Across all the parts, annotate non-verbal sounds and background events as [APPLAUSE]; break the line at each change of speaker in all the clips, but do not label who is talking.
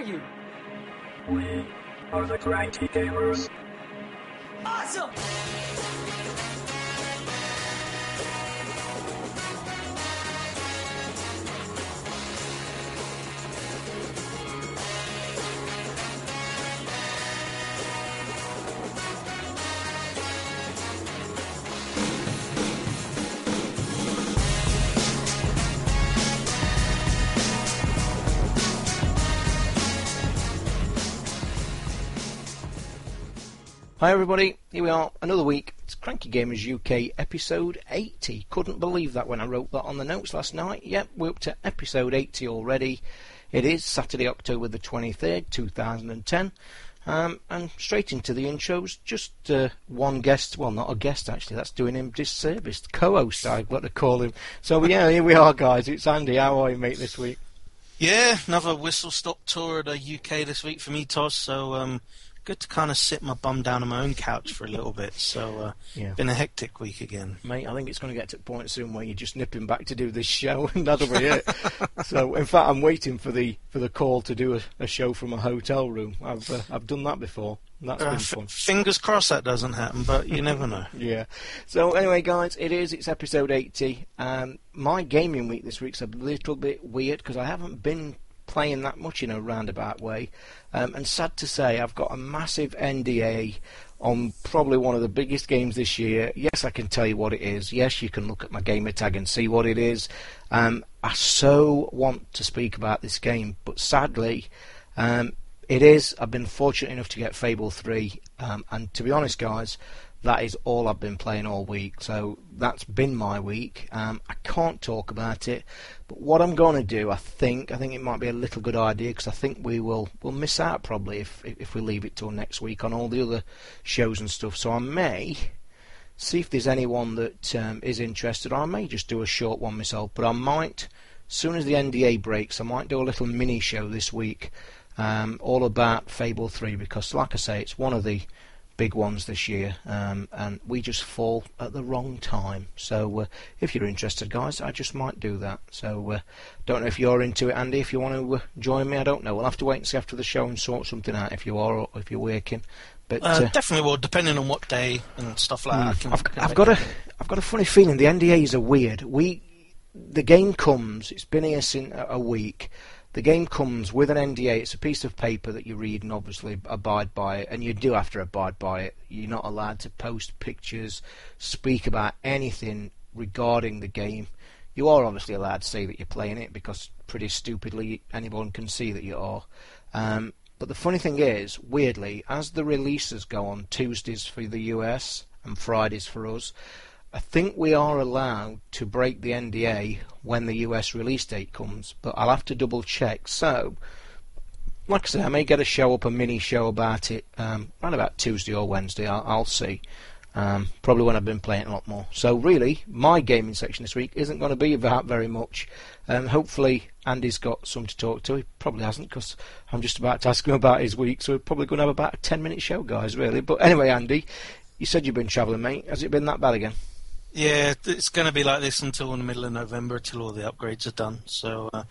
are you?
We are the Cranky Gamers.
Awesome!
Hi everybody, here we are, another week. It's Cranky Gamers UK episode 80. Couldn't believe that when I wrote that on the notes last night. Yep, we're up to episode 80 already. It is Saturday, October the 23rd, 2010. Um, and straight into the intros, just uh, one guest, well not a guest actually, that's doing him disservice, co-host I've got to call him. So yeah, here we are guys, it's Andy, how are you mate this week?
Yeah, another whistle stop tour of the UK this week for me, Toz. So um, good to kind of sit my bum down on my own couch for a little bit. So uh,
Yeah.
been a hectic week again.
Mate, I think it's going to get to a point soon where you're just nipping back to do this show, [LAUGHS] and that'll be it. [LAUGHS] so, in fact, I'm waiting for the for the call to do a, a show from a hotel room. I've uh, I've done that before. That's
Uh,
been
f-
fun.
fingers crossed that doesn't happen, but you never know. [LAUGHS]
Yeah. So anyway, guys, it is. It's episode 80. Um, my gaming week this week's a little bit weird because I haven't been playing that much in a roundabout way. Um, and sad to say, I've got a massive NDA on probably one of the biggest games this year. Yes, I can tell you what it is. Yes, you can look at my gamer tag and see what it is. Um, I so want to speak about this game, but sadly, um, it is. I've been fortunate enough to get Fable 3, um, and to be honest, guys, that is all I've been playing all week. So that's been my week. Um, I can't talk about it, but what I'm going to do, I think, I think it might be a little good idea because I think we will we'll miss out probably if if we leave it till next week on all the other shows and stuff. So I may see if there's anyone that um, is interested. I may just do a short one myself, but I might, as soon as the NDA breaks, I might do a little mini show this week, um, all about Fable 3, because, like I say, it's one of the big ones this year, um, and we just fall at the wrong time. So, uh, if you're interested, guys, I just might do that. So, uh, don't know if you're into it, Andy. If you want to uh, join me, I don't know. We'll have to wait and see after the show and sort something out if you are or if you're working. But
Uh,
uh,
definitely will, depending on what day and stuff like that. I can-
I've,
can
I've got a. I've got a funny feeling the NDAs are weird. We the game comes. It's been here since a week. The game comes with an NDA. It's a piece of paper that you read and obviously abide by it, and you do have to abide by it. You're not allowed to post pictures, speak about anything regarding the game. You are obviously allowed to say that you're playing it because pretty stupidly anyone can see that you are. Um, but the funny thing is, weirdly, as the releases go on Tuesdays for the US and Fridays for us, I think we are allowed to break the NDA when the US release date comes, but I'll have to double check. So, like I say, I may get a show up, a mini show about it, um, around about Tuesday or Wednesday. I'll, I'll see. Um, probably when I've been playing a lot more. So really, my gaming section this week isn't going to be about very much. Um, hopefully, Andy's got some to talk to. He probably hasn't because I'm just about to ask him about his week. So we're probably going to have about a 10 minute show, guys, really. But anyway, Andy, you said you've been travelling, mate. Has it been that bad again?
Yeah, it's going to be like this until the middle of November, till all the upgrades are done. So uh,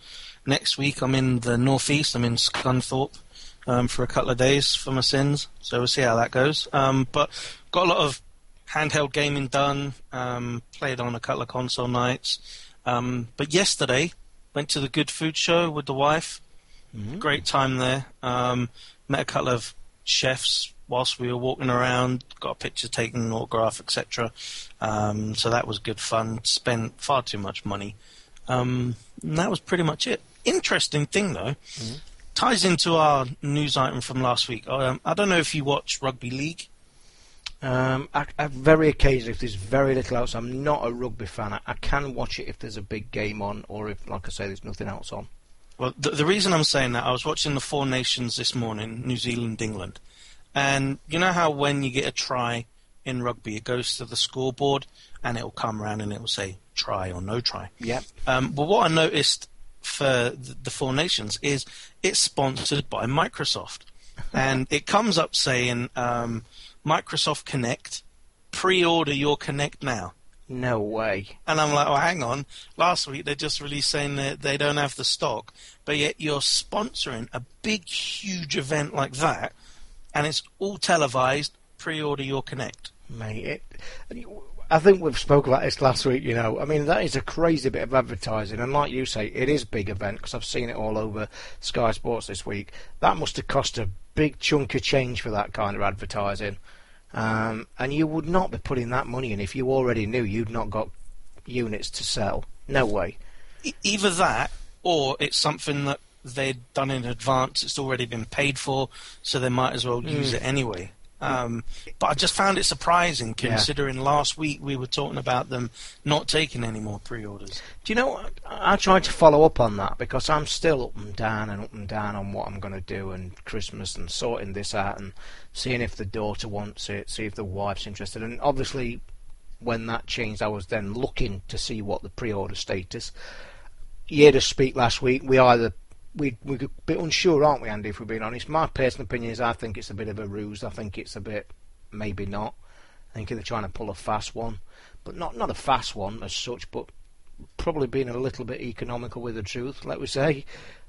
next week I'm in the northeast. I'm in Scunthorpe um, for a couple of days for my sins. So we'll see how that goes. Um, but got a lot of handheld gaming done. Um, played on a couple of console nights. Um, but yesterday went to the Good Food Show with the wife. Great time there. Um, met a couple of chefs whilst we were walking around. Got a picture taken, autograph, etc. Um, so that was good fun. Spent far too much money. Um, and that was pretty much it. Interesting thing though, ties into our news item from last week. Um, I don't know if you watch rugby league.
Um, I, I very occasionally, if there's very little else, I'm not a rugby fan. I, I can watch it if there's a big game on, or if, like I say, there's nothing else on.
Well, the, the reason I'm saying that, I was watching the Four Nations this morning, New Zealand, England, and you know how when you get a try in rugby, it goes to the scoreboard and it will come around and it will say try or no try.
Yep.
Um, but what I noticed for the, Four Nations is it's sponsored by Microsoft, [LAUGHS] and it comes up saying um, Microsoft Kinect, pre-order your Kinect now.
No way.
And I'm like, oh, hang on. Last week they just released saying that they don't have the stock, but yet you're sponsoring a big, huge event like that, and it's all televised. Pre-order your Kinect,
Mate, it, I think we've spoke about this last week. You know, I mean that is a crazy bit of advertising, and like you say, it is big event because I've seen it all over Sky Sports this week. That must have cost a big chunk of change for that kind of advertising, um, and you would not be putting that money in if you already knew you'd not got units to sell. No way.
Either that, or it's something that they'd done in advance. It's already been paid for, so they might as well use it anyway. Um, but I just found it surprising,
Yeah.
considering last week we were talking about them not taking any more pre-orders.
Do you know what? I tried to follow up on that because I'm still up and down and up and down on what I'm going to do and Christmas and sorting this out and seeing if the daughter wants it, see if the wife's interested. And obviously, when that changed, I was then looking to see what the pre-order status. You heard us speak last week. We either we we're a bit unsure, aren't we, Andy? If we're being honest, my personal opinion is I think it's a bit of a ruse. I think it's a bit maybe not. I think they're trying to pull a fast one, but not not a fast one as such, but probably being a little bit economical with the truth, let we say.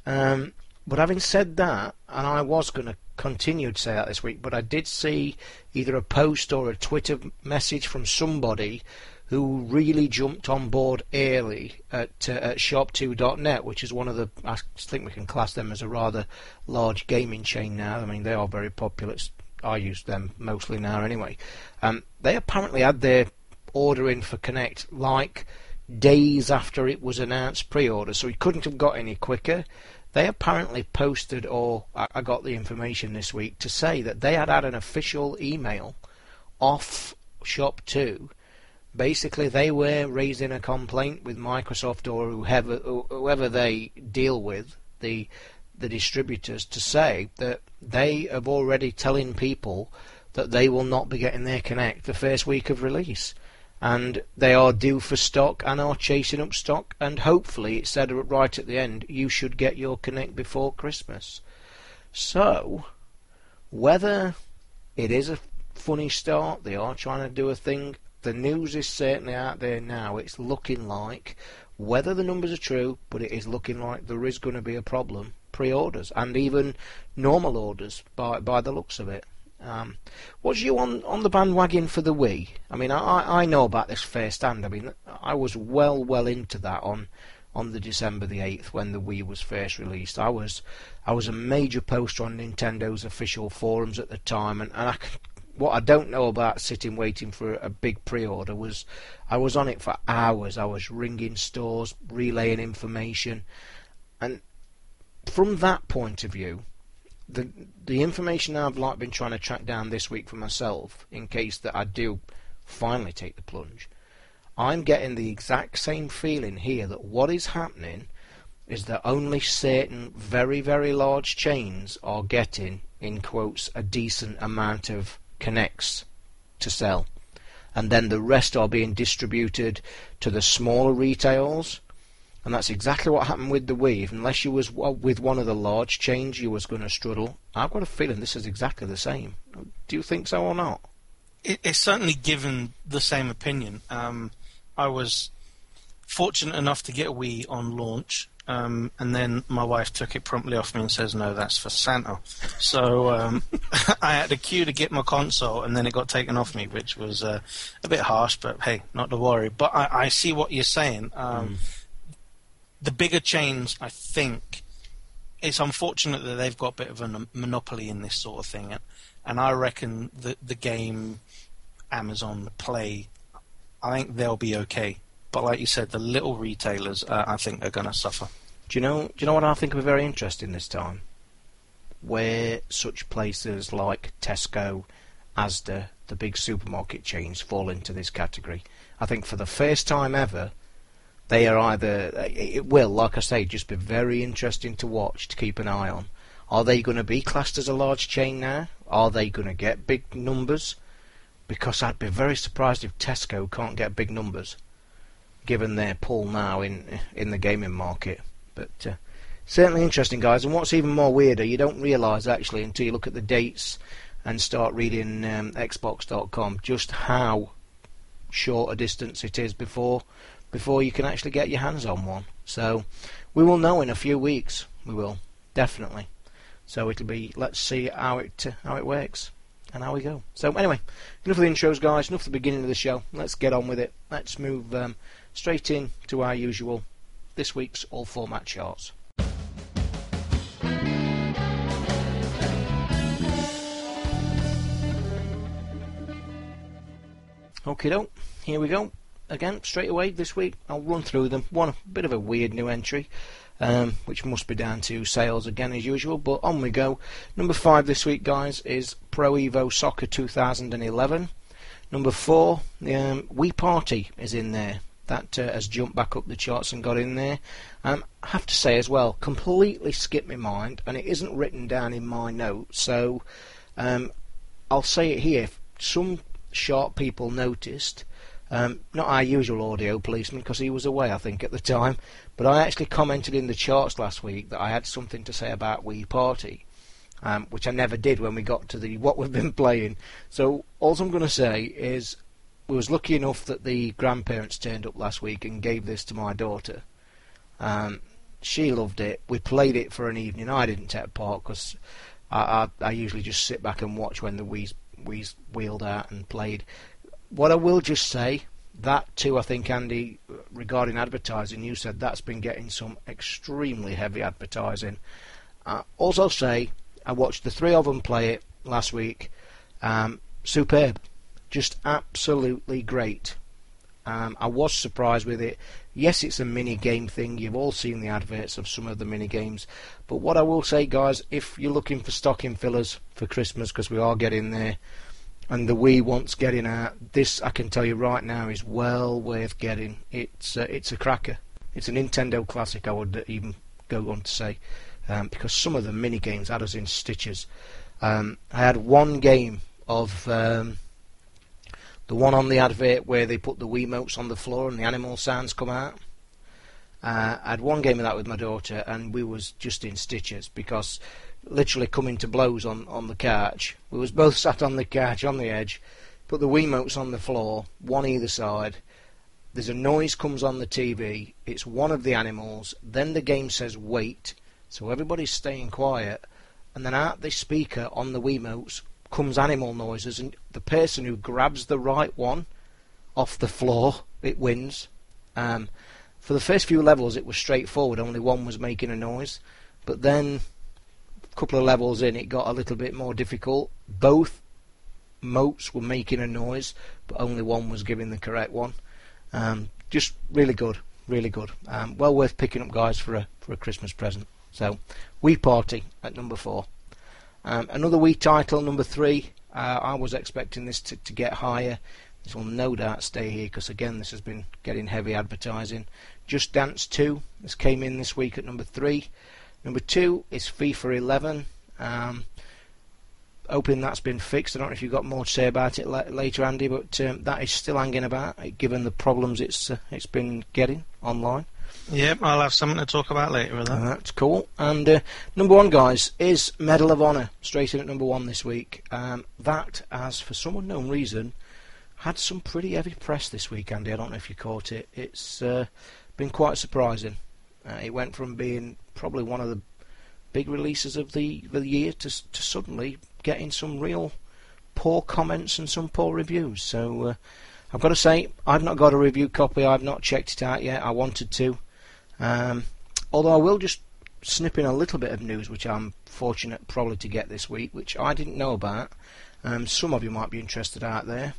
Um, but having said that, and I was going to continue to say that this week, but I did see either a post or a Twitter message from somebody who really jumped on board early at, uh, at shopto.net, which is one of the, I think we can class them as a rather large gaming chain now. I mean, they are very popular. I use them mostly now anyway. Um, they apparently had their order in for Kinect like days after it was announced pre-order, so he couldn't have got any quicker. They apparently posted, or I I got the information this week to say that they had had an official email off ShopTo. Basically, they were raising a complaint with Microsoft or whoever whoever they deal with, the the distributors, to say that they have already telling people that they will not be getting their Kinect the first week of release. And they are due for stock and are chasing up stock. And hopefully it said right at the end you should get your Kinect before christmas. So whether it is a funny start they are trying to do a thing the news is certainly out there now it's looking like whether the numbers are true but it is looking like there is going to be a problem pre-orders and even normal orders by by the looks of it um, was you on, on the bandwagon for the Wii? I mean, I, I know about this firsthand. I mean, I was well well into that on on the December the eighth when the Wii was first released. I was I was a major poster on Nintendo's official forums at the time, and, and I, c- what I don't know about sitting waiting for a big pre-order was I was on it for hours. I was ringing stores, relaying information, and from that point of view, the the information I've like been trying to track down this week for myself, in case that I do finally take the plunge, I'm getting the exact same feeling here that what is happening is that only certain very very large chains are getting in quotes a decent amount of Kinects to sell, and then the rest are being distributed to the smaller retails and that's exactly what happened with the Wii. Unless you was with one of the large chains, you was going to struggle. I've got a feeling this is exactly the same. Do you think so or not?
It, it's certainly given the same opinion. Um, I was fortunate enough to get a Wii on launch, um, and then my wife took it promptly off me and says, "No, that's for Santa." So um, [LAUGHS] I had to queue to get my console, and then it got taken off me, which was uh, a bit harsh. But hey, not to worry. But I, I see what you're saying. Um, The bigger chains, I think, it's unfortunate that they've got a bit of a monopoly in this sort of thing, and, and I reckon that the game Amazon Play, I think they'll be okay. But like you said, the little retailers, uh, I think, are going to suffer.
Do you know? Do you know what I think would be very interesting this time? Where such places like Tesco, Asda, the big supermarket chains fall into this category. I think for the first time ever, they are either. It will, like I say, just be very interesting to watch to keep an eye on. Are they going to be classed as a large chain now? Are they going to get big numbers? Because I'd be very surprised if Tesco can't get big numbers, given their pull now in in the gaming market. But uh, certainly interesting, guys. And what's even more weirder, you don't realise actually until you look at the dates and start reading um, Xbox.com just how short a distance it is before before you can actually get your hands on one. So we will know in a few weeks. We will definitely. So it'll be let's see how it how it works and how we go. So anyway, enough of the intros, guys. Enough of the beginning of the show. Let's get on with it. Let's move um, straight in to our usual this week's all format charts. Okay, doke. Here we go. Again, straight away this week, I'll run through them. One a bit of a weird new entry, um, which must be down to sales again as usual. But on we go. Number five this week, guys, is Pro Evo Soccer 2011. Number four, um, Wii Party is in there. That uh, has jumped back up the charts and got in there. Um, I have to say as well, completely skipped my mind, and it isn't written down in my notes. So um, I'll say it here. Some sharp people noticed. Um, not our usual audio policeman because he was away, I think, at the time. But I actually commented in the charts last week that I had something to say about Wii Party, um, which I never did when we got to the what we've been playing. So all I'm going to say is we was lucky enough that the grandparents turned up last week and gave this to my daughter. Um, she loved it. We played it for an evening. I didn't take part because I, I, I usually just sit back and watch when the Wii's we wheeled out and played. What I will just say, that too, I think, Andy, regarding advertising, you said that's been getting some extremely heavy advertising. Uh, also, say I watched the three of them play it last week. Um, superb, just absolutely great. Um, I was surprised with it. Yes, it's a mini game thing. You've all seen the adverts of some of the mini games. But what I will say, guys, if you're looking for stocking fillers for Christmas, because we are getting there, and the Wii wants getting out, this I can tell you right now is well worth getting. It's uh, it's a cracker. It's a Nintendo classic. I would even go on to say, um, because some of the mini games had us in stitches. Um, I had one game of. Um, the one on the advert where they put the Wiimotes on the floor and the animal sounds come out. Uh, I had one game of that with my daughter, and we was just in stitches because literally coming to blows on, on the couch. We was both [LAUGHS] sat on the couch on the edge, put the Wiimotes on the floor, one either side. There's a noise comes on the TV. It's one of the animals. Then the game says wait, so everybody's staying quiet. And then out the speaker on the Wiimotes comes animal noises, and the person who grabs the right one off the floor, it wins. Um, for the first few levels, it was straightforward. Only one was making a noise, but then a couple of levels in, it got a little bit more difficult. Both moats were making a noise, but only one was giving the correct one. Um, just really good, really good. Um, well worth picking up, guys, for a for a Christmas present. So, Wii Party at number four. Um, another Wii title, number three. Uh, I was expecting this to, to get higher. This will no doubt stay here because again, this has been getting heavy advertising. Just Dance 2. This came in this week at number three. Number two is FIFA 11. Um, hoping that's been fixed. I don't know if you've got more to say about it later, Andy, but um, that is still hanging about, given the problems it's uh, it's been getting online.
Yep, I'll have something to talk about later with that.
That's cool. And uh, number one, guys, is Medal of Honor, straight in at number one this week. Um, that, as for some unknown reason, had some pretty heavy press this week, Andy. I don't know if you caught it. It's uh, been quite surprising. Uh, it went from being probably one of the big releases of the, the year to, to suddenly getting some real poor comments and some poor reviews. So uh, I've got to say, I've not got a review copy. I've not checked it out yet. I wanted to. Um, although I will just snip in a little bit of news, which I'm fortunate probably to get this week, which I didn't know about. Um, some of you might be interested out there.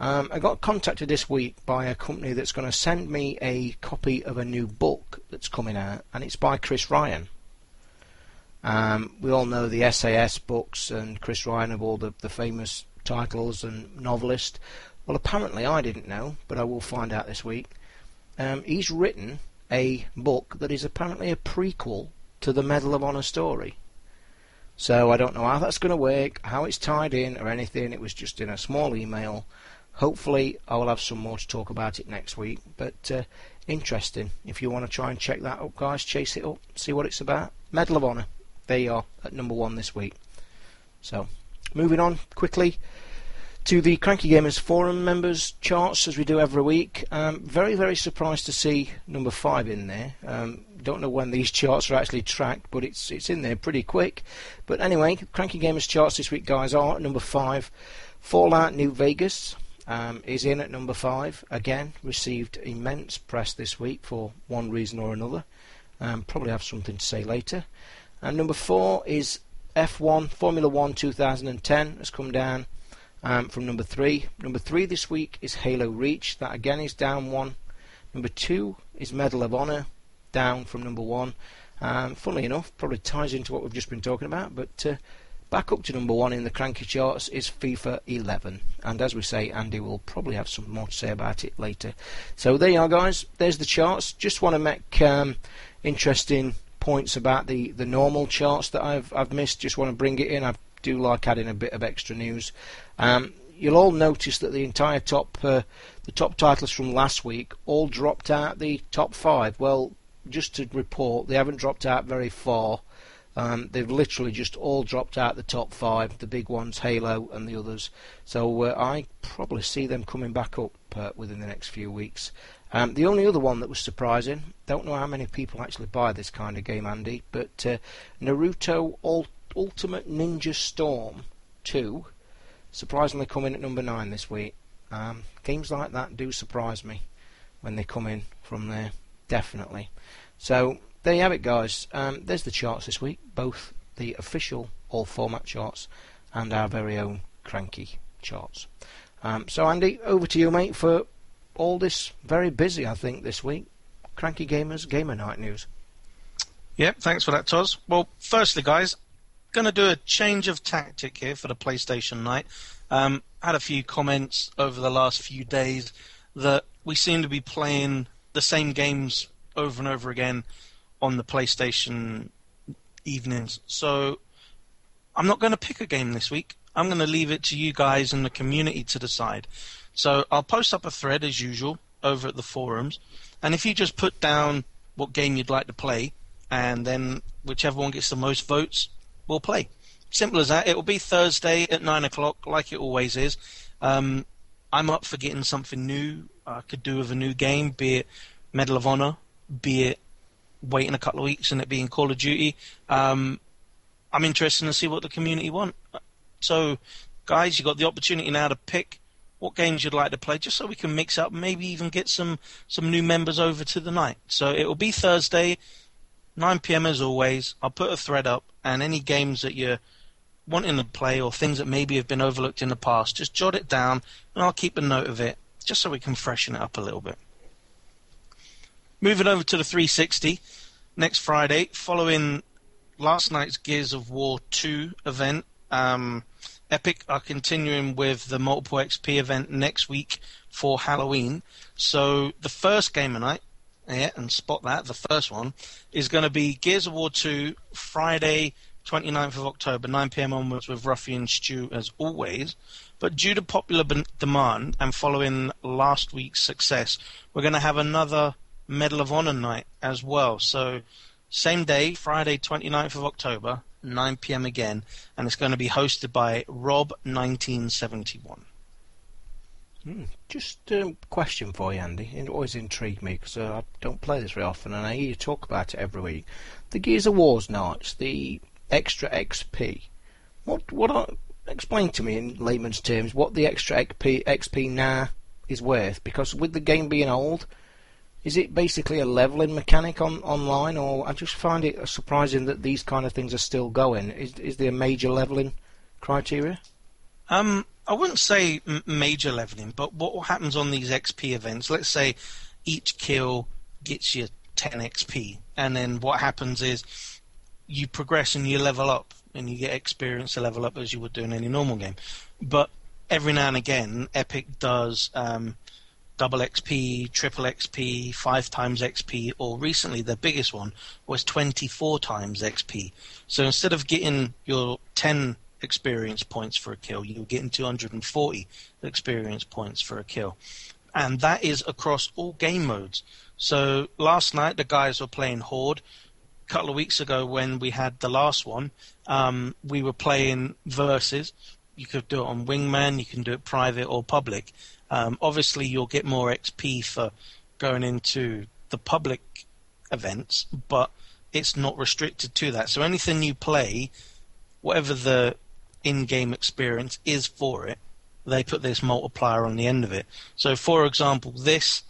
Um, I got contacted this week by a company that's going to send me a copy of a new book that's coming out, and it's by Chris Ryan. Um, we all know the SAS books and Chris Ryan of all the, the famous titles and novelist. Well, apparently I didn't know, but I will find out this week. Um, he's written a book that is apparently a prequel to the Medal of Honor story. So I don't know how that's going to work, how it's tied in, or anything. It was just in a small email. Hopefully, I will have some more to talk about it next week. But uh, interesting. If you want to try and check that up, guys, chase it up, see what it's about. Medal of Honor. There you are at number one this week. So, moving on quickly to the Cranky Gamers forum members charts as we do every week. Um, very, very surprised to see number five in there. Um, don't know when these charts are actually tracked, but it's it's in there pretty quick. But anyway, Cranky Gamers charts this week, guys, are at number five. Fallout New Vegas um, is in at number five. Again, received immense press this week for one reason or another. Um, probably have something to say later. And number four is F1 Formula One 2010 has come down um, from number three. Number three this week is Halo Reach. That again is down one. Number two is Medal of Honor, down from number one. Um, funnily enough, probably ties into what we've just been talking about, but uh, back up to number one in the cranky charts is FIFA 11. And as we say, Andy will probably have some more to say about it later. So there you are, guys. There's the charts. Just want to make um, interesting points about the, the normal charts that I've I've missed. Just want to bring it in. I do like adding a bit of extra news. Um, you'll all notice that the entire top uh, the top titles from last week all dropped out the top five. Well, just to report, they haven't dropped out very far. Um, they've literally just all dropped out the top five, the big ones, Halo and the others. So uh, I probably see them coming back up uh, within the next few weeks. Um, the only other one that was surprising, don't know how many people actually buy this kind of game, Andy, but uh, Naruto Ultimate Ninja Storm 2 surprisingly coming at number 9 this week. Um, games like that do surprise me when they come in from there, definitely. So there you have it, guys. Um, there's the charts this week, both the official all format charts and our very own cranky charts. Um, so, Andy, over to you, mate, for all this very busy, I think, this week. Cranky Gamers Gamer Night news.
Yep, thanks for that, Toz. Well, firstly, guys, going to do a change of tactic here for the PlayStation Night. Um, had a few comments over the last few days that we seem to be playing the same games over and over again on the PlayStation evenings. So I'm not going to pick a game this week. I'm going to leave it to you guys and the community to decide. So I'll post up a thread as usual over at the forums, and if you just put down what game you'd like to play, and then whichever one gets the most votes, we'll play. Simple as that. It will be Thursday at nine o'clock, like it always is. Um, I'm up for getting something new. I could do with a new game, be it Medal of Honor, be it waiting a couple of weeks and it being Call of Duty. Um, I'm interested to see what the community want. So, guys, you've got the opportunity now to pick what games you'd like to play, just so we can mix up, maybe even get some some new members over to the night. So it will be Thursday, 9 p.m. as always. I'll put a thread up, and any games that you're wanting to play or things that maybe have been overlooked in the past, just jot it down, and I'll keep a note of it, just so we can freshen it up a little bit. Moving over to the 360 next Friday, following last night's Gears of War 2 event. Um, Epic are continuing with the multiple XP event next week for Halloween. So the first game of night, yeah, and spot that, the first one, is going to be Gears of War 2 Friday, 29th of October, 9 pm onwards with Ruffian Stew as always. But due to popular demand and following last week's success, we're going to have another Medal of Honor night as well. So same day, Friday, 29th of October, 9 p.m. again, and it's going to be hosted by Rob1971.
Mm, just a question for you, Andy. It always intrigued me because uh, I don't play this very often, and I hear you talk about it every week. The Gears of Wars nights, the extra XP. What? What? Are, explain to me in layman's terms what the extra XP, XP now is worth. Because with the game being old, is it basically a leveling mechanic on online, or I just find it surprising that these kind of things are still going? Is is there a major leveling criteria?
Um, I wouldn't say major leveling, but what happens on these XP events? Let's say each kill gets you 10 XP, and then what happens is you progress and you level up, and you get experience to level up as you would do in any normal game. But every now and again, Epic does um, double XP, triple XP, five times XP, or recently the biggest one was 24 times XP. So instead of getting your 10 experience points for a kill, you're getting 240 experience points for a kill. And that is across all game modes. So last night the guys were playing Horde. A couple of weeks ago when we had the last one, um, we were playing Versus You could do it on Wingman. You can do it private or public. Um, obviously, you'll get more XP for going into the public events, but it's not restricted to that. So anything you play, whatever the in-game experience is for it, they put this multiplier on the end of it. So, for example, this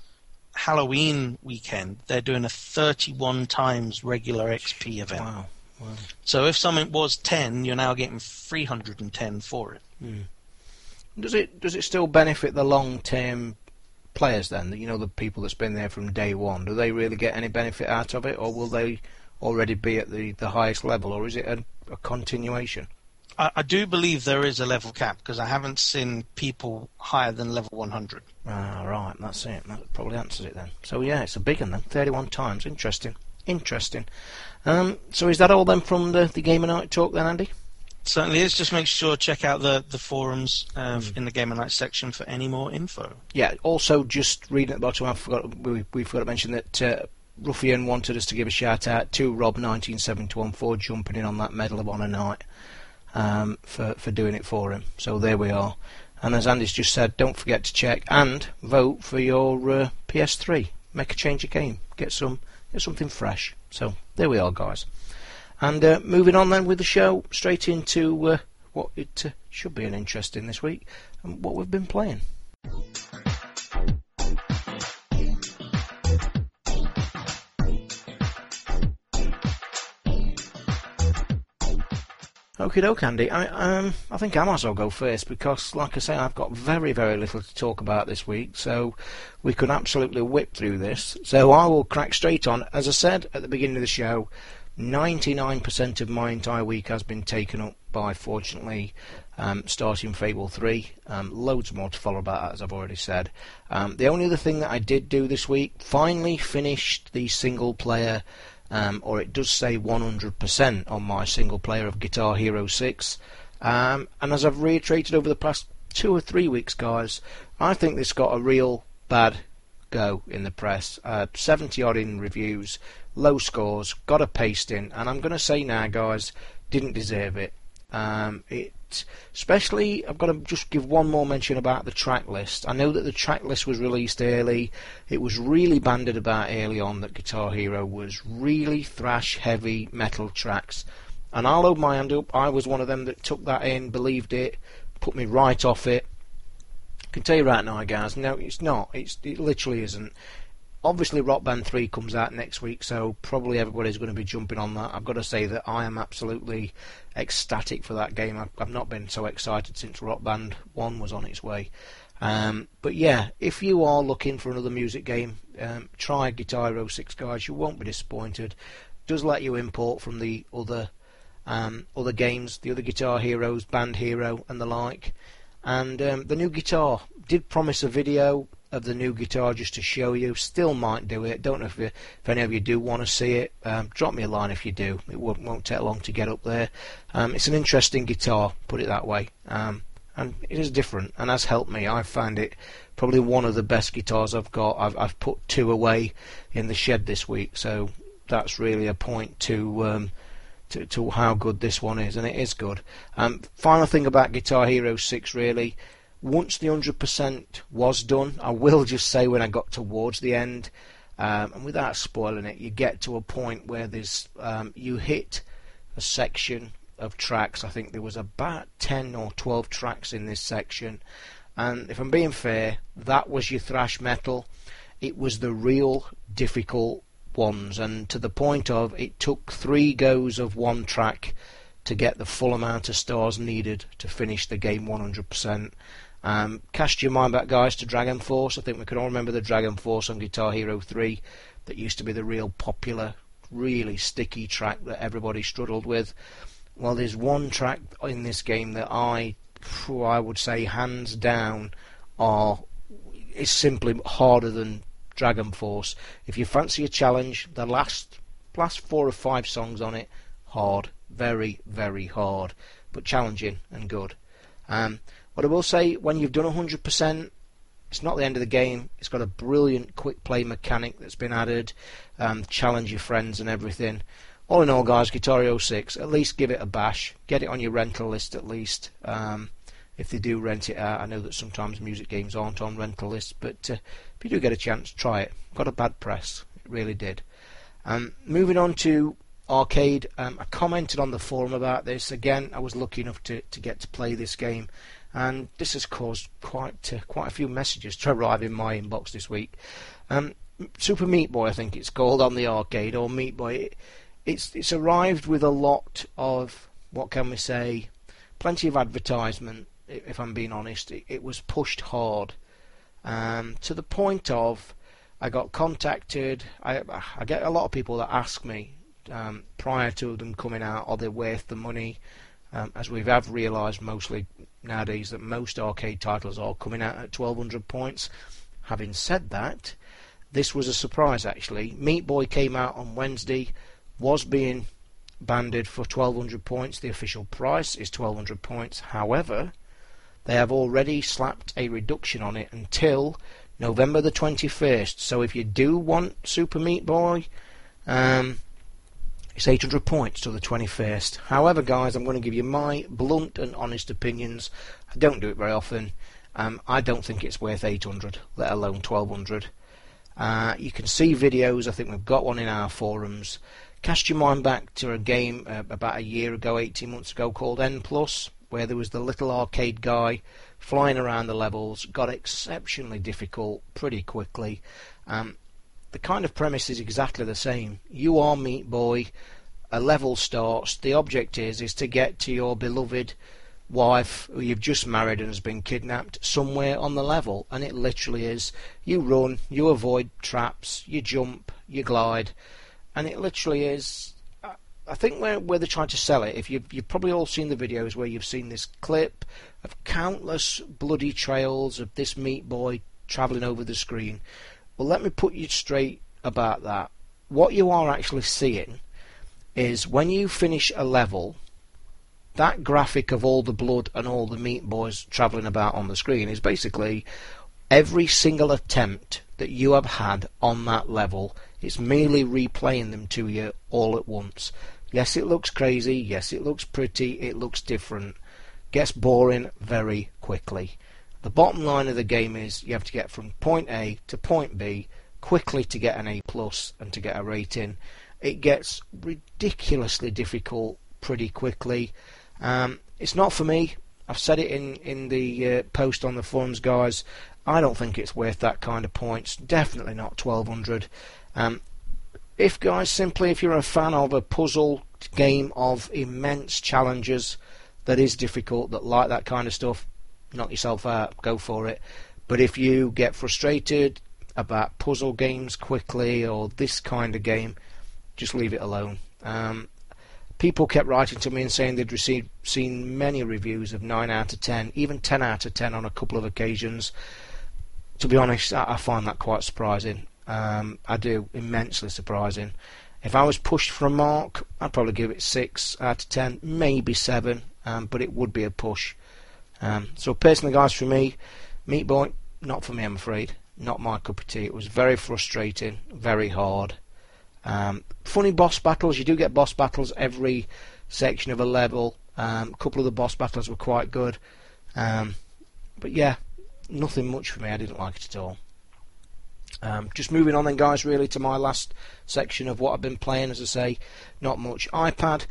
Halloween weekend, they're doing a 31 times regular XP event.
Wow. wow.
So if something was 10, you're now getting 310 for it. Hmm.
Does it does it still benefit the long term players then? You know, the people that's been there from day one. Do they really get any benefit out of it, or will they already be at the, the highest level, or is it a, a continuation?
I, I do believe there is a level cap because I haven't seen people higher than level 100.
Ah, right. That's it. That probably answers it then. So yeah, it's a big one then. Thirty-one times. Interesting. Interesting. Um, so is that all then from the the Gamer Night talk then, Andy?
Certainly is. Just make sure check out the the forums uh, in the Game and Night section for any more info.
Yeah. Also, just reading at the bottom, I forgot we, we forgot to mention that uh, Ruffian wanted us to give a shout out to Rob nineteen seventy one for jumping in on that Medal of Honor night um, for for doing it for him. So there we are. And as Andy's just said, don't forget to check and vote for your uh, PS3. Make a change of game. Get some get something fresh. So there we are, guys. And uh, moving on then with the show, straight into uh, what it uh, should be an interesting this week, and what we've been playing. Okay, doke, Andy. I, um, I think I might as well go first because, like I say, I've got very, very little to talk about this week, so we could absolutely whip through this. So I will crack straight on. As I said at the beginning of the show, 99% of my entire week has been taken up by, fortunately, um, starting Fable 3. Um, loads more to follow about that, as I've already said. Um, the only other thing that I did do this week, finally finished the single player um, or it does say 100% on my single player of Guitar Hero 6. Um, and as I've reiterated over the past two or three weeks, guys, I think this got a real bad go in the press. Uh, 70 odd in reviews, low scores, got a pasting, and I'm going to say now, guys, didn't deserve it. Um, it especially I've got to just give one more mention about the track list. I know that the track list was released early. It was really banded about early on that Guitar Hero was really thrash heavy metal tracks. And I'll hold my hand up. I was one of them that took that in, believed it, put me right off it. I can tell you right now, guys. No, it's not. It's it literally isn't obviously Rock Band 3 comes out next week, so probably everybody's going to be jumping on that. I've got to say that I am absolutely ecstatic for that game. I've, I've not been so excited since Rock Band 1 was on its way. Um, but yeah, if you are looking for another music game, um, try Guitar Hero 6, guys. You won't be disappointed. Does let you import from the other um, other games, the other Guitar Heroes, Band Hero, and the like. And um, the new guitar did promise a video of the new guitar just to show you. Still might do it. Don't know if, you, if any of you do want to see it. Um, drop me a line if you do. It won't, won't take long to get up there. Um, it's an interesting guitar, put it that way. Um, and it is different and has helped me. I find it probably one of the best guitars I've got. I've, I've put two away in the shed this week, so that's really a point to. Um, to, to how good this one is, and it is good. Um, final thing about Guitar Hero 6, really, once the 100% was done, I will just say when I got towards the end, um, and without spoiling it, you get to a point where there's um, you hit a section of tracks. I think there was about 10 or 12 tracks in this section, and if I'm being fair, that was your thrash metal. It was the real difficult ones, and to the point of it took three goes of one track to get the full amount of stars needed to finish the game 100%. Um, cast your mind back, guys, to Dragon Force. I think we can all remember the Dragon Force on Guitar Hero 3 that used to be the real popular, really sticky track that everybody struggled with. Well, there's one track in this game that I, I would say, hands down, are is simply harder than Dragon Force. If you fancy a challenge, the last last four or five songs on it, hard, very, very hard, but challenging and good. Um, what I will say, when you've done 100%, it's not the end of the game. It's got a brilliant quick play mechanic that's been added, um, challenge your friends and everything. All in all, guys, Guitar Hero 6, at least give it a bash. Get it on your rental list at least. Um, if they do rent it out. I know that sometimes music games aren't on rental lists, but uh, if you do get a chance, try it. Got a bad press, it really did. Um, moving on to arcade, um, I commented on the forum about this. Again, I was lucky enough to, to get to play this game, and this has caused quite uh, quite a few messages to arrive in my inbox this week. Um, Super Meat Boy, I think it's called on the arcade, or Meat Boy. It, it's it's arrived with a lot of what can we say, plenty of advertisement. If I'm being honest, it, it was pushed hard um, to the point of I got contacted. I I get a lot of people that ask me um, prior to them coming out, are they worth the money? Um, as we have realised mostly nowadays that most arcade titles are coming out at 1200 points. Having said that, this was a surprise actually. Meat Boy came out on Wednesday, was being banded for 1200 points. The official price is 1200 points. However, they have already slapped a reduction on it until November the 21st. So if you do want Super Meat Boy, um, it's 800 points to the 21st. However, guys, I'm going to give you my blunt and honest opinions. I don't do it very often. Um, I don't think it's worth 800, let alone 1200. Uh, you can see videos. I think we've got one in our forums. Cast your mind back to a game uh, about a year ago, 18 months ago, called N Plus, where there was the little arcade guy flying around the levels. Got exceptionally difficult pretty quickly. Um, the kind of premise is exactly the same. You are Meat Boy. A level starts. The object is is to get to your beloved wife who you've just married and has been kidnapped somewhere on the level, and it literally is. You run, you avoid traps, you jump, you glide, and it literally is. I think where where they're trying to sell it, if you've you've probably all seen the videos where you've seen this clip of countless bloody trails of this meat boy travelling over the screen. Well, let me put you straight about that. What you are actually seeing is when you finish a level, that graphic of all the blood and all the meat boys travelling about on the screen is basically every single attempt that you have had on that level. It's merely replaying them to you all at once. Yes, it looks crazy. Yes, it looks pretty. It looks different. Gets boring very quickly. The bottom line of the game is you have to get from point A to point B quickly to get an A plus and to get a rating. It gets ridiculously difficult pretty quickly. Um, it's not for me. I've said it in in the uh, post on the forums, guys. I don't think it's worth that kind of points. Definitely not 1200. Um, if guys, simply if you're a fan of a puzzle game of immense challenges that is difficult, that like that kind of stuff, knock yourself out, go for it. But if you get frustrated about puzzle games quickly or this kind of game, just leave it alone. Um, people kept writing to me and saying they'd received seen many reviews of 9 out of 10, even 10 out of 10 on a couple of occasions. To be honest, I, I find that quite surprising. Um, I do, immensely surprising. If I was pushed for a mark, I'd probably give it 6 out of 10, maybe 7, um, but it would be a push. Um, so personally, guys, for me, Meat Boy, not for me, I'm afraid. Not my cup of tea. It was very frustrating, very hard. Um, funny boss battles. You do get boss battles every section of a level. Um, a couple of the boss battles were quite good. Um, but yeah, nothing much for me. I didn't like it at all. Um, just moving on then, guys, really to my last section of what I've been playing. As I say, not much. iPad.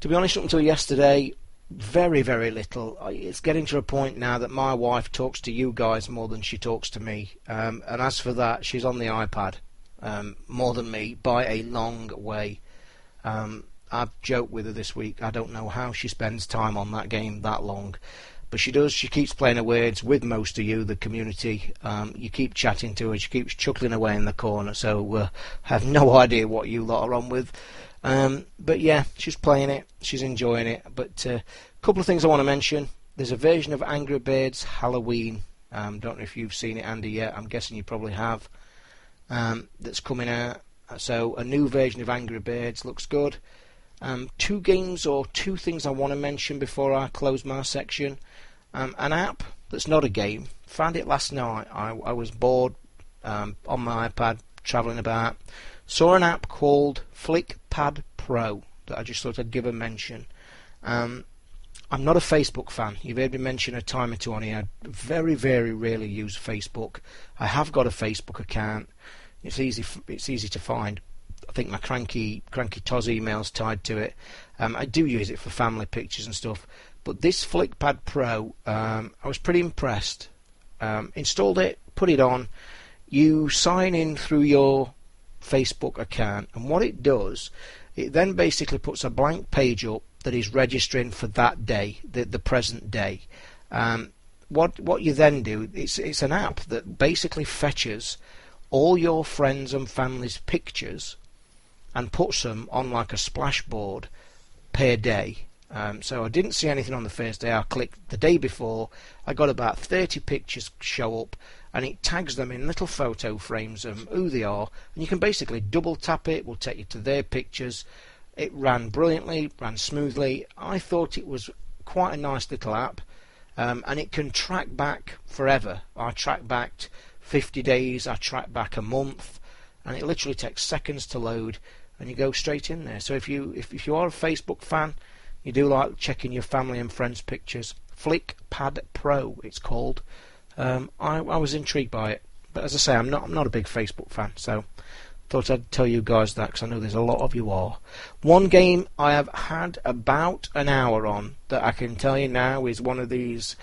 To be honest, up until yesterday, very, very little. It's getting to a point now that my wife talks to you guys more than she talks to me. Um, and as for that, she's on the iPad um, more than me by a long way. Um, I've joked with her this week. I don't know how she spends time on that game that long. But she does. She keeps playing her words with most of you, the community. Um, you keep chatting to her. She keeps chuckling away in the corner. So uh, have no [LAUGHS] idea what you lot are on with. Um, but yeah, she's playing it. She's enjoying it. But a uh, couple of things I want to mention. There's a version of Angry Birds Halloween. Um, don't know if you've seen it, Andy, yet. I'm guessing you probably have. Um, that's coming out. So a new version of Angry Birds looks good. Um, two games or two things I want to mention before I close my section. Um, an app that's not a game. Found it last night. I, I was bored um, on my iPad travelling about. Saw an app called FlickPad Pro that I just thought I'd give a mention. Um, I'm not a Facebook fan. You've heard me mention a time or two on here. I very, very rarely use Facebook. I have got a Facebook account. It's easy. It's easy to find. I think my cranky, cranky Toz email's tied to it. Um, I do use it for family pictures and stuff. But this FlickPad Pro, um, I was pretty impressed. Um, installed it, put it on. You sign in through your Facebook account, and what it does, it then basically puts a blank page up that is registering for that day, the, the present day. Um, what what you then do, it's it's an app that basically fetches all your friends and family's pictures and puts them on like a splashboard per day. Um, so I didn't see anything on the first day. I clicked the day before. I got about 30 pictures show up, and it tags them in little photo frames of who they are. And you can basically double tap it. Will take you to their pictures. It ran brilliantly, ran smoothly. I thought it was quite a nice little app, um, and it can track back forever. I track back 50 days. I track back a month, and it literally takes seconds to load, and you go straight in there. So if you if, if you are a Facebook fan, you do like checking your family and friends' pictures. FlickPad Pro, it's called. Um, I, I was intrigued by it, but as I say, I'm not I'm not a big Facebook fan, so thought I'd tell you guys that because I know there's a lot of you are. One game I have had about an hour on that I can tell you now is one of these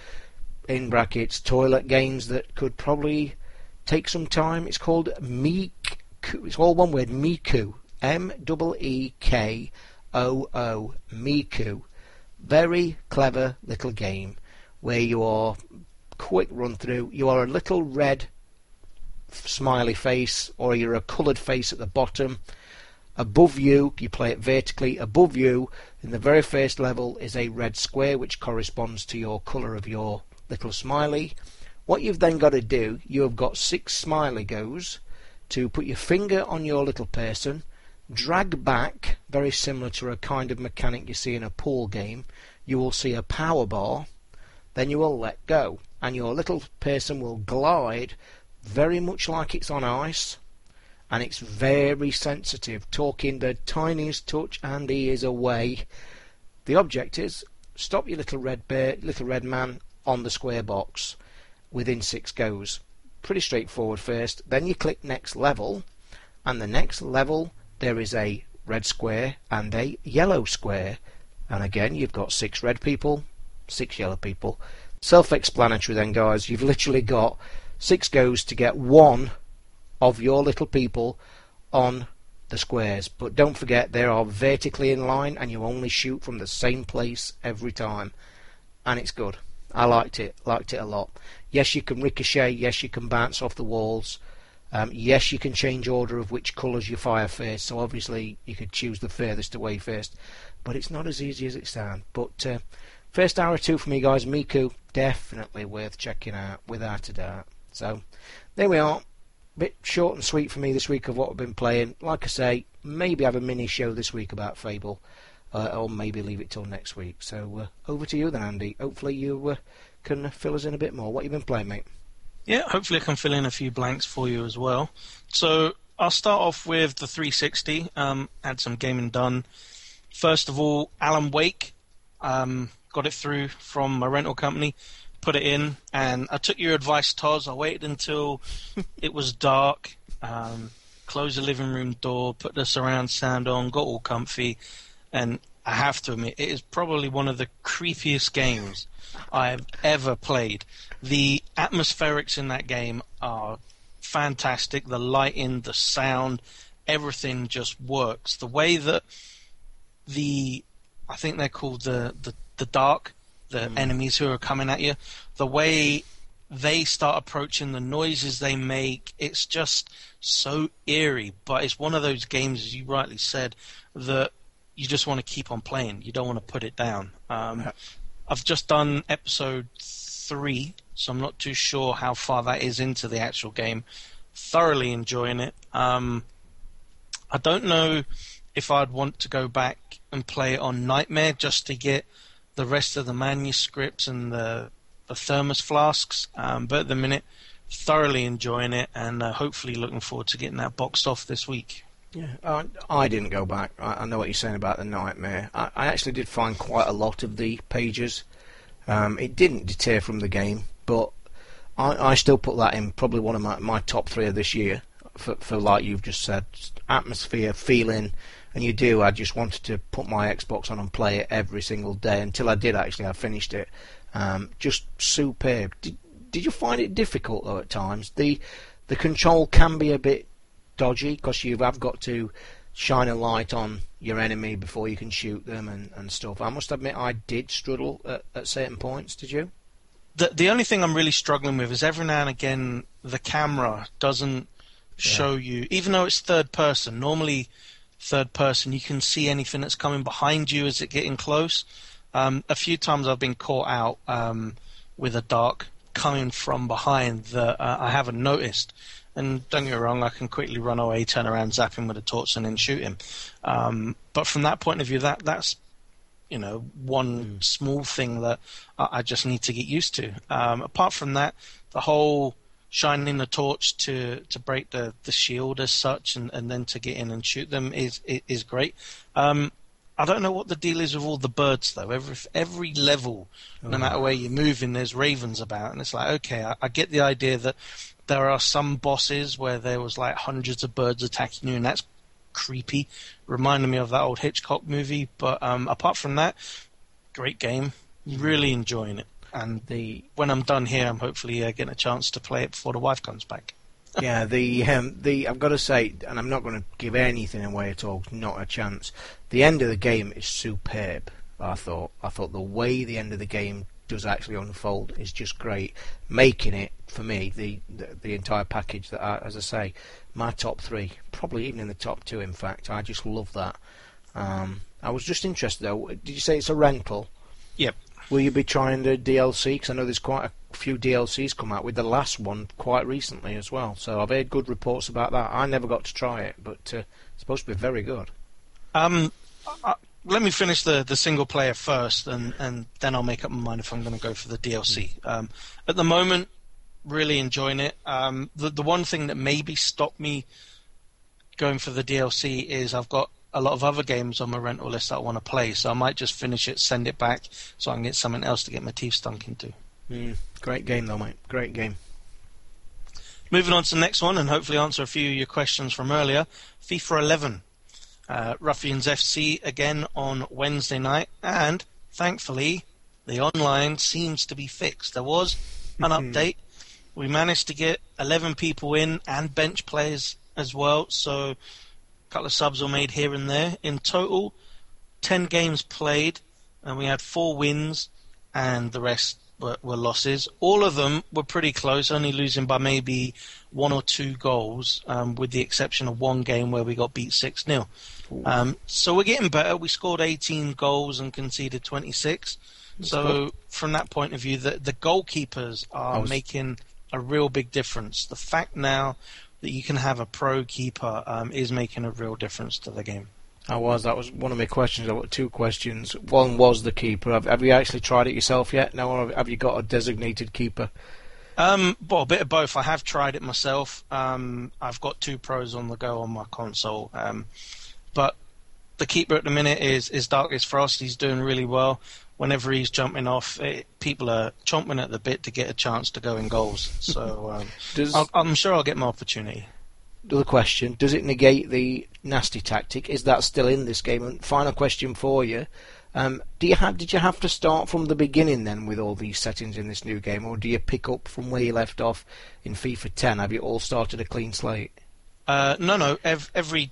in brackets toilet games that could probably take some time. It's called Meek. It's all one word. Meekoo. M E E K O O. Meekoo. Very clever little game where you are quick run through. You are a little red smiley face, or you're a coloured face at the bottom. Above you, you play it vertically. Above you, in the very first level, is a red square which corresponds to your colour of your little smiley. What you've then got to do, you have got six smiley goes to put your finger on your little person, drag back, very similar to a kind of mechanic you see in a pool game. You will see a power bar, then you will let go, and your little person will glide very much like it's on ice, and it's very sensitive, talking the tiniest touch, and he is away. The object is stop your little red bear, little red man on the square box within six goes. Pretty straightforward first. Then you click next level, and the next level there is a red square and a yellow square. And again, you've got six red people, six yellow people. Self explanatory then, guys. You've literally got six goes to get one of your little people on the squares. But don't forget they are vertically in line and you only shoot from the same place every time. And it's good. I liked it, liked it a lot. Yes, you can ricochet, yes, you can bounce off the walls. Um, yes, you can change order of which colours you fire first, so obviously you could choose the furthest away first. But it's not as easy as it sounds. But uh, first hour or two for me, guys. Meekoo, definitely worth checking out, without a doubt. So there we are. Bit short and sweet for me this week of what I've been playing. Like I say, maybe have a mini show this week about Fable, uh, or maybe leave it till next week. So uh, over to you then, Andy. Hopefully you uh, can fill us in a bit more. What you been playing, mate?
Yeah, hopefully I can fill in a few blanks for you as well. So I'll start off with the 360. Um, had some gaming done. First of all, Alan Wake. Um, got it through from my rental company put it in, and I took your advice, Toz. I waited until [LAUGHS] it was dark, um, closed the living room door, put the surround sound on, got all comfy, and I have to admit, it is probably one of the creepiest games I have ever played. The atmospherics in that game are fantastic. The lighting, the sound, everything just works. The way that the I think they're called the the, the dark the mm. enemies who are coming at you, the way they start approaching the noises they make, it's just so eerie. But it's one of those games, as you rightly said, that you just want to keep on playing. You don't want to put it down. Um, I've just done episode three, so I'm not too sure how far that is into the actual game. Thoroughly enjoying it. Um, I don't know if I'd want to go back and play it on Nightmare just to get the rest of the manuscripts and the, the thermos flasks. Um, but at the minute, thoroughly enjoying it and uh, hopefully looking forward to getting that boxed off this week.
Yeah, I, I didn't go back. I, I know what you're saying about the nightmare. I, I actually did find quite a lot of the pages. Um, it didn't deter from the game, but I, still put that in probably one of my, my top three of this year. For, for like you've just said, atmosphere, feeling, and you do. I just wanted to put my Xbox on and play it every single day until I did. Actually, I finished it. Um, just superb. Did, did you find it difficult though at times? The the control can be a bit dodgy because you have got to shine a light on your enemy before you can shoot them and, and stuff. I must admit, I did struggle at, at certain points. Did you?
The the only thing I'm really struggling with is every now and again the camera doesn't show you, even though it's third person. Normally, third person, you can see anything that's coming behind you as it getting close. Um, a few times I've been caught out um, with a dark coming from behind that uh, I haven't noticed. And don't get me wrong, I can quickly run away, turn around, zap him with a torch, and then shoot him. Um, but from that point of view, that that's you know one mm. small thing that I just need to get used to. Um, apart from that, the whole shining the torch to, to break the, the shield as such, and, and then to get in and shoot them is is, great. Um, I don't know what the deal is with all the birds though. Every every level, no matter where you're moving, there's ravens about, and it's like okay, I, I get the idea that there are some bosses where there was like hundreds of birds attacking you, and that's creepy. Reminded me of that old Hitchcock movie. But um, apart from that, great game. Really enjoying it. And the when I'm done here, I'm hopefully uh, getting a chance to play it before the wife comes back. [LAUGHS]
yeah, the um, the I've got to say, and I'm not going to give anything away at all. Not a chance. The end of the game is superb. I thought. I thought the way the end of the game does actually unfold is just great, making it for me the the, the entire package that, I, as I say, my top three, probably even in the top two. In fact, I just love that. Um, I was just interested though. Did you say it's a rental?
Yep.
Will you be trying the DLC? Because I know there's quite a few DLCs come out with the last one quite recently as well. So I've heard good reports about that. I never got to try it, but uh, it's supposed to be very good.
Um, I, let me finish the, the single player first, and, and then I'll make up my mind if I'm going to go for the DLC. Um, at the moment, really enjoying it. Um, the the one thing that maybe stopped me going for the DLC is I've got a lot of other games on my rental list that I want to play, so I might just finish it, send it back, so I can get something else to get my teeth stunk into.
Mm, great game though, mate. Great game.
Moving on to the next one, and hopefully answer a few of your questions from earlier. FIFA 11. Uh, Ruffians FC again on Wednesday night, and thankfully, the online seems to be fixed. There was an update. We managed to get 11 people in and bench players as well, so couple of subs were made here and there. In total, 10 games played, and we had four wins, and the rest were, were, losses. All of them were pretty close, only losing by maybe one or two goals, um, with the exception of one game where we got beat 6 0. Um, so we're getting better. We scored 18 goals and conceded 26. That's so good. from that point of view, the the goalkeepers are was... making a real big difference. The fact now that you can have a pro keeper um, is making a real difference to the game.
I was. That was one of my questions. I've got two questions. One was the keeper. Have, have you actually tried it yourself yet? No, or have you got a designated keeper?
Um, well, a bit of both. I have tried it myself. Um, I've got two pros on the go on my console. Um, but the keeper at the minute is is Darkest Frost. He's doing really well. Whenever he's jumping off, it, people are chomping at the bit to get a chance to go in goals. So [LAUGHS] um, Does, i am sure I'll get my opportunity.
Another question: Does it negate the nasty tactic? Is that still in this game? And final question for you: um, Do you have did you have to start from the beginning then with all these settings in this new game, or do you pick up from where you left off in FIFA 10? Have you all started a clean slate?
Uh, no, no. Every, every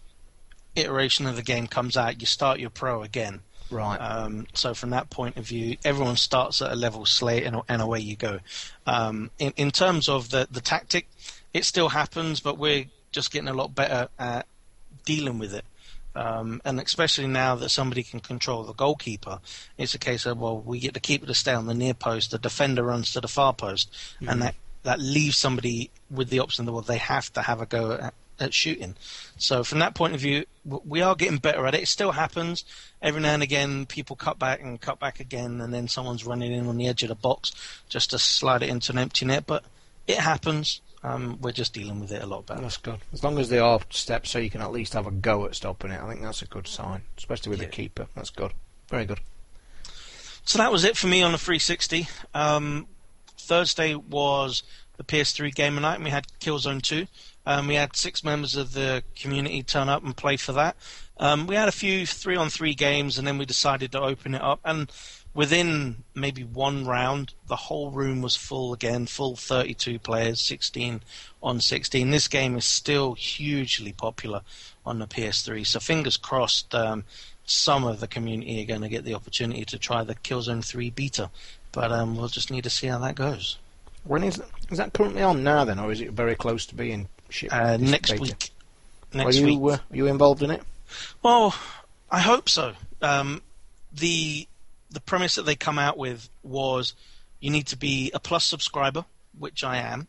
iteration of the game comes out, you start your pro again.
Right.
Um, so from that point of view, everyone starts at a level slate, and, and away you go. Um, in, in terms of the the tactic, it still happens, but we're just getting a lot better at dealing with it. Um, and especially now that somebody can control the goalkeeper, it's a case of well, we get the keeper to stay on the near post, the defender runs to the far post, mm-hmm. and that that leaves somebody with the option that well, they have to have a go at, at shooting. So from that point of view, we are getting better at it. It still happens every now and again. People cut back and cut back again, and then someone's running in on the edge of the box just to slide it into an empty net. But it happens. Um, we're just dealing with it a lot better.
That's good. As long as they are steps, so you can at least have a go at stopping it. I think that's a good sign, especially with
Yeah.
the keeper. That's good. Very good.
So that was it for me on the 360. Um, Thursday was the PS3 gamer night, and we had Killzone 2. Um, we had six members of the community turn up and play for that. Um, we had a few three-on-three games, and then we decided to open it up. And within maybe one round, the whole room was full again, full 32 players, 16 on 16. This game is still hugely popular on the PS3, so fingers crossed. Um, some of the community are going to get the opportunity to try the Killzone 3 beta, but um, we'll just need to see how that goes.
When is is that currently on now then, or is it very close to being?
Uh, next week.
Are
Next
you
week.
uh, are you involved in it?
Well, I hope so. Um, the the premise that they come out with was you need to be a plus subscriber, which I am,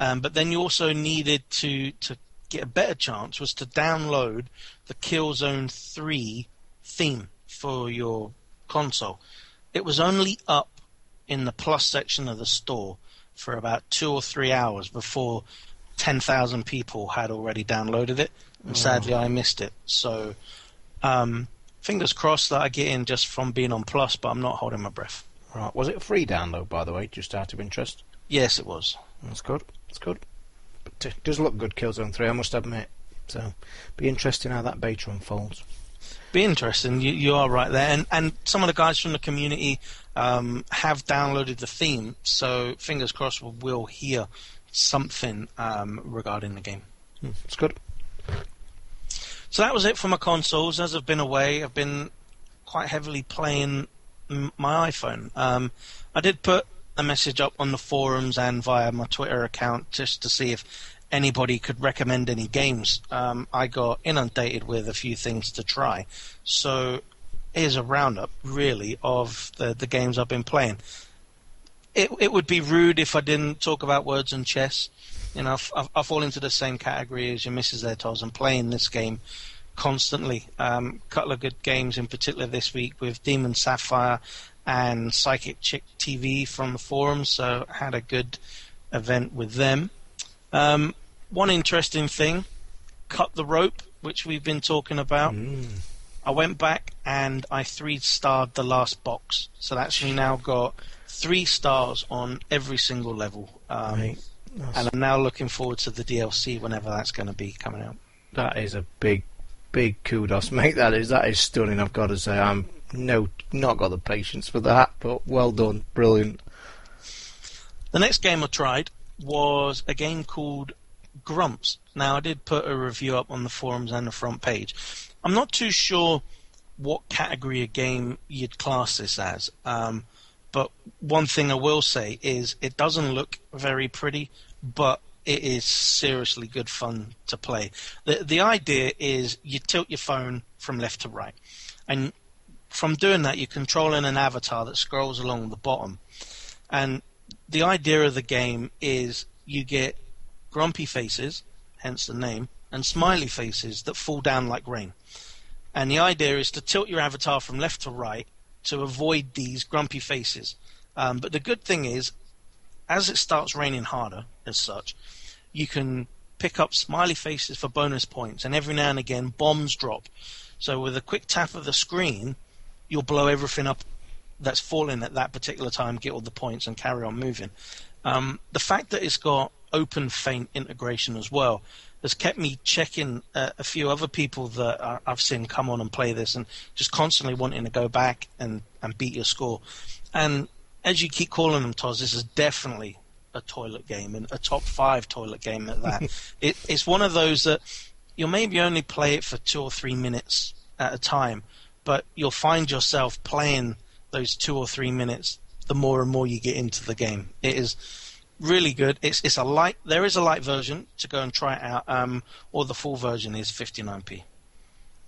um, but then you also needed to to get a better chance was to download the Killzone 3 theme for your console. It was only up in the plus section of the store for about two or three hours before 10,000 people had already downloaded it. And sadly, I missed it. So, um, fingers crossed that I get in just from being on Plus, but I'm not holding my breath.
Right. Was it a free download, by the way, just out of interest?
Yes, it was.
That's good. That's good. But it does look good, Killzone 3, I must admit. So, be interesting how that beta unfolds.
Be interesting. You, you are right there, and and some of the guys from the community um, have downloaded the theme. So fingers crossed, we'll hear something um, regarding the game.
Hmm, It's good.
So that was it for my consoles. As I've been away, I've been quite heavily playing my iPhone. Um, I did put a message up on the forums and via my Twitter account just to see if anybody could recommend any games. Um, I got inundated with a few things to try. So here's a roundup, really, of the, the games I've been playing. It, it would be rude if I didn't talk about words and chess. You know, I, I fall into the same category as your missus there, and playing this game constantly. A um, couple of good games in particular this week with Demon Sapphire and Psychic Chick TV from the forums, so had a good event with them. Um, one interesting thing, Cut the Rope, which we've been talking about.
Mm.
I went back and I three starred the last box, so that's me now got three stars on every single level. Um,
Right.
And I'm now looking forward to the DLC whenever that's going to be coming out.
That is a big, big kudos, mate. That is that is stunning. I've got to say, I'm no not got the patience for that, but well done, brilliant.
The next game I tried was a game called Grumps. Now, I did put a review up on the forums and the front page. I'm not too sure what category of game you'd class this as, um, but one thing I will say is it doesn't look very pretty, but it is seriously good fun to play. The the idea is you tilt your phone from left to right, and from doing that you're controlling an avatar that scrolls along the bottom. And the idea of the game is you get grumpy faces, hence the name, and smiley faces that fall down like rain. And the idea is to tilt your avatar from left to right to avoid these grumpy faces. Um, but the good thing is, as it starts raining harder, as such, you can pick up smiley faces for bonus points, and every now and again bombs drop. So with a quick tap of the screen, you'll blow everything up that's falling at that particular time, get all the points, and carry on moving. Um, the fact that it's got OpenFeint integration as well has kept me checking uh, a few other people that I- I've seen come on and play this and just constantly wanting to go back and, and beat your score. And as you keep calling them, Toz, this is definitely a toilet game and a top five toilet game at that. [LAUGHS] it, it's one of those that you'll maybe only play it for two or three minutes at a time, but you'll find yourself playing those two or three minutes the more and more you get into the game. It is really good. It's it's a light. There is a light version to go and try it out, um, or the full version is 59p.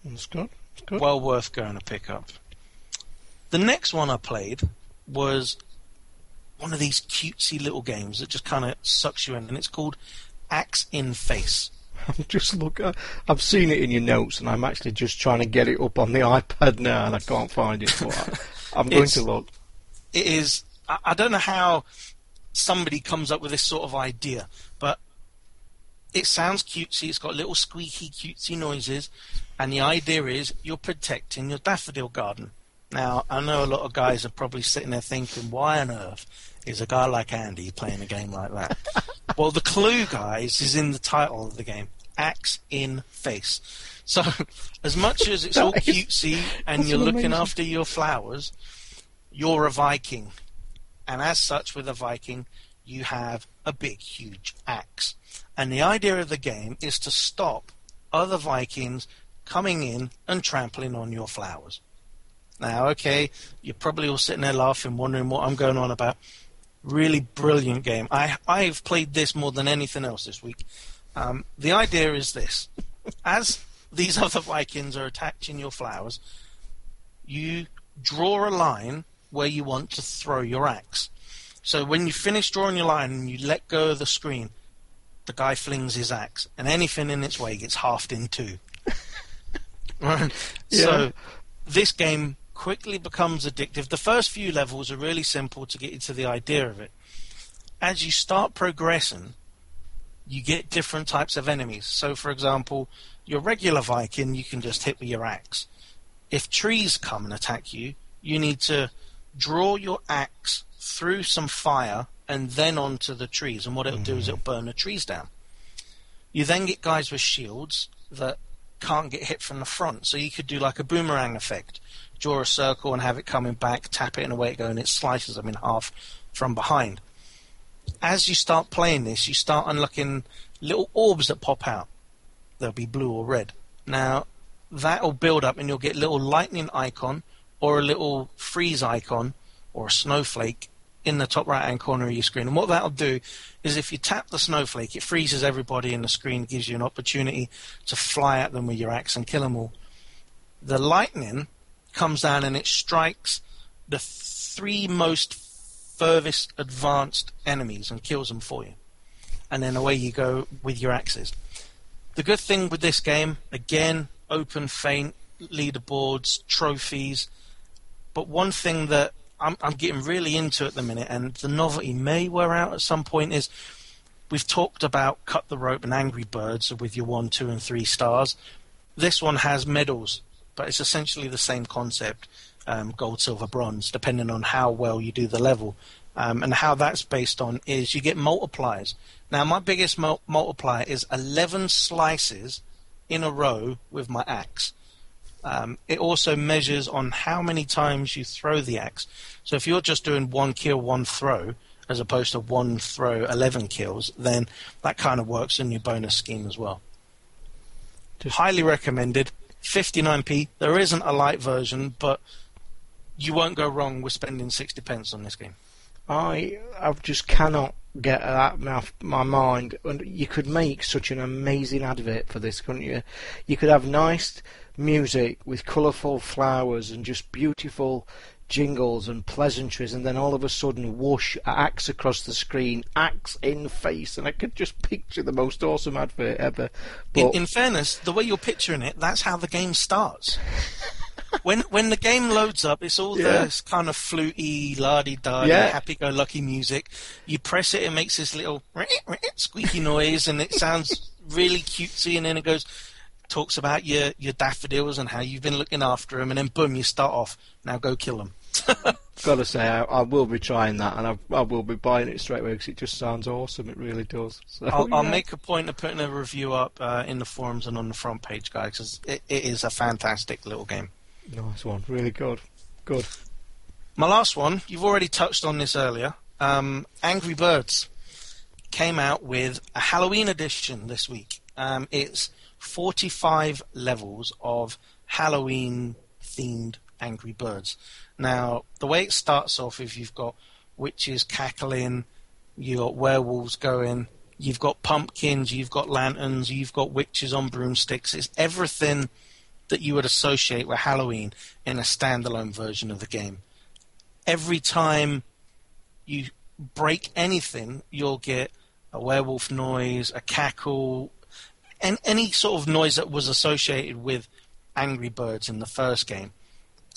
That's good. That's good.
Well worth going to pick up. The next one I played was one of these cutesy little games that just kind of sucks you in, and it's called Axe in Face. [LAUGHS]
I'm just look. uh, I've seen it in your notes, and I'm actually just trying to get it up on the [LAUGHS] iPad now, and I can't find it. But I'm [LAUGHS] going to look.
it is I don't know how somebody comes up with this sort of idea, but it sounds cutesy. It's got little squeaky, cutesy noises, and the idea is you're protecting your daffodil garden. Now, I know a lot of guys are probably sitting there thinking, why on earth is a guy like Andy playing a game like that? [LAUGHS] well, the clue, guys, is in the title of the game Axe in Face. So, [LAUGHS] as much as it's all [LAUGHS] cutesy and you're looking
amazing.
after your flowers, you're a Viking. And as such, with a Viking, you have a big, huge axe. And the idea of the game is to stop other Vikings coming in and trampling on your flowers. Now, okay, you're probably all sitting there laughing, wondering what I'm going on about. Really brilliant game. I I've played this more than anything else this week. Um, the idea is this: [LAUGHS] as these other Vikings are attacking your flowers, you draw a line where you want to throw your axe. So when you finish drawing your line and you let go of the screen, the guy flings his axe, and anything in its way gets halved in two. [LAUGHS] right.
Yeah.
So this game quickly becomes addictive. The first few levels are really simple to get into the idea of it. As you start progressing, you get different types of enemies. So, for example, your regular Viking, you can just hit with your axe. If trees come and attack you, you need to draw your axe through some fire and then onto the trees. And what it'll do is mm-hmm. it'll burn the trees down. You then get guys with shields that can't get hit from the front. So you could do like a boomerang effect. Draw a circle and have it coming back, tap it and away it goes, and it slices them in half from behind. As you start playing this, you start unlocking little orbs that pop out. They'll be blue or red. Now, that'll build up and you'll get little lightning icon or a little freeze icon or a snowflake in the top right hand corner of your screen. And what that'll do is if you tap the snowflake, it freezes everybody in the screen, gives you an opportunity to fly at them with your axe and kill them all. The lightning comes down and it strikes the three most furthest advanced enemies and kills them for you. And then away you go with your axes. The good thing with this game, again, OpenFeint, leaderboards, trophies. But one thing that I'm, I'm getting really into at the minute, and the novelty may wear out at some point, is we've talked about Cut the Rope and Angry Birds with your one, two, and three stars. This one has medals, but it's essentially the same concept um, gold, silver, bronze, depending on how well you do the level. Um, and how that's based on is you get multipliers. Now, my biggest mul- multiplier is 11 slices in a row with my axe. Um, it also measures on how many times you throw the axe. So if you're just doing one kill, one throw, as opposed to one throw, 11 kills, then that kind of works in your bonus scheme as well.
Just-
Highly recommended. 59p. There isn't a light version, but you won't go wrong with spending 60 pence on this game.
I I just cannot get that out of my mind. And you could make such an amazing advert for this, couldn't you? You could have nice music with colourful flowers and just beautiful jingles and pleasantries, and then all of a sudden, whoosh, axe across the screen, axe in face, and I could just picture the most awesome advert ever.
In,
But
in fairness, the way you're picturing it, that's how the game starts. [LAUGHS] when when the game loads up, it's all
Yeah.
this kind of fluty, la-di-da,
Yeah.
happy-go-lucky music. You press it, it makes this little [LAUGHS] squeaky noise, and it sounds [LAUGHS] really cutesy. And then it goes, talks about your your daffodils and how you've been looking after them, and then boom, you start off. Now go kill them. [LAUGHS]
gotta say, I, I will be trying that, and I, I will be buying it straight away because it just sounds awesome. It really does. So,
I'll, I'll make a point of putting a review up uh, in the forums and on the front page, guys, because it, it is a fantastic little game.
nice one. Really good. Good.
My last one, you've already touched on this earlier. Um, Angry Birds came out with a Halloween edition this week. Um, it's 45 levels of Halloween themed Angry Birds. Now, the way it starts off is you've got witches cackling, you've got werewolves going, you've got pumpkins, you've got lanterns, you've got witches on broomsticks. It's everything that you would associate with Halloween in a standalone version of the game every time you break anything, you'll get a werewolf noise, a cackle, and any sort of noise that was associated with Angry Birds in the first game.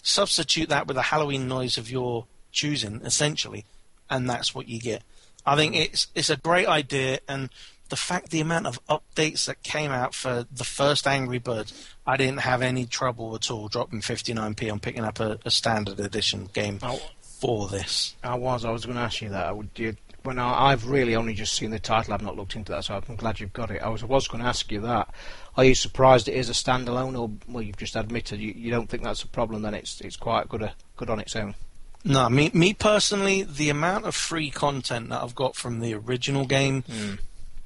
Substitute that with a Halloween noise of your choosing, essentially, and that's what you get. I think it's it's a great idea, and the fact the amount of updates that came out for the first Angry Birds, I didn't have any trouble at all dropping 59p on picking up a, a standard edition game
Oh.
for this.
I was. I was going to ask you that. I would. You, when I, I've really only just seen the title, I've not looked into that, so I'm glad you've got it. I was. Was going to ask you that. Are you surprised it is a standalone, or well, you've just admitted you, you don't think that's a problem? Then it's it's quite good. A, good on its own.
No, me me personally, the amount of free content that I've got from the original game, hmm.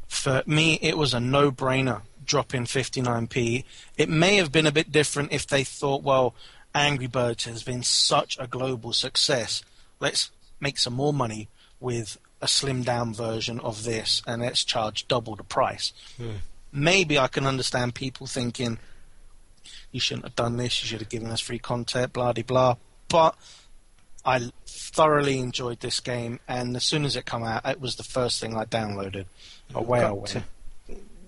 for me, it was a no-brainer dropping 59p. It may have been a bit different if they thought, well, Angry Birds has been such a global success. Let's make some more money with a slimmed-down version of this, and let's charge double the price. Maybe I can understand people thinking, you shouldn't have done this. You should have given us free content, blah de blah. But I thoroughly enjoyed this game, and as soon as it came out, it was the first thing I downloaded. Away
Got to,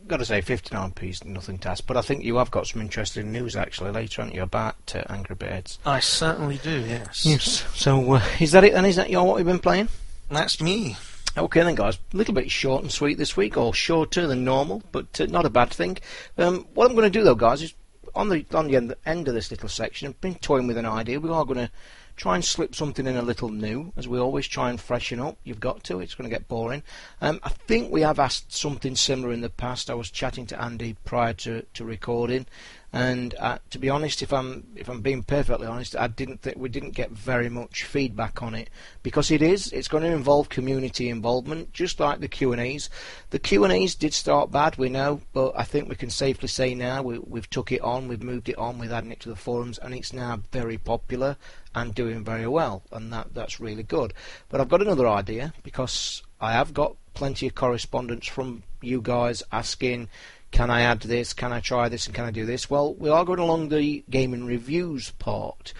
got to say, 59p is nothing to ask. But I think you have got some interesting news actually later, haven't you, about uh, Angry Birds?
I certainly do. Yes.
Yes. So uh, is that it? Then is that your what you've been playing?
That's me.
Okay then, guys. A little bit short and sweet this week, or shorter than normal, but uh, not a bad thing. Um, what I'm going to do though, guys, is on the on the end, end of this little section, I've been toying with an idea. We are going to try and slip something in a little new, as we always try and freshen up. You've got to. It's going to get boring. Um, I think we have asked something similar in the past. I was chatting to Andy prior to, to recording, and uh, to be honest, if I'm if I'm being perfectly honest, I didn't think we didn't get very much feedback on it because it is it's going to involve community involvement, just like the Q and A's. The Q and A's did start bad, we know, but I think we can safely say now we, we've took it on, we've moved it on, we've added it to the forums, and it's now very popular and doing very well, and that that's really good. But I've got another idea because I have got plenty of correspondence from you guys asking can I add this? Can I try this? And can I do this? Well, we are going along the gaming reviews part.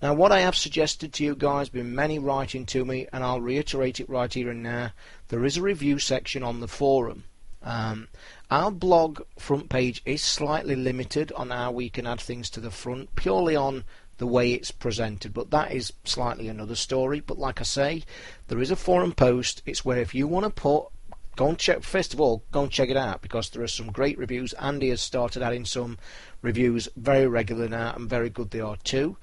Now, what I have suggested to you guys, been many writing to me, and I'll reiterate it right here and now. There is a review section on the forum. Um, our blog front page is slightly limited on how we can add things to the front, purely on the way it's presented, but that is slightly another story. But like I say, there is a forum post. It's where if you want to put go and check first of all go and check it out because there are some great reviews. Andy has started adding some reviews very regular now and very good they are too.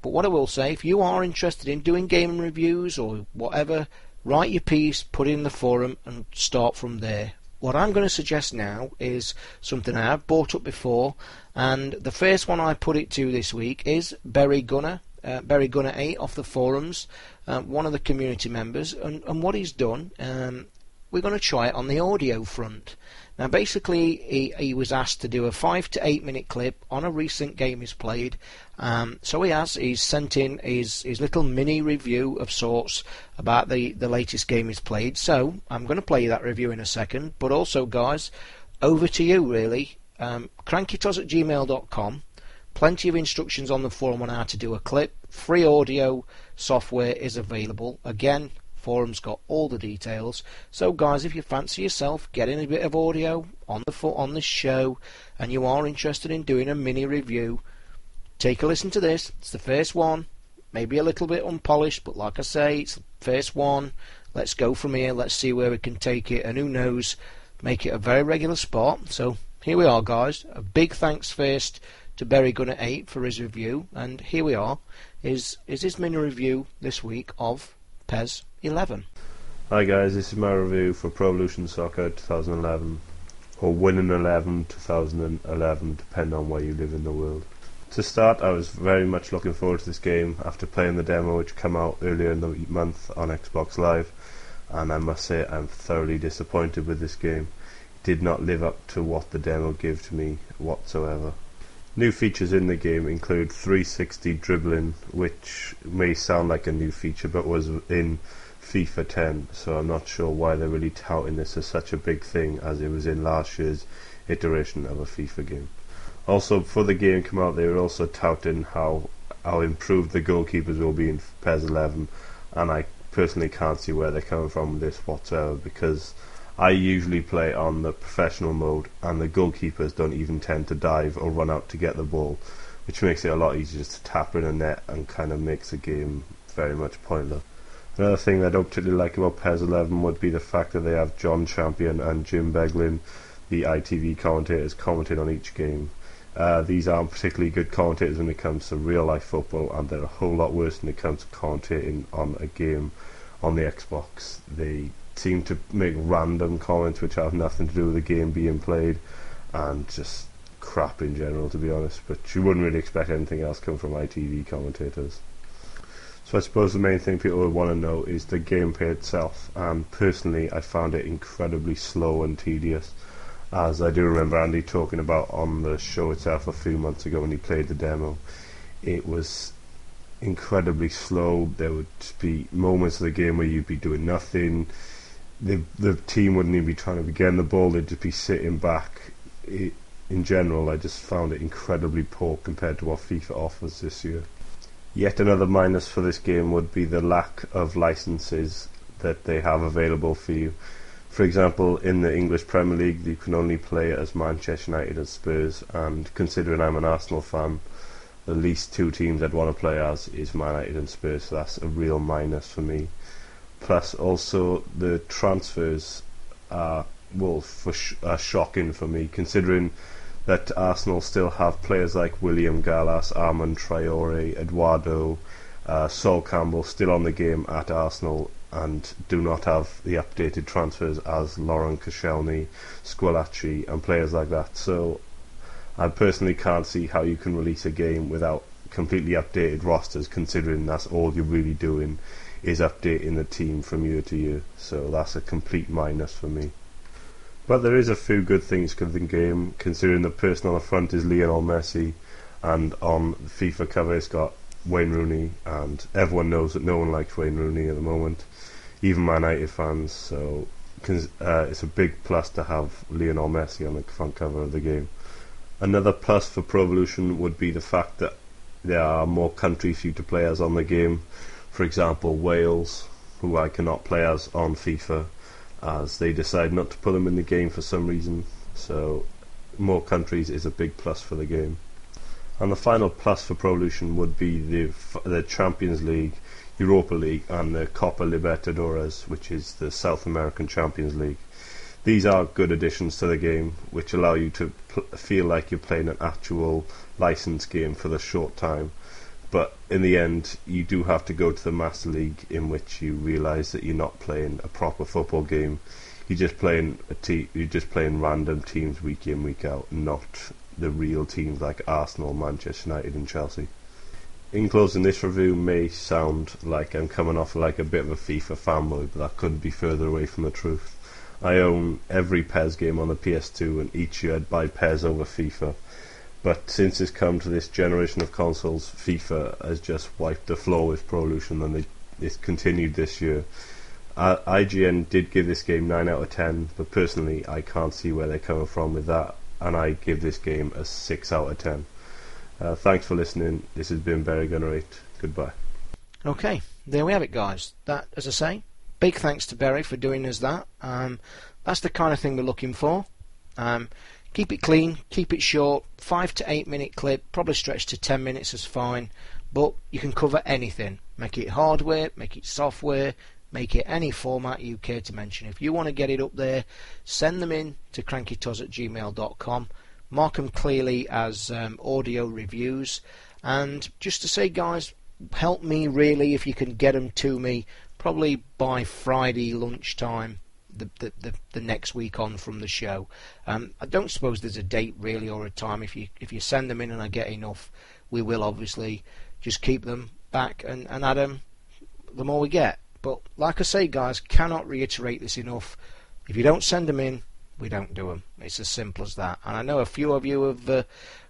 But what i will say if you are interested in doing gaming reviews or whatever write your piece put it in the forum and start from there. What i'm going to suggest now is something i have brought up before and the first one i put it to this week is berry gunner uh, Berry Gunner 8 off the forums, uh, one of the community members, and, and what he's done, um, we're going to try it on the audio front. Now, basically, he, he was asked to do a five to eight minute clip on a recent game he's played. Um, so he has. He's sent in his, his little mini review of sorts about the, the latest game he's played. So I'm going to play that review in a second. But also, guys, over to you, really. Um, crankytoz at gmail.com. Plenty of instructions on the forum on how to do a clip. Free audio software is available. Again, forum's got all the details. So, guys, if you fancy yourself getting a bit of audio on the fo- on this show, and you are interested in doing a mini review, take a listen to this. It's the first one, maybe a little bit unpolished, but like I say, it's the first one. Let's go from here. Let's see where we can take it, and who knows, make it a very regular spot. So here we are, guys. A big thanks first to Berry Gunner 8 for his review, and here we are. Is is his mini review this week of PES 11?
Hi guys, this is my review for Pro Evolution Soccer 2011, or Winning 11 2011, depending on where you live in the world. To start, I was very much looking forward to this game after playing the demo which came out earlier in the month on Xbox Live, and I must say I'm thoroughly disappointed with this game. It did not live up to what the demo gave to me whatsoever. New features in the game include 360 dribbling, which may sound like a new feature but was in FIFA 10, so I'm not sure why they're really touting this as such a big thing as it was in last year's iteration of a FIFA game. Also, before the game came out, they were also touting how how improved the goalkeepers will be in PES 11, and I personally can't see where they're coming from with this whatsoever because I usually play on the professional mode, and the goalkeepers don't even tend to dive or run out to get the ball, which makes it a lot easier just to tap in a net and kind of makes the game very much pointless. Another thing that I don't particularly like about PES 11 would be the fact that they have John Champion and Jim Beglin, the ITV commentators, commenting on each game. Uh, these aren't particularly good commentators when it comes to real life football, and they're a whole lot worse when it comes to commentating on a game on the Xbox. They seem to make random comments which have nothing to do with the game being played, and just crap in general, to be honest. But you wouldn't really expect anything else come from ITV commentators. So I suppose the main thing people would want to know is the gameplay itself. And personally, I found it incredibly slow and tedious, as I do remember Andy talking about on the show itself a few months ago when he played the demo. It was incredibly slow. There would be moments of the game where you'd be doing nothing. The the team wouldn't even be trying to be getting the ball; they'd just be sitting back. It, in general, I just found it incredibly poor compared to what FIFA offers this year. Yet another minus for this game would be the lack of licenses that they have available for you. For example, in the English Premier League, you can only play as Manchester United and Spurs, and considering I'm an Arsenal fan, the least two teams I'd want to play as is Man United and Spurs, so that's a real minus for me. Plus, also the transfers are well for sh- are shocking for me, considering that Arsenal still have players like William Gallas, Armand Traore, Eduardo, uh, Sol Campbell still on the game at Arsenal and do not have the updated transfers as Laurent Koscielny, Squillaci and players like that. So I personally can't see how you can release a game without completely updated rosters considering that's all you're really doing is updating the team from year to year. So that's a complete minus for me. But there is a few good things to the game, considering the person on the front is Lionel Messi, and on the FIFA cover it's got Wayne Rooney, and everyone knows that no one likes Wayne Rooney at the moment, even Man United fans. So uh, it's a big plus to have Lionel Messi on the front cover of the game. Another plus for Pro Evolution would be the fact that there are more countries for you to play as on the game. For example, Wales, who I cannot play as on FIFA as they decide not to put them in the game for some reason. So more countries is a big plus for the game. And the final plus for Pro Evolution would be the the Champions League, Europa League, and the Copa Libertadores, which is the South American Champions League. These are good additions to the game, which allow you to feel like you're playing an actual licensed game for the short time but in the end, you do have to go to the Master League, in which you realise that you're not playing a proper football game. You're just playing a te- You're just playing random teams week in, week out, not the real teams like Arsenal, Manchester United, and Chelsea. In closing, this review may sound like I'm coming off like a bit of a FIFA fanboy, but that couldn't be further away from the truth. I own every PES game on the PS2, and each year I'd buy PES over FIFA. But since it's come to this generation of consoles, FIFA has just wiped the floor with Pro Evolution, and they, it's continued this year. Uh, IGN did give this game 9 out of 10, but personally, I can't see where they're coming from with that, and I give this game a 6 out of 10. Uh, thanks for listening. This has been Barry Gunner 8. Goodbye.
Okay, there we have it, guys. That, as I say, big thanks to Barry for doing us that. Um, that's the kind of thing we're looking for. Um, Keep it clean, keep it short, 5 to 8 minute clip, probably stretch to 10 minutes is fine, but you can cover anything. Make it hardware, make it software, make it any format you care to mention. If you want to get it up there, send them in to crankytoz at gmail.com. Mark them clearly as um, audio reviews. And just to say, guys, help me really if you can get them to me probably by Friday lunchtime the, the, the, the, next week on from the show. Um, I don't suppose there's a date really or a time. If you if you send them in and I get enough, we will obviously just keep them back and, and add them the more we get. But like I say, guys, cannot reiterate this enough. If you don't send them in, we don't do them. It's as simple as that. And I know a few of you have uh,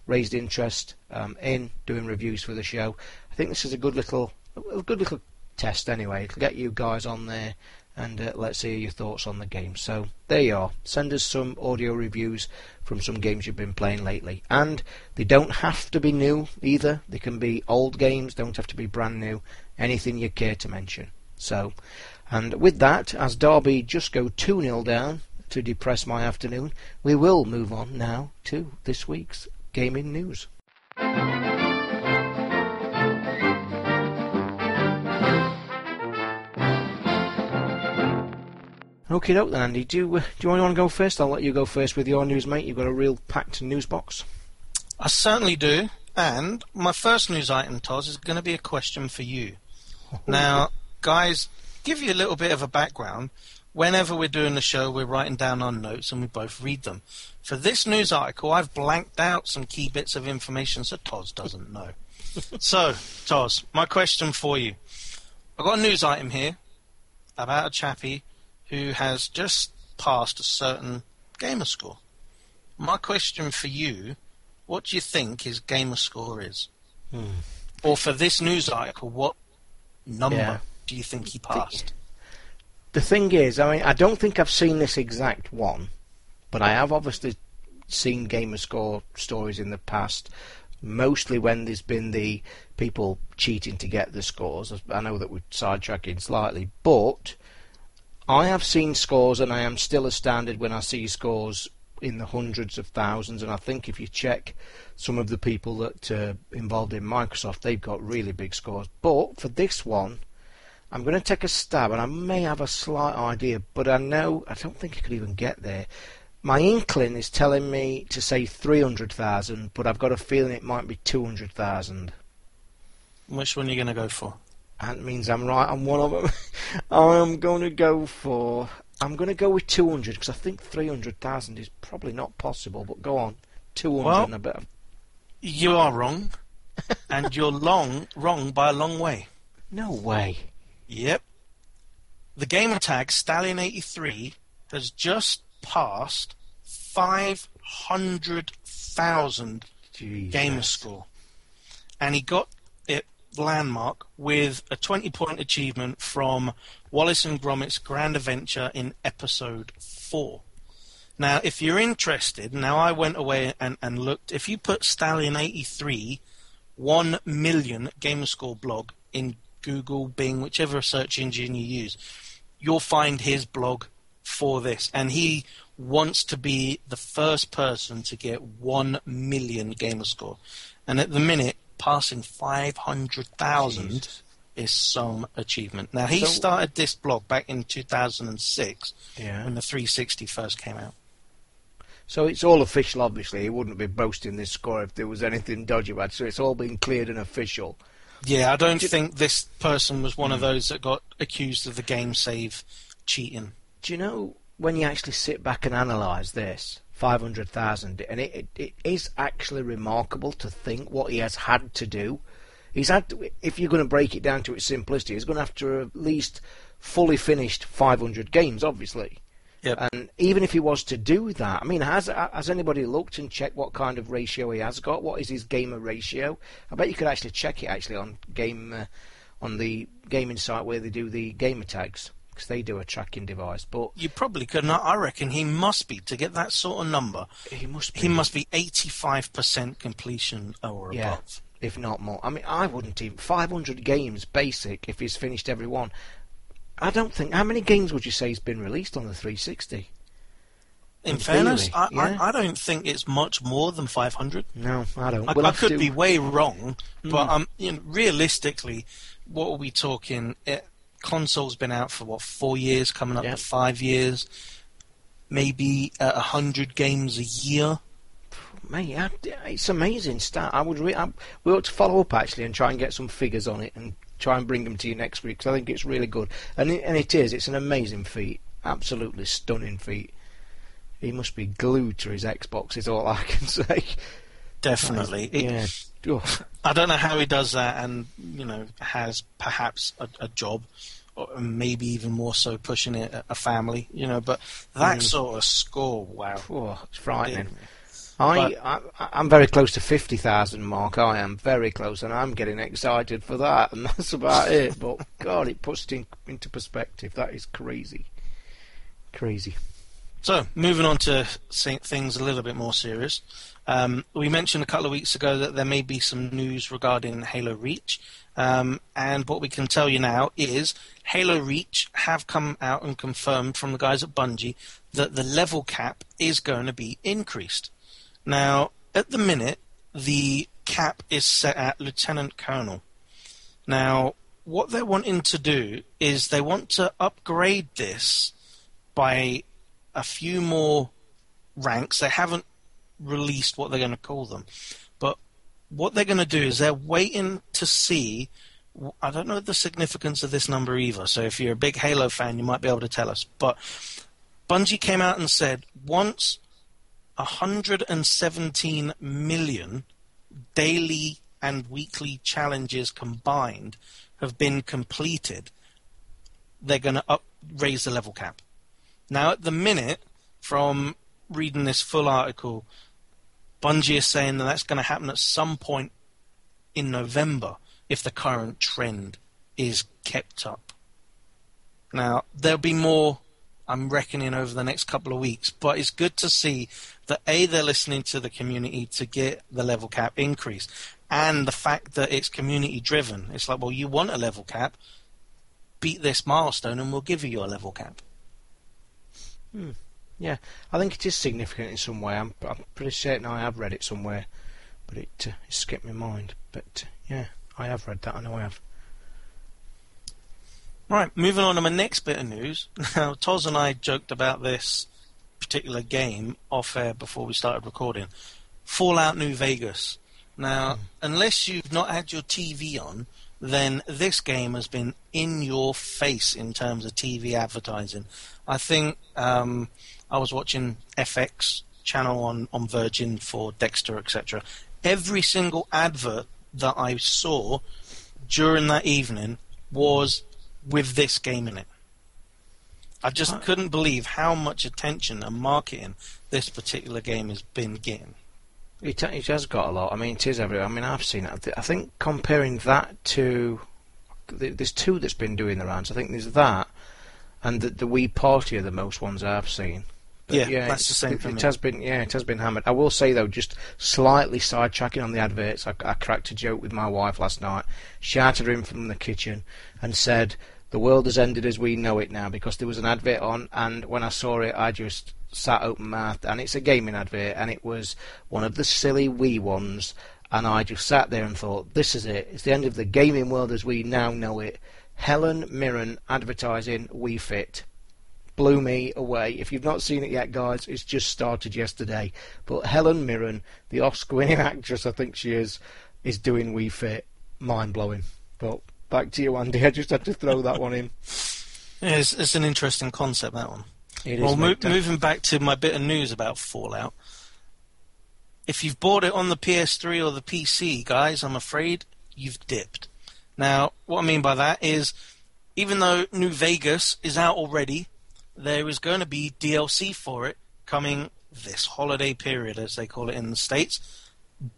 raised interest um, in doing reviews for the show. I think this is a good little a good little test anyway. It'll get you guys on there and uh, let's hear your thoughts on the game. So there you are. Send us some audio reviews from some games you've been playing lately. And they don't have to be new either. They can be old games, don't have to be brand new. Anything you care to mention. So, and with that, as Derby just go 2 0 down to depress my afternoon, we will move on now to this week's gaming news. Okay, doke then, Andy. Do you, uh, do you want to go first? I'll let you go first with your news, mate. You've got a real packed news box.
I certainly do. And my first news item, Toz, is going to be a question for you. [LAUGHS] Now, guys, give you a little bit of a background. Whenever we're doing the show, we're writing down our notes and we both read them. For this news article, I've blanked out some key bits of information so Toz doesn't know. [LAUGHS] so, Toz, my question for you. I've got a news item here about a chappie who has just passed a certain gamer score. My question for you what do you think his gamer score is?
Hmm.
Or for this news article, what number
Yeah.
do you think he passed?
The thing is, I mean, I don't think I've seen this exact one, but I have obviously seen gamer score stories in the past. Mostly when there's been the people cheating to get the scores. I know that we're sidetracking slightly, but I have seen scores, and I am still astounded when I see scores in the hundreds of thousands. And I think if you check some of the people that uh, involved in Microsoft, they've got really big scores. But for this one, I'm going to take a stab, and I may have a slight idea, but I know I don't think I could even get there. My inkling is telling me to say 300,000, but I've got a feeling it might be 200,000.
Which one are you going to go for?
That means I'm right I'm one of them. [LAUGHS] I'm going to go for. I'm going to go with 200 because I think 300,000 is probably not possible. But go on, 200
Well-
and a bit. Of,
You are wrong, [LAUGHS] and you're long wrong by a long way.
no way.
Yep. The gamer tag Stallion83 has just passed 500,000 gamer score. And he got landmark with a 20 point achievement from Wallace and Gromit's Grand Adventure in episode 4. Now, if you're interested, now I went away and, and looked. If you put Stallion 83 1 million gamerscore blog in Google, Bing, whichever search engine you use, you'll find his blog for this. And he wants to be the first person to get 1 million gamerscore. And at the minute, passing 500,000 is some hmm. achievement. Now, he
So-
started this blog back in 2006
Yeah.
when the 360 first came out.
So it's all official, obviously. He wouldn't be boasting this score if there was anything dodgy about it. So it's all been cleared and official.
Yeah, I don't
Did-
think this person was one of hmm. those that got accused of the game save cheating.
Do you know when you actually sit back and analyse this, 500,000, and it, it, it is actually remarkable to think what he has had to do. He's had, to, if you're going to break it down to its simplicity, he's going to have to at least fully finished 500 games, obviously.
Yep.
And even if he was to do that, I mean, has has anybody looked and checked what kind of ratio he has got? What is his gamer ratio? I bet you could actually check it actually on game uh, on the gaming site where they do the gamer tags because they do a tracking device. But
You probably could not. I reckon he must be to get that sort of number.
he must be,
He must be 85% completion or
Yeah.
above.
if not more. I mean, I wouldn't even 500 games basic if he's finished every one. I don't think how many games would you say he's been released on the 360?
In
In
fairness, I,
yeah.
I, I don't think it's much more than 500.
No, I don't.
I,
We'll
I could
to-
be way wrong, but
Mm.
um, you know, realistically, what are we talking? It, console's been out for what four years, coming up
Yeah.
to five years. Maybe uh, a hundred games a year.
Mate, I, it's amazing stat. I would. Re- I, we ought to follow up actually and try and get some figures on it and try and bring them to you next week because I think it's really good. And it, and it is. It's an amazing feat. Absolutely stunning feat. He must be glued to his Xbox. Is all I [LAUGHS] can say.
Definitely.
Yeah.
I don't know how he does that, and you know has perhaps a, a job, or maybe even more so pushing it a- family. You know, but that
Mm.
sort of score, wow.
oh, it's frightening. I I'm very close to fifty thousand mark. I am very close, and I'm getting excited for that. And [LAUGHS] that's about it. But God, it puts it in, into perspective. That is crazy, crazy.
So, moving on to things a little bit more serious. Um, we mentioned a couple of weeks ago that there may be some news regarding Halo Reach. Um, and what we can tell you now is Halo Reach have come out and confirmed from the guys at Bungie that the level cap is going to be increased. Now, at the minute, the cap is set at Lieutenant Colonel. Now, what they're wanting to do is they want to upgrade this by a few more ranks. They haven't released what they're going to call them, but what they're going to do is they're waiting to see. I don't know the significance of this number either. So if you're a big Halo fan, you might be able to tell us. But Bungie came out and said once 117 million daily and weekly challenges combined have been completed, they're going to up raise the level cap. Now, at the minute, from reading this full article, Bungie is saying that that's going to happen at some point in November if the current trend is kept up. Now, there'll be more, I'm reckoning, over the next couple of weeks, but it's good to see that A, they're listening to the community to get the level cap increase, and the fact that it's community driven. It's like, well, you want a level cap, beat this milestone, and we'll give you your level cap.
Hmm. Yeah, I think it is significant in some way. I'm, I'm pretty certain I have read it somewhere, but it, uh, it skipped my mind. But uh, yeah, I have read that. I know I have.
Right, moving on to my next bit of news. [LAUGHS] Now, Toz and I joked about this particular game off air before we started recording. Fallout New Vegas. Now, mm. unless you've not had your TV on, then this game has been in your face in terms of TV advertising. I think um, I was watching FX channel on, on Virgin for Dexter, etc. Every single advert that I saw during that evening was with this game in it. I just couldn't believe how much attention and marketing this particular game has been getting.
It, it has got a lot. I mean, it is everywhere. I mean, I've seen it. I think comparing that to there's two that's been doing the rounds. I think there's that, and the, the Wii Party are the most ones I've seen.
But yeah, yeah, that's the same.
It,
it
has been, yeah, it has been hammered. I will say though, just slightly sidetracking on the adverts. I, I cracked a joke with my wife last night, shouted her in from the kitchen, and said, "The world has ended as we know it now," because there was an advert on, and when I saw it, I just sat open mouthed, and it's a gaming advert, and it was one of the silly wee ones, and I just sat there and thought, "This is it. It's the end of the gaming world as we now know it." Helen Mirren advertising Wii Fit blew me away. If you've not seen it yet, guys, it's just started yesterday. But Helen Mirren, the Oscar-winning [LAUGHS] actress, I think she is, is doing Wii Fit. Mind blowing. But back to you, Andy. [LAUGHS] I just had to throw that one in.
Yeah, it's, it's an interesting concept that one.
It
well,
is,
mo- moving back to my bit of news about Fallout. If you've bought it on the PS3 or the PC, guys, I'm afraid you've dipped. Now, what I mean by that is, even though New Vegas is out already, there is going to be DLC for it coming this holiday period, as they call it in the States,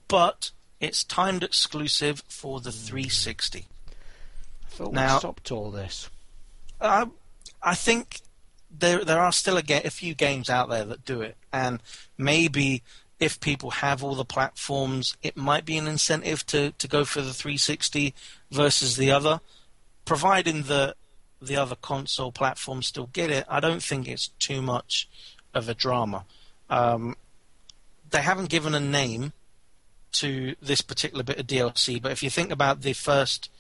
but it's timed exclusive for the 360.
I thought
Now-
we stopped all this.
Uh, I think there there are still a, a few games out there that do it, and maybe if people have all the platforms, it might be an incentive to, to go for the 360 versus the other, providing that the other console platforms still get it. I don't think it's too much of a drama. Um, they haven't given a name to this particular bit of DLC, but if you think about the first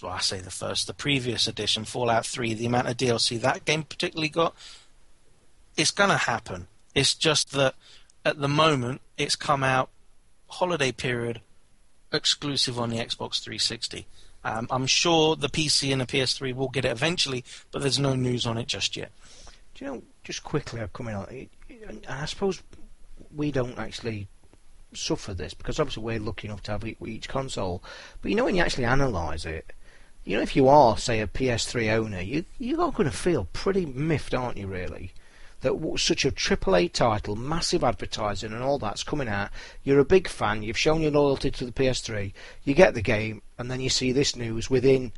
well, I say the first, the previous edition, Fallout 3, the amount of DLC that game particularly got, it's going to happen. It's just that at the moment, it's come out holiday period exclusive on the Xbox 360. Um, I'm sure the PC and the PS3 will get it eventually, but there's no news on it just yet.
Do you know, just quickly, I'm coming on. I suppose we don't actually suffer this because obviously we're lucky enough to have each console. But you know, when you actually analyse it, you know, if you are, say, a PS3 owner, you you are going to feel pretty miffed, aren't you? Really, that such a AAA title, massive advertising, and all that's coming out. You're a big fan. You've shown your loyalty to the PS3. You get the game, and then you see this news within.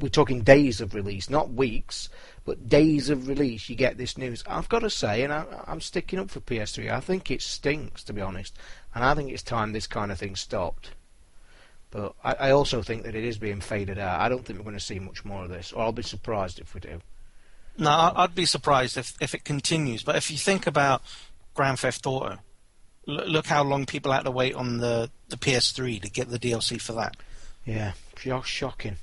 We're talking days of release, not weeks, but days of release. You get this news. I've got to say, and I, I'm sticking up for PS3. I think it stinks, to be honest, and I think it's time this kind of thing stopped. But I, I also think that it is being faded out. I don't think we're going to see much more of this, or I'll be surprised if we do.
No, I'd be surprised if, if it continues. But if you think about Grand Theft Auto, look how long people had to wait on the, the PS3 to get the DLC for that.
Yeah, sho- shocking.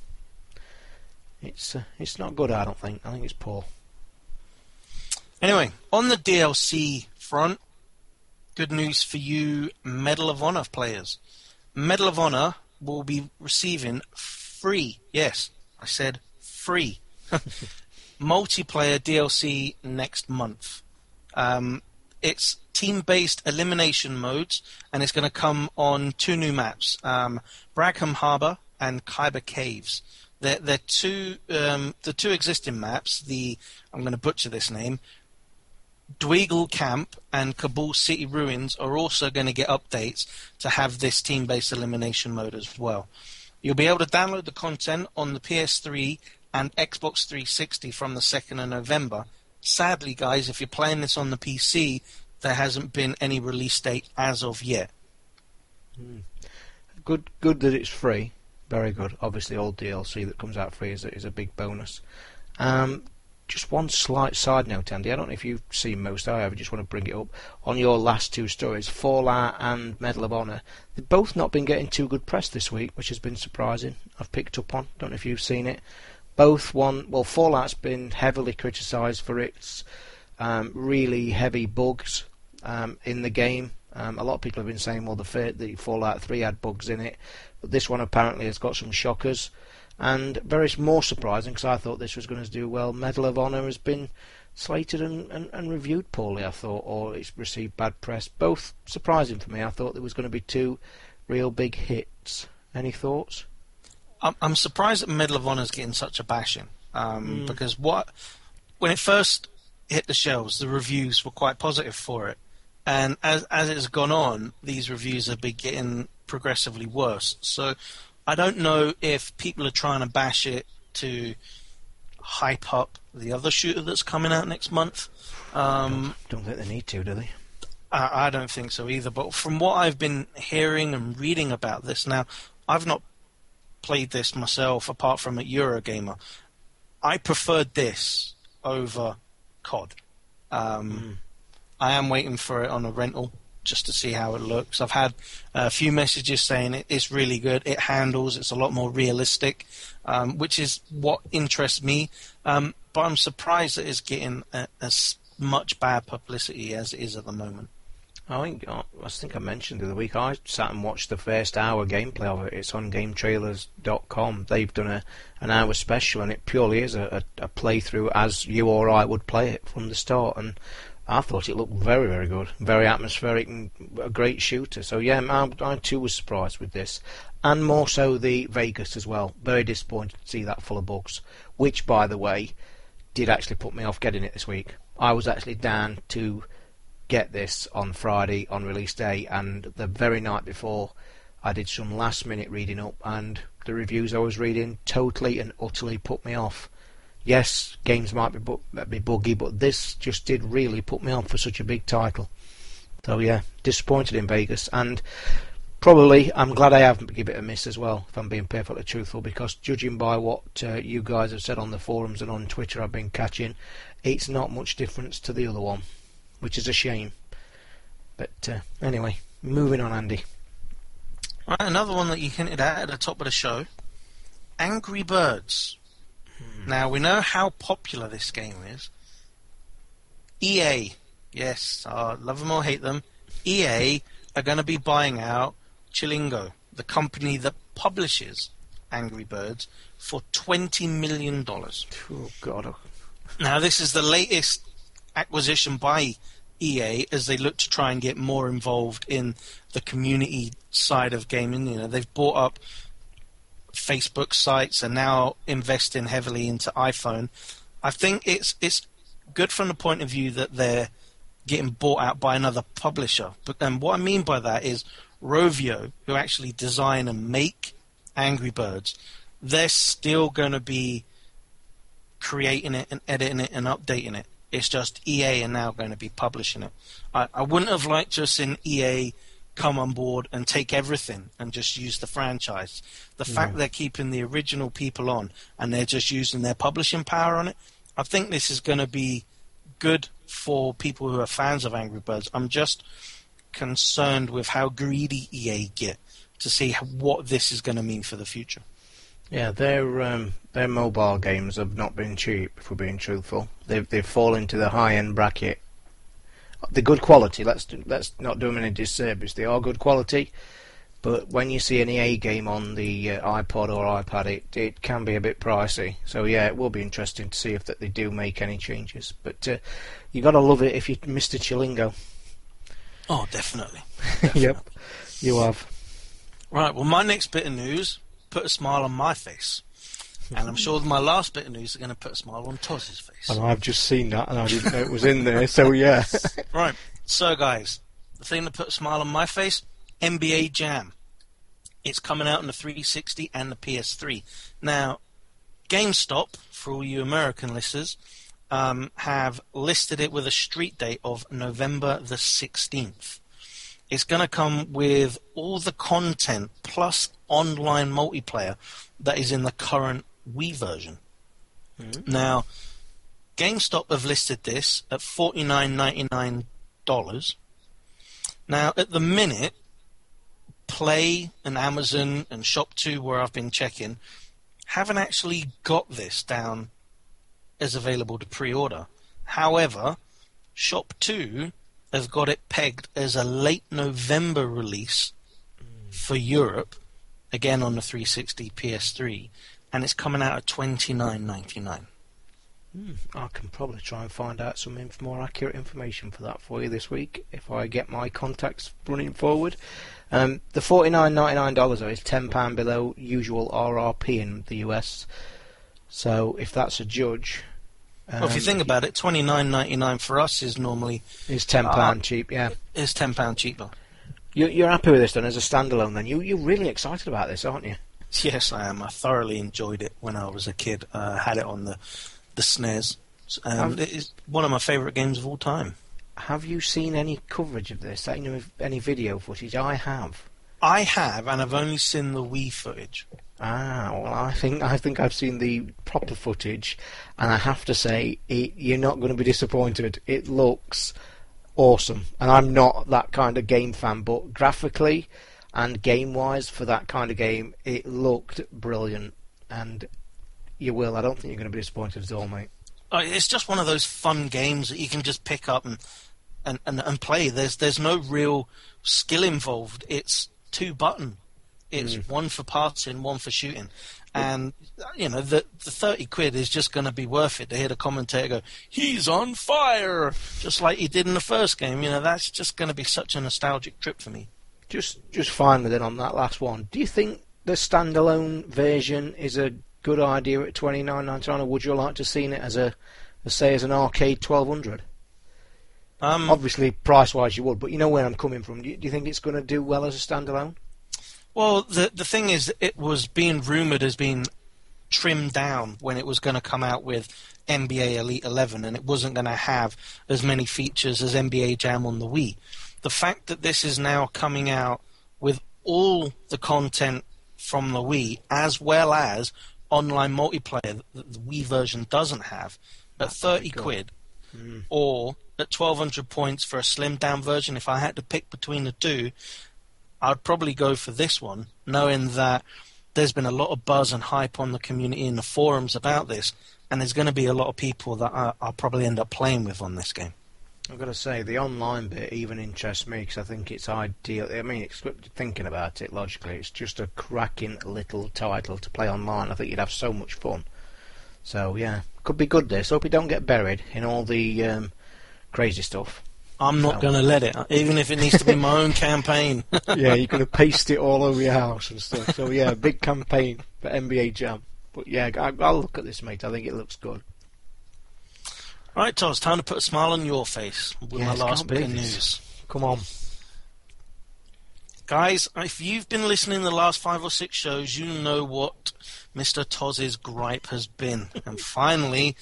It's uh, it's not good. I don't think. I think it's poor.
Anyway, on the DLC front, good news for you Medal of Honor players. Medal of Honor will be receiving free, yes, I said free, [LAUGHS] multiplayer DLC next month. Um, it's team-based elimination modes, and it's going to come on two new maps: um, Harbor and Khyber Caves. They're, they're two um, the two existing maps. The I'm going to butcher this name. Dweegle Camp and Kabul City Ruins are also going to get updates to have this team-based elimination mode as well. You'll be able to download the content on the PS3 and Xbox 360 from the 2nd of November. Sadly, guys, if you're playing this on the PC, there hasn't been any release date as of yet.
Good, good that it's free. Very good. Obviously, all DLC that comes out free is a, is a big bonus. Um, just one slight side note, Andy. I don't know if you've seen most. I have. I just want to bring it up on your last two stories, Fallout and Medal of Honor. They've both not been getting too good press this week, which has been surprising. I've picked up on. Don't know if you've seen it. Both one. Well, Fallout's been heavily criticised for its um, really heavy bugs um, in the game. Um, a lot of people have been saying, well, the, the Fallout 3 had bugs in it, but this one apparently has got some shockers. And very more surprising, because I thought this was going to do well. Medal of Honor has been slated and, and, and reviewed poorly, I thought, or it's received bad press. Both surprising for me. I thought there was going to be two real big hits. Any thoughts?
I'm, I'm surprised that Medal of Honor is getting such a bashing um, because what when it first hit the shelves, the reviews were quite positive for it, and as as it's gone on, these reviews have been getting progressively worse. So I don't know if people are trying to bash it to hype up the other shooter that's coming out next month. Um,
Don't think they need to, do they?
I, I don't think so either. But from what I've been hearing and reading about this now, I've not played this myself apart from at Eurogamer. I preferred this over COD. Um, I am waiting for it on a rental just to see how it looks. I've had a few messages saying it, it's really good. It handles. It's a lot more realistic, um, which is what interests me. Um, but I'm surprised that it's getting as much bad publicity as it is at the moment.
I think I think I mentioned the other week. I sat and watched the first hour gameplay of it. It's on GameTrailers.com. They've done a an hour special, and it purely is a, a, a playthrough as you or I would play it from the start. And I thought it looked very, very good, very atmospheric, and a great shooter. So yeah, I, I too was surprised with this, and more so the Vegas as well. Very disappointed to see that full of bugs, which, by the way, did actually put me off getting it this week. I was actually down to get this on Friday on release day, and the very night before, I did some last minute reading up, and the reviews I was reading totally and utterly put me off. Yes, games might be bu- be buggy, but this just did really put me on for such a big title. So yeah, disappointed in Vegas, and probably I'm glad I haven't given it a miss as well. If I'm being perfectly truthful, because judging by what uh, you guys have said on the forums and on Twitter, I've been catching, it's not much difference to the other one, which is a shame. But uh, anyway, moving on, Andy.
Right, another one that you hinted at at the top of the show Angry Birds. Now, we know how popular this game is. EA, yes, uh, love them or hate them, EA are going to be buying out Chillingo, the company that publishes Angry Birds, for $20 million.
Oh God,
Now, this is the latest acquisition by EA as they look to try and get more involved in the community side of gaming. You know, they've bought up Facebook sites are now investing heavily into iPhone. I think it's it's good from the point of view that they're getting bought out by another publisher. But and what I mean by that is Rovio, who actually design and make Angry Birds, they're still going to be creating it and editing it and updating it. It's just EA are now going to be publishing it. I, I wouldn't have liked have seen EA come on board and take everything and just use the franchise. The fact they're keeping the original people on and they're just using their publishing power on it, I think this is going to be good for people who are fans of Angry Birds. I'm just concerned with how greedy EA get to see what this is going to mean for the future.
Yeah, their um, their mobile games have not been cheap. If we're being truthful, they've they've fallen into the high end bracket. The good quality. Let's do, let's not do them any disservice. They are good quality, but when you see an EA game on the uh, iPod or iPad, it it can be a bit pricey. So yeah, it will be interesting to see if that they do make any changes. But uh, you got to love it if you're Mr. Chillingo.
Oh, [LAUGHS] definitely.
yep, you have.
Right. Well, my next bit of news put a smile on my face, and I'm sure my last bit of news is going to put a smile on Toz's face.
And I've just seen that, and I didn't know it was in there. So yeah. [LAUGHS]
Right. So, guys, the thing that put a smile on my face, NBA Jam. It's coming out on the 360 and the PS3. Now, GameStop, for all you American listeners, um, have listed it with a street date of November the 16th. It's going to come with all the content plus online multiplayer that is in the current Wii version. Mm-hmm. Now, GameStop have listed this at forty nine ninety nine dollars. Now, at the minute, Play and Amazon and ShopTo, where I've been checking, haven't actually got this down as available to pre-order. However, ShopTo have got it pegged as a late November release mm. for Europe, again on the 360 PS3, and it's coming out at twenty nine ninety nine.
I can probably try and find out some inf- more accurate information for that for you this week if I get my contacts running forward. Um, the forty nine ninety nine dollars though is ten pound below usual RRP in the US. So if that's a judge, um,
Well, if you think about it, twenty nine ninety nine for us is normally
it's ten pound cheap. Yeah,
is ten pound cheaper.
you, you're happy with this then as a standalone? Then you you're really excited about this, aren't you? [LAUGHS]
Yes, I am. I thoroughly enjoyed it when I was a kid. Uh, had it on the the SNES, and
Have-
it is one of my favourite games of all time.
Have you seen any coverage of this? Any any video footage? I have.
I have, and I've only seen the Wii footage.
Ah, well, I think I think I've seen the proper footage, and I have to say, it, you're not going to be disappointed. It looks awesome, and I'm not that kind of game fan, but graphically and game-wise for that kind of game, it looked brilliant, and you will. I don't think you're going to be disappointed at all, mate.
Uh, It's just one of those fun games that you can just pick up and and, and, and play. There's there's no real skill involved. It's two button. It's one for passing, one for shooting, and you know the the thirty quid is just going to be worth it to hear the commentator go, "He's on fire," just like he did in the first game. You know that's just going to be such a nostalgic trip for me.
Just just fine with it on that last one. Do you think the standalone version is a good idea at twenty nine ninety nine, or would you like to seen it as a, as say, as an arcade twelve hundred?
Um,
Obviously, price wise, you would, but you know where I'm coming from. Do you, do you think it's going to do well as a standalone?
Well, the the thing is, it was being rumored as being trimmed down when it was going to come out with NBA Elite 11, and it wasn't going to have as many features as NBA Jam on the Wii. The fact that this is now coming out with all the content from the Wii, as well as online multiplayer that the Wii version doesn't have, at 30
God.
quid, hmm. or at 1200 points for a slimmed down version, if I had to pick between the two, I'd probably go for this one, knowing that there's been a lot of buzz and hype on the community in the forums about this, and there's going to be a lot of people that I, I'll probably end up playing with on this game.
I've got to say, the online bit even interests me because I think it's ideal. I mean, it's, thinking about it logically, it's just a cracking little title to play online. I think you'd have so much fun. So yeah, could be good. This hope you don't get buried in all the um, crazy stuff.
I'm not
No.
going to let it, even if it needs to be my own campaign. [LAUGHS]
yeah, you're going to paste it all over your house and stuff. So yeah, big campaign for NBA Jam. But yeah, I, I'll look at this, mate. I think it looks good.
Right, Toz, time to put a smile on your face with
Yes,
my last bit of news.
Come on.
Guys, if you've been listening the last five or six shows, you know what Mr. Toz's gripe has been. [LAUGHS] and finally,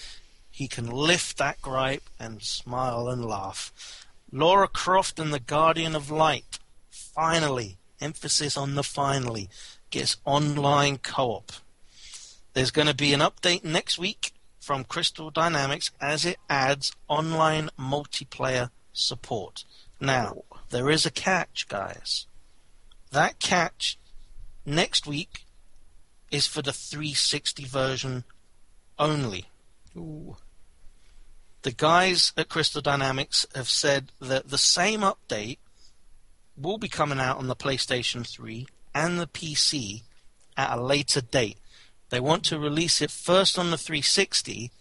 he can lift that gripe and smile and laugh. Laura Croft and the Guardian of Light, finally, emphasis on the finally, gets online co op. There's going to be an update next week from Crystal Dynamics as it adds online multiplayer support. Now, there is a catch, guys that catch next week is for the 360 version only.
Ooh.
The guys at Crystal Dynamics have said that the same update will be coming out on the PlayStation 3 and the PC at a later date. They want to release it first on the 360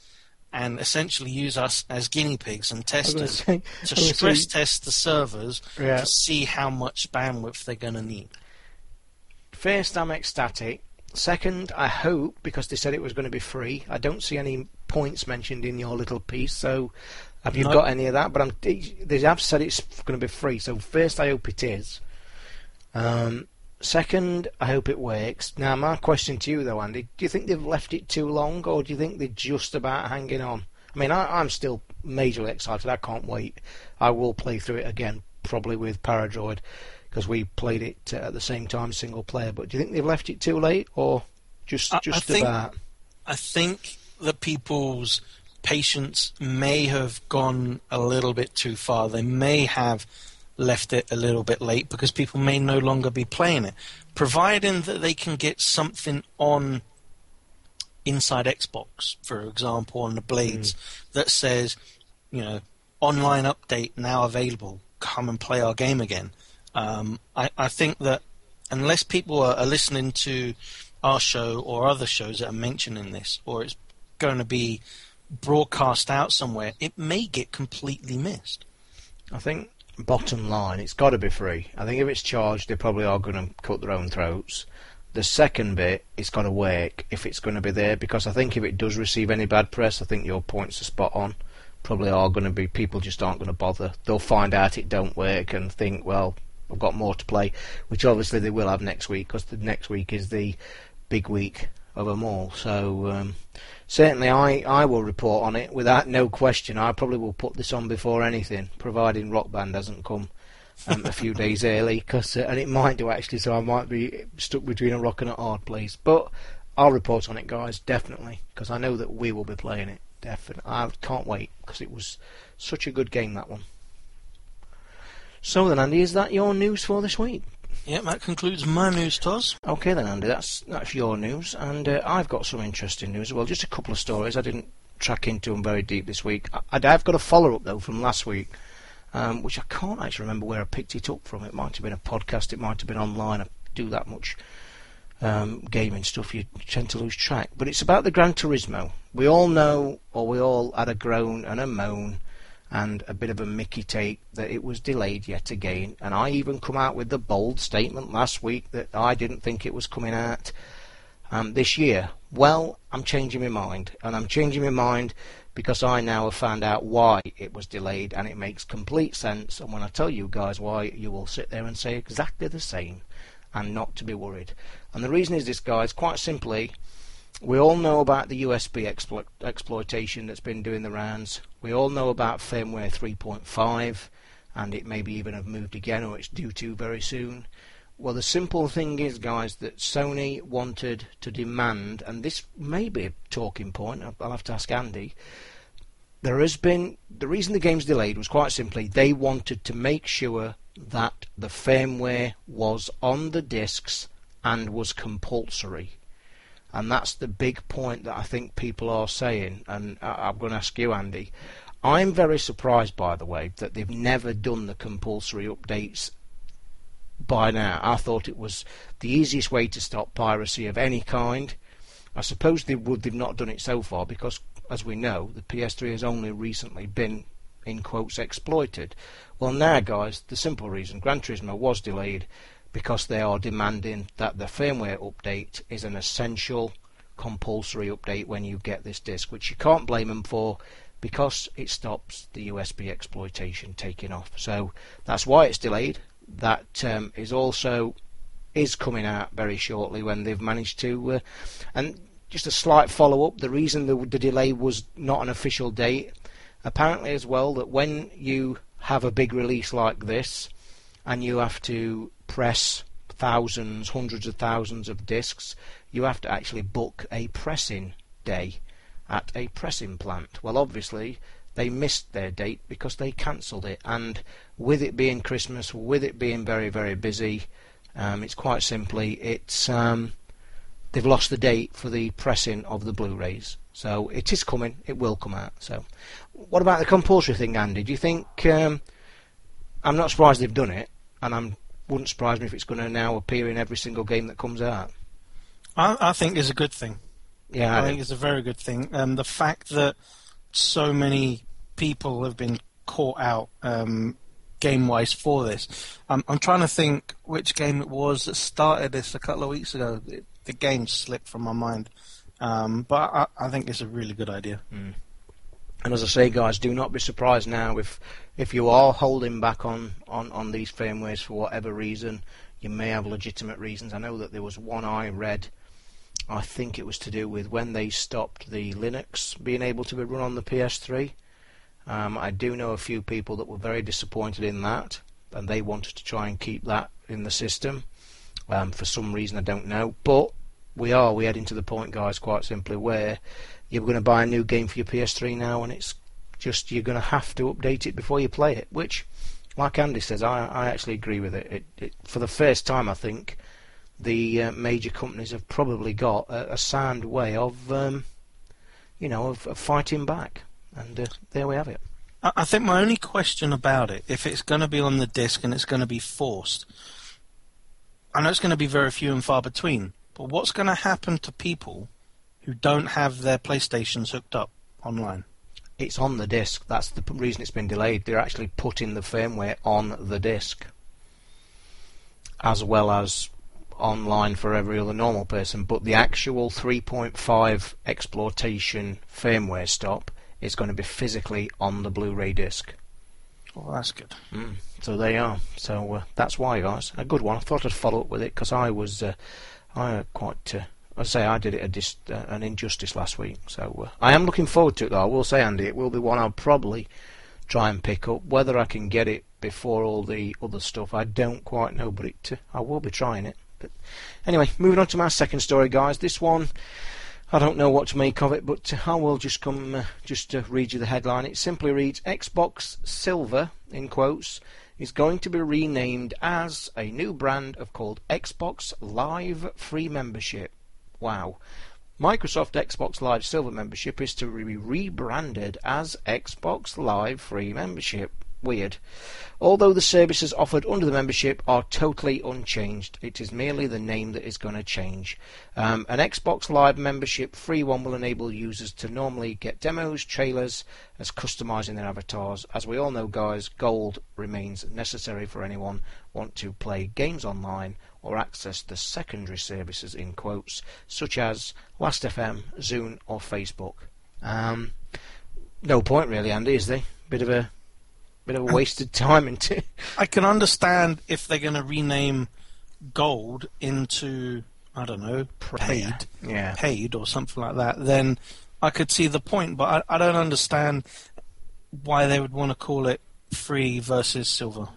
and essentially use us as guinea pigs and
I was gonna
testers
say-
to stress test the servers
Yeah.
to see how much bandwidth they're going to need.
First, I'm ecstatic. Second, I hope because they said it was going to be free. I don't see any points mentioned in your little piece. So, have you
No.
got any of that? But I'm, they have said it's going to be free. So, first, I hope it is. Um, second, I hope it works. Now, my question to you though, Andy, do you think they've left it too long, or do you think they're just about hanging on? I mean, I, I'm still majorly excited. I can't wait. I will play through it again, probably with Paradroid because we played it uh, at the same time, single player. But do you think they've left it too late, or just
I- I
just
think-
about?
I think that people's patience may have gone a little bit too far. They may have left it a little bit late because people may no longer be playing it. Providing that they can get something on inside Xbox, for example, on the Blades, that says, you know, online update now available, come and play our game again. Um, I, I think that unless people are, are listening to our show or other shows that are mentioning this, or it's going to be broadcast out somewhere, it may get completely missed.
I think bottom line, it's got to be free. I think if it's charged, they probably are going to cut their own throats. The second bit, it's got to work if it's going to be there, because I think if it does receive any bad press, I think your points are spot on. Probably are going to be people just aren't going to bother. They'll find out it don't work and think, well, I've got more to play, which obviously they will have next week, because the next week is the big week of them all. So um, certainly, I, I will report on it without no question. I probably will put this on before anything, providing Rock Band doesn't come um, a few days early, cause, uh, and it might do actually. So I might be stuck between a rock and a hard place. But I'll report on it, guys, definitely, because I know that we will be playing it. Definitely, I can't wait because it was such a good game that one. So then, Andy, is that your news for this week?
Yeah, that concludes my news, Toz.
Okay then, Andy, that's that's your news, and uh, I've got some interesting news. as Well, just a couple of stories. I didn't track into them very deep this week. I, I've got a follow up though from last week, um, which I can't actually remember where I picked it up from. It might have been a podcast. It might have been online. I do that much um, gaming stuff. You tend to lose track. But it's about the Gran Turismo. We all know, or we all had a groan and a moan and a bit of a Mickey take that it was delayed yet again. And I even come out with the bold statement last week that I didn't think it was coming out um, this year. Well, I'm changing my mind, and I'm changing my mind because I now have found out why it was delayed, and it makes complete sense. And when I tell you guys why, you will sit there and say exactly the same, and not to be worried. And the reason is this, guys. Quite simply, we all know about the USB explo- exploitation that's been doing the rounds. We all know about firmware 3.5, and it maybe even have moved again, or it's due to very soon. Well, the simple thing is, guys, that Sony wanted to demand, and this may be a talking point. I'll have to ask Andy. There has been the reason the game's delayed was quite simply they wanted to make sure that the firmware was on the discs and was compulsory. And that's the big point that I think people are saying. And I- I'm going to ask you, Andy. I'm very surprised, by the way, that they've never done the compulsory updates by now. I thought it was the easiest way to stop piracy of any kind. I suppose they would. They've not done it so far because, as we know, the PS3 has only recently been, in quotes, exploited. Well, now, guys, the simple reason Gran Turismo was delayed because they are demanding that the firmware update is an essential, compulsory update when you get this disc, which you can't blame them for because it stops the USB exploitation taking off. So that's why it's delayed. That um, is also is coming out very shortly when they've managed to. Uh, and just a slight follow up. The reason the, the delay was not an official date, apparently as well, that when you have a big release like this, and you have to press thousands, hundreds of thousands of discs, you have to actually book a pressing day at a pressing plant. Well, obviously, they missed their date because they cancelled it, and with it being Christmas, with it being very, very busy, um, it's quite simply it's um, they've lost the date for the pressing of the Blu-rays. So it is coming. It will come out. So, what about the compulsory thing, Andy? Do you think? Um, I'm not surprised they've done it, and I'm wouldn't surprise me if it's going to now appear in every single game that comes out.
I, I think is a good thing.
Yeah,
I think it's a very good thing. Um, the fact that so many people have been caught out um, game-wise for this. I'm, I'm trying to think which game it was that started this a couple of weeks ago. It, the game slipped from my mind, um, but I, I think it's a really good idea.
And as I say, guys, do not be surprised now if if you are holding back on, on, on these firmwares for whatever reason. You may have legitimate reasons. I know that there was one I read. I think it was to do with when they stopped the Linux being able to be run on the PS3. Um, I do know a few people that were very disappointed in that, and they wanted to try and keep that in the system. Um, for some reason, I don't know. But we are we heading to the point, guys, quite simply, where you're going to buy a new game for your PS3 now, and it's just you're going to have to update it before you play it. Which, like Andy says, I, I actually agree with it. It, it. For the first time, I think the uh, major companies have probably got a, a sound way of, um, you know, of, of fighting back, and uh, there we have it.
I I think my only question about it, if it's going to be on the disc and it's going to be forced, I know it's going to be very few and far between, but what's going to happen to people who don't have their PlayStations hooked up online?
It's on the disc. That's the reason it's been delayed. They're actually putting the firmware on the disc, as well as online for every other normal person. But the actual 3.5 exploitation firmware stop is going to be physically on the Blu-ray disc.
Well, that's good.
Mm, so there you are. So uh, that's why, guys, a good one. I thought I'd follow up with it because I was, uh, I uh, quite. Uh, I say I did it a dis- uh, an injustice last week. So uh, I am looking forward to it, though. I will say, Andy, it will be one I'll probably try and pick up. Whether I can get it before all the other stuff, I don't quite know, but it, uh, I will be trying it. But anyway, moving on to my second story, guys. This one. I don't know what to make of it, but I will just come uh, just to read you the headline. It simply reads: Xbox Silver, in quotes, is going to be renamed as a new brand of called Xbox Live Free Membership. Wow. Microsoft Xbox Live Silver membership is to be rebranded as Xbox Live Free Membership. Weird. Although the services offered under the membership are totally unchanged, it is merely the name that is going to change. Um, an Xbox Live membership free one will enable users to normally get demos, trailers, as customizing their avatars. As we all know, guys, gold remains necessary for anyone want to play games online or access the secondary services in quotes such as Last.fm, Zune, or Facebook. Um, no point really, Andy, is there? Bit of a bit of a wasted time into.
I can understand if they're going to rename gold into I don't know paid,
Yeah.
paid or something like that. Then I could see the point, but I, I don't understand why they would want to call it free versus silver.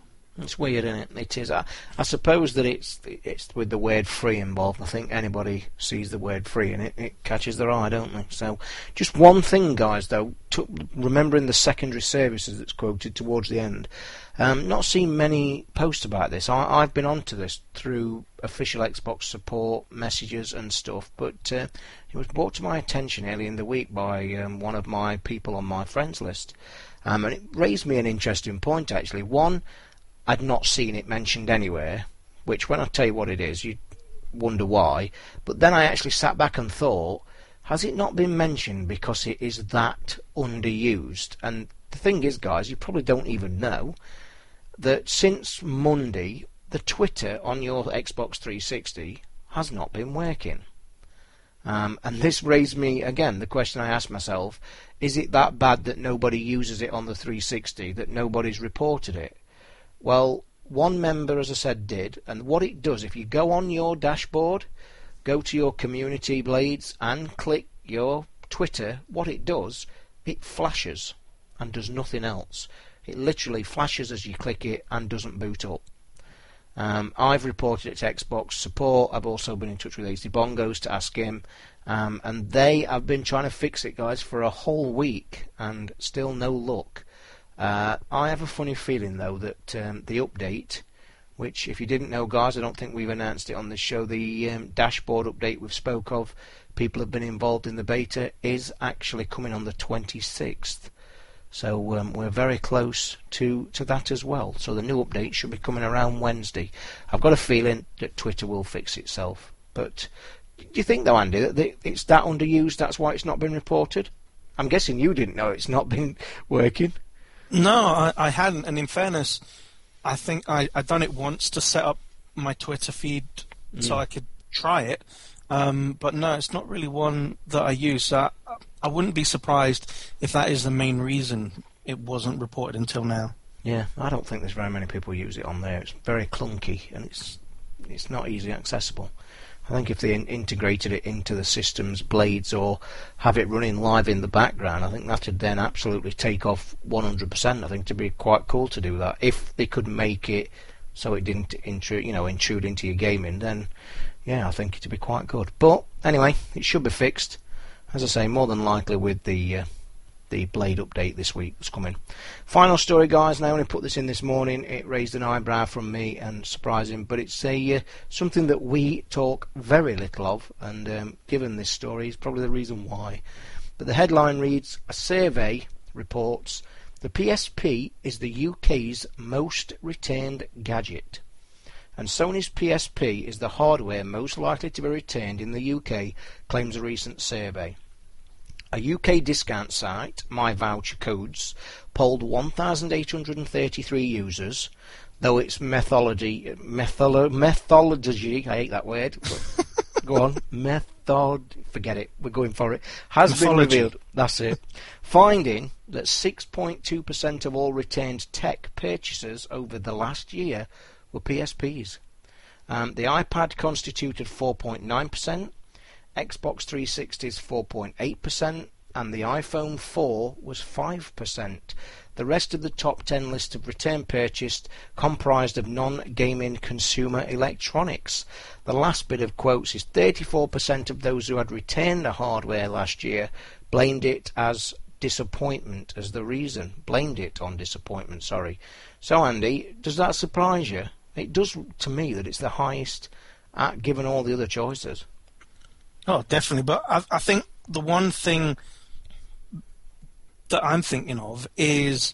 It's weird, isn't it? It is. I, I suppose that it's it's with the word free involved. I think anybody sees the word free and it, it catches their eye, don't they? So, just one thing, guys, though, to, remembering the secondary services that's quoted towards the end. Um, not seen many posts about this. I, I've been onto this through official Xbox support messages and stuff, but uh, it was brought to my attention early in the week by um, one of my people on my friends list, um, and it raised me an interesting point actually. One. I'd not seen it mentioned anywhere, which when I tell you what it is, you wonder why. But then I actually sat back and thought, has it not been mentioned because it is that underused? And the thing is, guys, you probably don't even know that since Monday, the Twitter on your Xbox 360 has not been working. Um, and this raised me again the question I asked myself: Is it that bad that nobody uses it on the 360? That nobody's reported it? Well, one member, as I said, did, and what it does, if you go on your dashboard, go to your community blades and click your Twitter, what it does, it flashes and does nothing else. It literally flashes as you click it and doesn't boot up. Um, I've reported it to Xbox support. I've also been in touch with AC Bongos to ask him, um, and they have been trying to fix it, guys, for a whole week, and still no luck. Uh, I have a funny feeling though that um, the update which, if you didn't know, guys, I don't think we've announced it on this show. The um, dashboard update we've spoke of, people have been involved in the beta, is actually coming on the 26th. So um, we're very close to, to that as well. So the new update should be coming around Wednesday. I've got a feeling that Twitter will fix itself. But do you think, though, Andy, that it's that underused? That's why it's not been reported? I'm guessing you didn't know it's not been [LAUGHS] working.
No, I, I hadn't. And in fairness, I think I, I done it once to set up my Twitter feed mm. so I could try it. Um, but no, it's not really one that I use. So I, I wouldn't be surprised if that is the main reason it wasn't reported until now.
Yeah, I don't think there's very many people use it on there. It's very clunky and it's it's not easily accessible. I think if they integrated it into the system's blades or have it running live in the background, I think that would then absolutely take off 100%. I think to be quite cool to do that. If they could make it so it didn't intrude, you know, intrude into your gaming, then yeah, I think it'd be quite good. But anyway, it should be fixed. As I say, more than likely with the uh, the Blade update this week that's coming. Final story, guys. And I only put this in this morning. It raised an eyebrow from me and surprising, but it's a uh, something that we talk very little of. And um, given this story, is probably the reason why. But the headline reads: A survey reports the PSP is the UK's most returned gadget. And Sony's PSP is the hardware most likely to be returned in the UK, claims a recent survey. A UK discount site, My Voucher Codes, polled 1,833 users, though its methodology, metholo, methodology, I hate that word, [LAUGHS] go on, method, forget it, we're going for it, has been revealed, that's it, finding that 6.2% of all returned tech purchases over the last year were PSPs. Um, the iPad constituted 4.9%, Xbox 360's 4.8%, and the iPhone 4 was 5%. The rest of the top 10 list of return purchased comprised of non-gaming consumer electronics. The last bit of quotes is 34% of those who had returned the hardware last year blamed it as disappointment as the reason. Blamed it on disappointment, sorry. So Andy, does that surprise you? It does to me that it's the highest uh, given all the other choices.
Oh, definitely. But I, I think the one thing that I'm thinking of is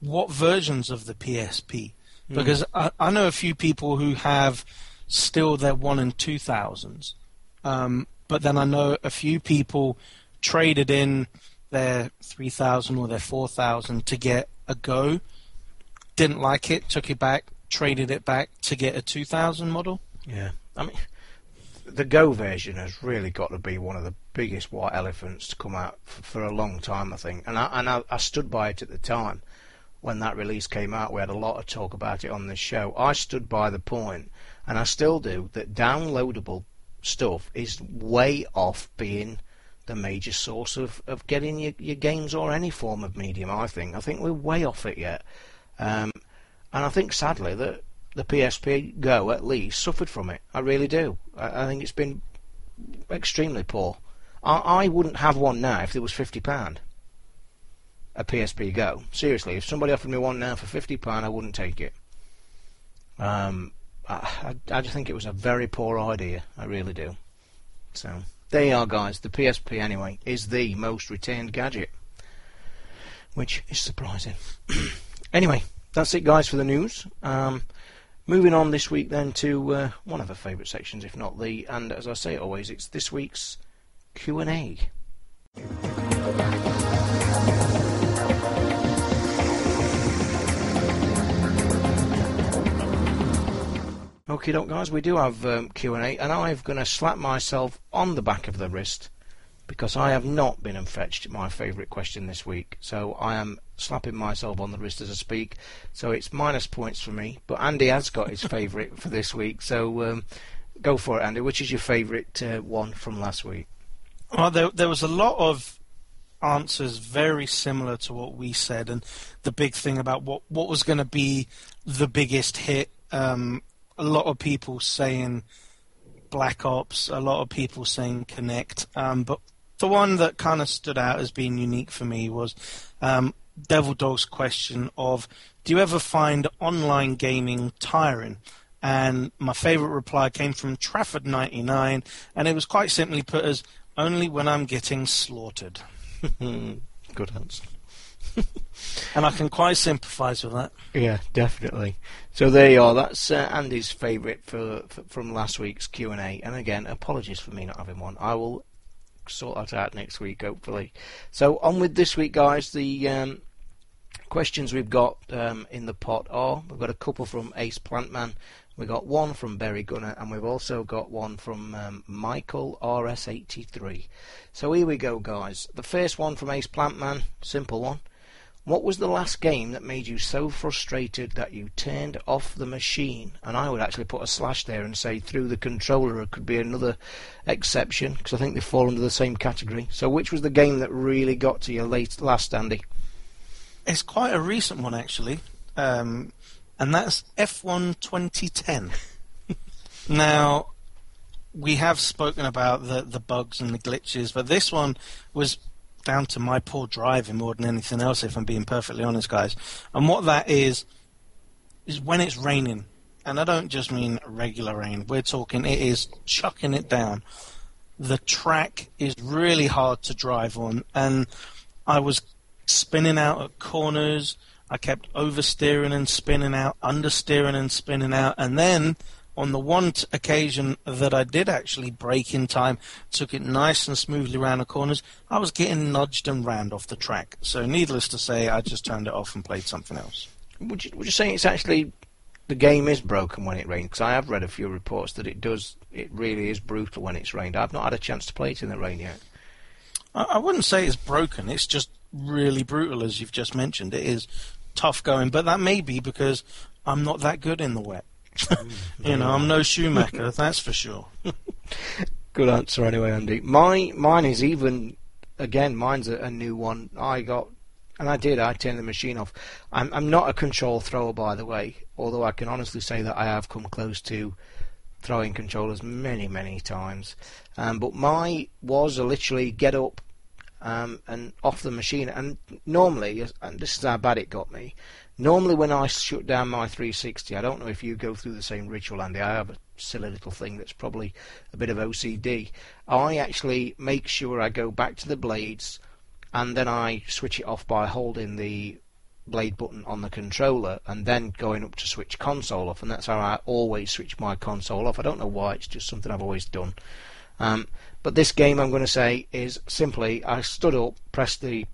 what versions of the PSP. Hmm. Because mm. I, I, know a few people who have still their one and two thousands, um, but then I know a few people traded in their three thousand or their four thousand to get a Go, didn't like it, took it back, traded it back to get a two thousand model.
Yeah, I mean the Go version has really got to be one of the biggest white elephants to come out for, a long time, I think. And I, and I, I stood by it at the time when that release came out. We had a lot of talk about it on this show. I stood by the point, and I still do, that downloadable stuff is way off being the major source of, of getting your, your games or any form of medium, I think. I think we're way off it yet. Um, and I think sadly that the PSP Go at least suffered from it. I really do. I, I think it's been extremely poor. I, I wouldn't have one now if it was fifty pound. A PSP Go. Seriously, if somebody offered me one now for fifty pound, I wouldn't take it. Um, I, I, I just think it was a very poor idea. I really do. So there you are, guys. The PSP, anyway, is the most retained gadget, which is surprising. [CLEARS THROAT] anyway, that's it, guys, for the news. Um, Moving on this week then to uh, one of our favourite sections, if not the, and as I say always, it's this week's Q and A. Okay, doke, guys, we do have um, Q and A, and I'm going to slap myself on the back of the wrist because I have not been and fetched my favourite question this week. So I am slapping myself on the wrist as I speak. So it's minus points for me. But Andy has got his [LAUGHS] favourite for this week. So um, go for it, Andy. Which is your favourite uh, one from last week?
Well, there, there was a lot of answers very similar to what we said, and the big thing about what, what was going to be the biggest hit. Um, a lot of people saying Black Ops, a lot of people saying Kinect, um, but the one that kind of stood out as being unique for me was um, Devil Dog's question of, do you ever find online gaming tiring? And my favourite reply came from Trafford99, and it was quite simply put as, only when I'm getting slaughtered. [LAUGHS]
Good answer. [LAUGHS]
and I can quite sympathise with that.
Yeah, definitely. So there you are. That's uh, Andy's favourite for, for, from last week's Q and A. And again, apologies for me not having one. I will sort that out next week, hopefully. So on with this week, guys. The um, questions we've got um, in the pot are we've got a couple from Ace Plantman. We've got one from Berry Gunner, and we've also got one from um, Michael RS83. So here we go, guys. The first one from Ace Plantman, simple one. What was the last game that made you so frustrated that you turned off the machine? And I would actually put a slash there and say through the controller. It could be another exception because I think they fall under the same category. So, which was the game that really got to you late last, Andy?
It's quite a recent one actually, um, and that's F1 2010. [LAUGHS] now, we have spoken about the the bugs and the glitches, but this one was down to my poor driving more than anything else, if I'm being perfectly honest, guys. And what that is, is when it's raining. And I don't just mean regular rain. We're talking it is chucking it down. The track is really hard to drive on, and I was spinning out at corners. I kept oversteering and spinning out, understeering and spinning out, and then on the one t- occasion that I did actually break in time, took it nice and smoothly around the corners, I was getting nudged and rammed off the track. So, needless to say, I just turned it off and played something else.
Would you, would you say it's actually the game is broken when it rains? Because I have read a few reports that it does. It really is brutal when it's rained. I've not had a chance to play it in the rain yet.
I, I wouldn't say it's broken. It's just really brutal, as you've just mentioned. It is tough going, but that may be because I'm not that good in the wet. [LAUGHS] you know, I'm no Schumacher, that's for sure. [LAUGHS]
Good answer, anyway, Andy. My mine is even again. Mine's a, a new one. I got, and I did. I turned the machine off. I'm I'm not a control thrower, by the way. Although I can honestly say that I have come close to throwing controllers many, many times. Um, but my was a literally get up um, and off the machine. And normally, and this is how bad it got me. Normally, when I shut down my 360, I don't know if you go through the same ritual, Andy. I have a silly little thing that's probably a bit of OCD. I actually make sure I go back to the blades and then I switch it off by holding the blade button on the controller and then going up to switch console off, and that's how I always switch my console off. I don't know why, it's just something I've always done. Um, but this game, I'm going to say, is simply I stood up, pressed the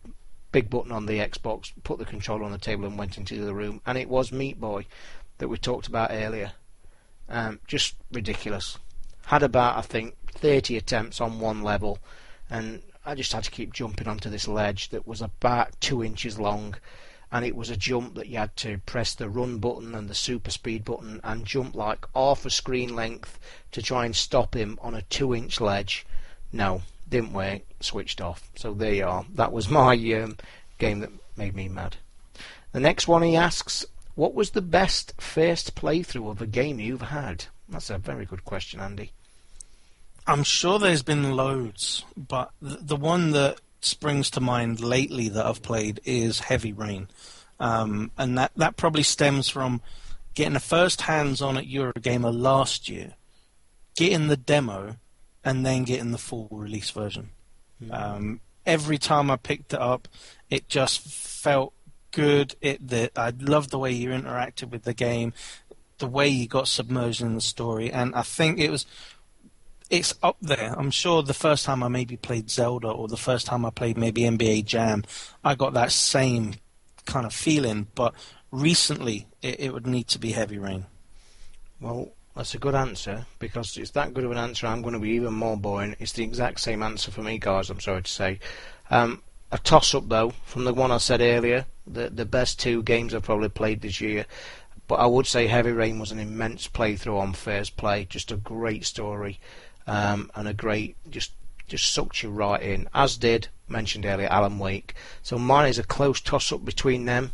big button on the Xbox, put the controller on the table, and went into the room. And it was Meat Boy that we talked about earlier. Um, just ridiculous. Had about, I think, 30 attempts on one level, and I just had to keep jumping onto this ledge that was about two inches long. And it was a jump that you had to press the run button and the super speed button and jump like half a screen length to try and stop him on a two inch ledge. No, didn't work, switched off. So there you are. That was my um, game that made me mad. The next one he asks, what was the best first playthrough of a game you've had? That's a very good question, Andy.
I'm sure there's been loads, but the, one that springs to mind lately that I've played is Heavy Rain. Um, and that, that probably stems from getting a first hands on at Eurogamer last year, getting the demo, and then getting the full release version. Mm. Um, every time I picked it up, it just felt good. It the, I loved the way you interacted with the game, the way you got submerged in the story, and I think it was. It's up there. I'm sure the first time I maybe played Zelda or the first time I played maybe NBA Jam, I got that same kind of feeling. But recently, it, it would need to be Heavy Rain.
Well, that's a good answer because it's that good of an answer. I'm going to be even more boring. It's the exact same answer for me, guys. I'm sorry to say. Um, a toss up though from the one I said earlier. The the best two games I've probably played this year. But I would say Heavy Rain was an immense playthrough on first play. Just a great story, um, and a great just just sucked you right in. As did mentioned earlier Alan Wake. So mine is a close toss up between them.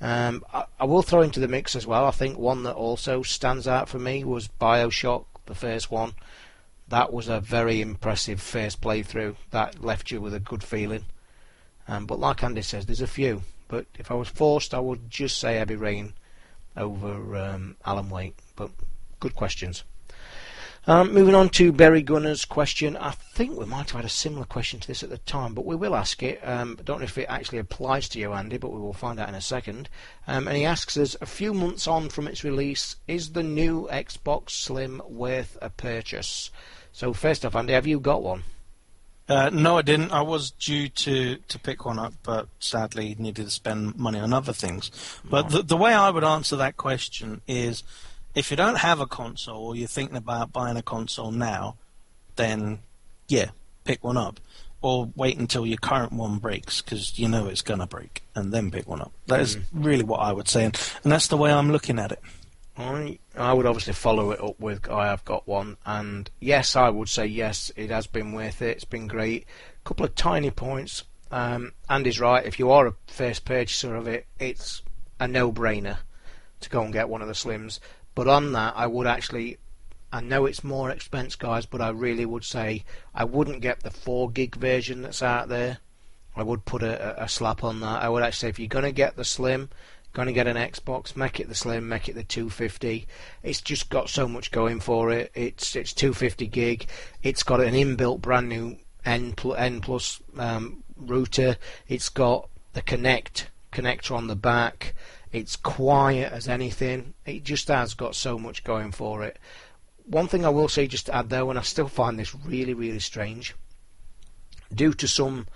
Um, I, I, will throw into the mix as well. I think one that also stands out for me was Bioshock, the first one. That was a very impressive first playthrough. That left you with a good feeling. Um, but like Andy says, there's a few. But if I was forced, I would just say Heavy Rain over um, Alan Wake. But good questions. Um, moving on to Barry Gunner's question. I think we might have had a similar question to this at the time, but we will ask it. Um, I don't know if it actually applies to you, Andy, but we will find out in a second. Um, and he asks us, a few months on from its release, is the new Xbox Slim worth a purchase? So first off, Andy, have you got one?
Uh, no, I didn't. I was due to, to pick one up, but sadly needed to spend money on other things. But the, the way I would answer that question is if you don't have a console or you're thinking about buying a console now, then yeah, pick one up. Or wait until your current one breaks because you know it's going to break and then pick one up. That is really what I would say. And, and that's the way I'm looking at it.
I I would obviously follow it up with I have got one, and yes, I would say yes, it has been worth it. It's been great. A couple of tiny points. Um, Andy's right. If you are a first purchaser of it, it's a no-brainer to go and get one of the slims. But on that, I would actually. I know it's more expense, guys, but I really would say I wouldn't get the four gig version that's out there. I would put a, a slap on that. I would actually say if you're going to get the slim, going to get an Xbox, make it the slim, make it the 250. It's just got so much going for it. It's it's 250 gig. It's got an inbuilt brand new N plus, N plus um, router. It's got the Kinect connector on the back. It's quiet as anything. It just has got so much going for it. One thing I will say just to add though, and I still find this really, really strange, due to some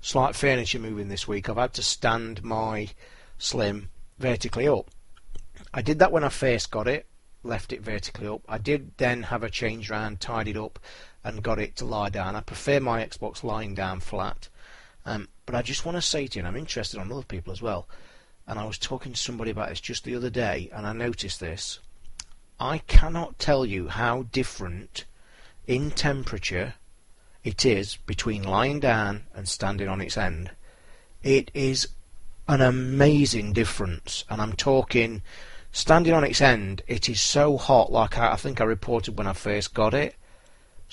slight furniture moving this week, I've had to stand my Slim vertically up. I did that when I first got it, left it vertically up. I did then have a change round, tied it up, and got it to lie down. I prefer my Xbox lying down flat. Um, but I just want to say to you, and I'm interested on other people as well, and I was talking to somebody about this just the other day, and I noticed this. I cannot tell you how different in temperature it is between lying down and standing on its end. It is an amazing difference, and I'm talking standing on its end. It is so hot, like I, I think I reported when I first got it.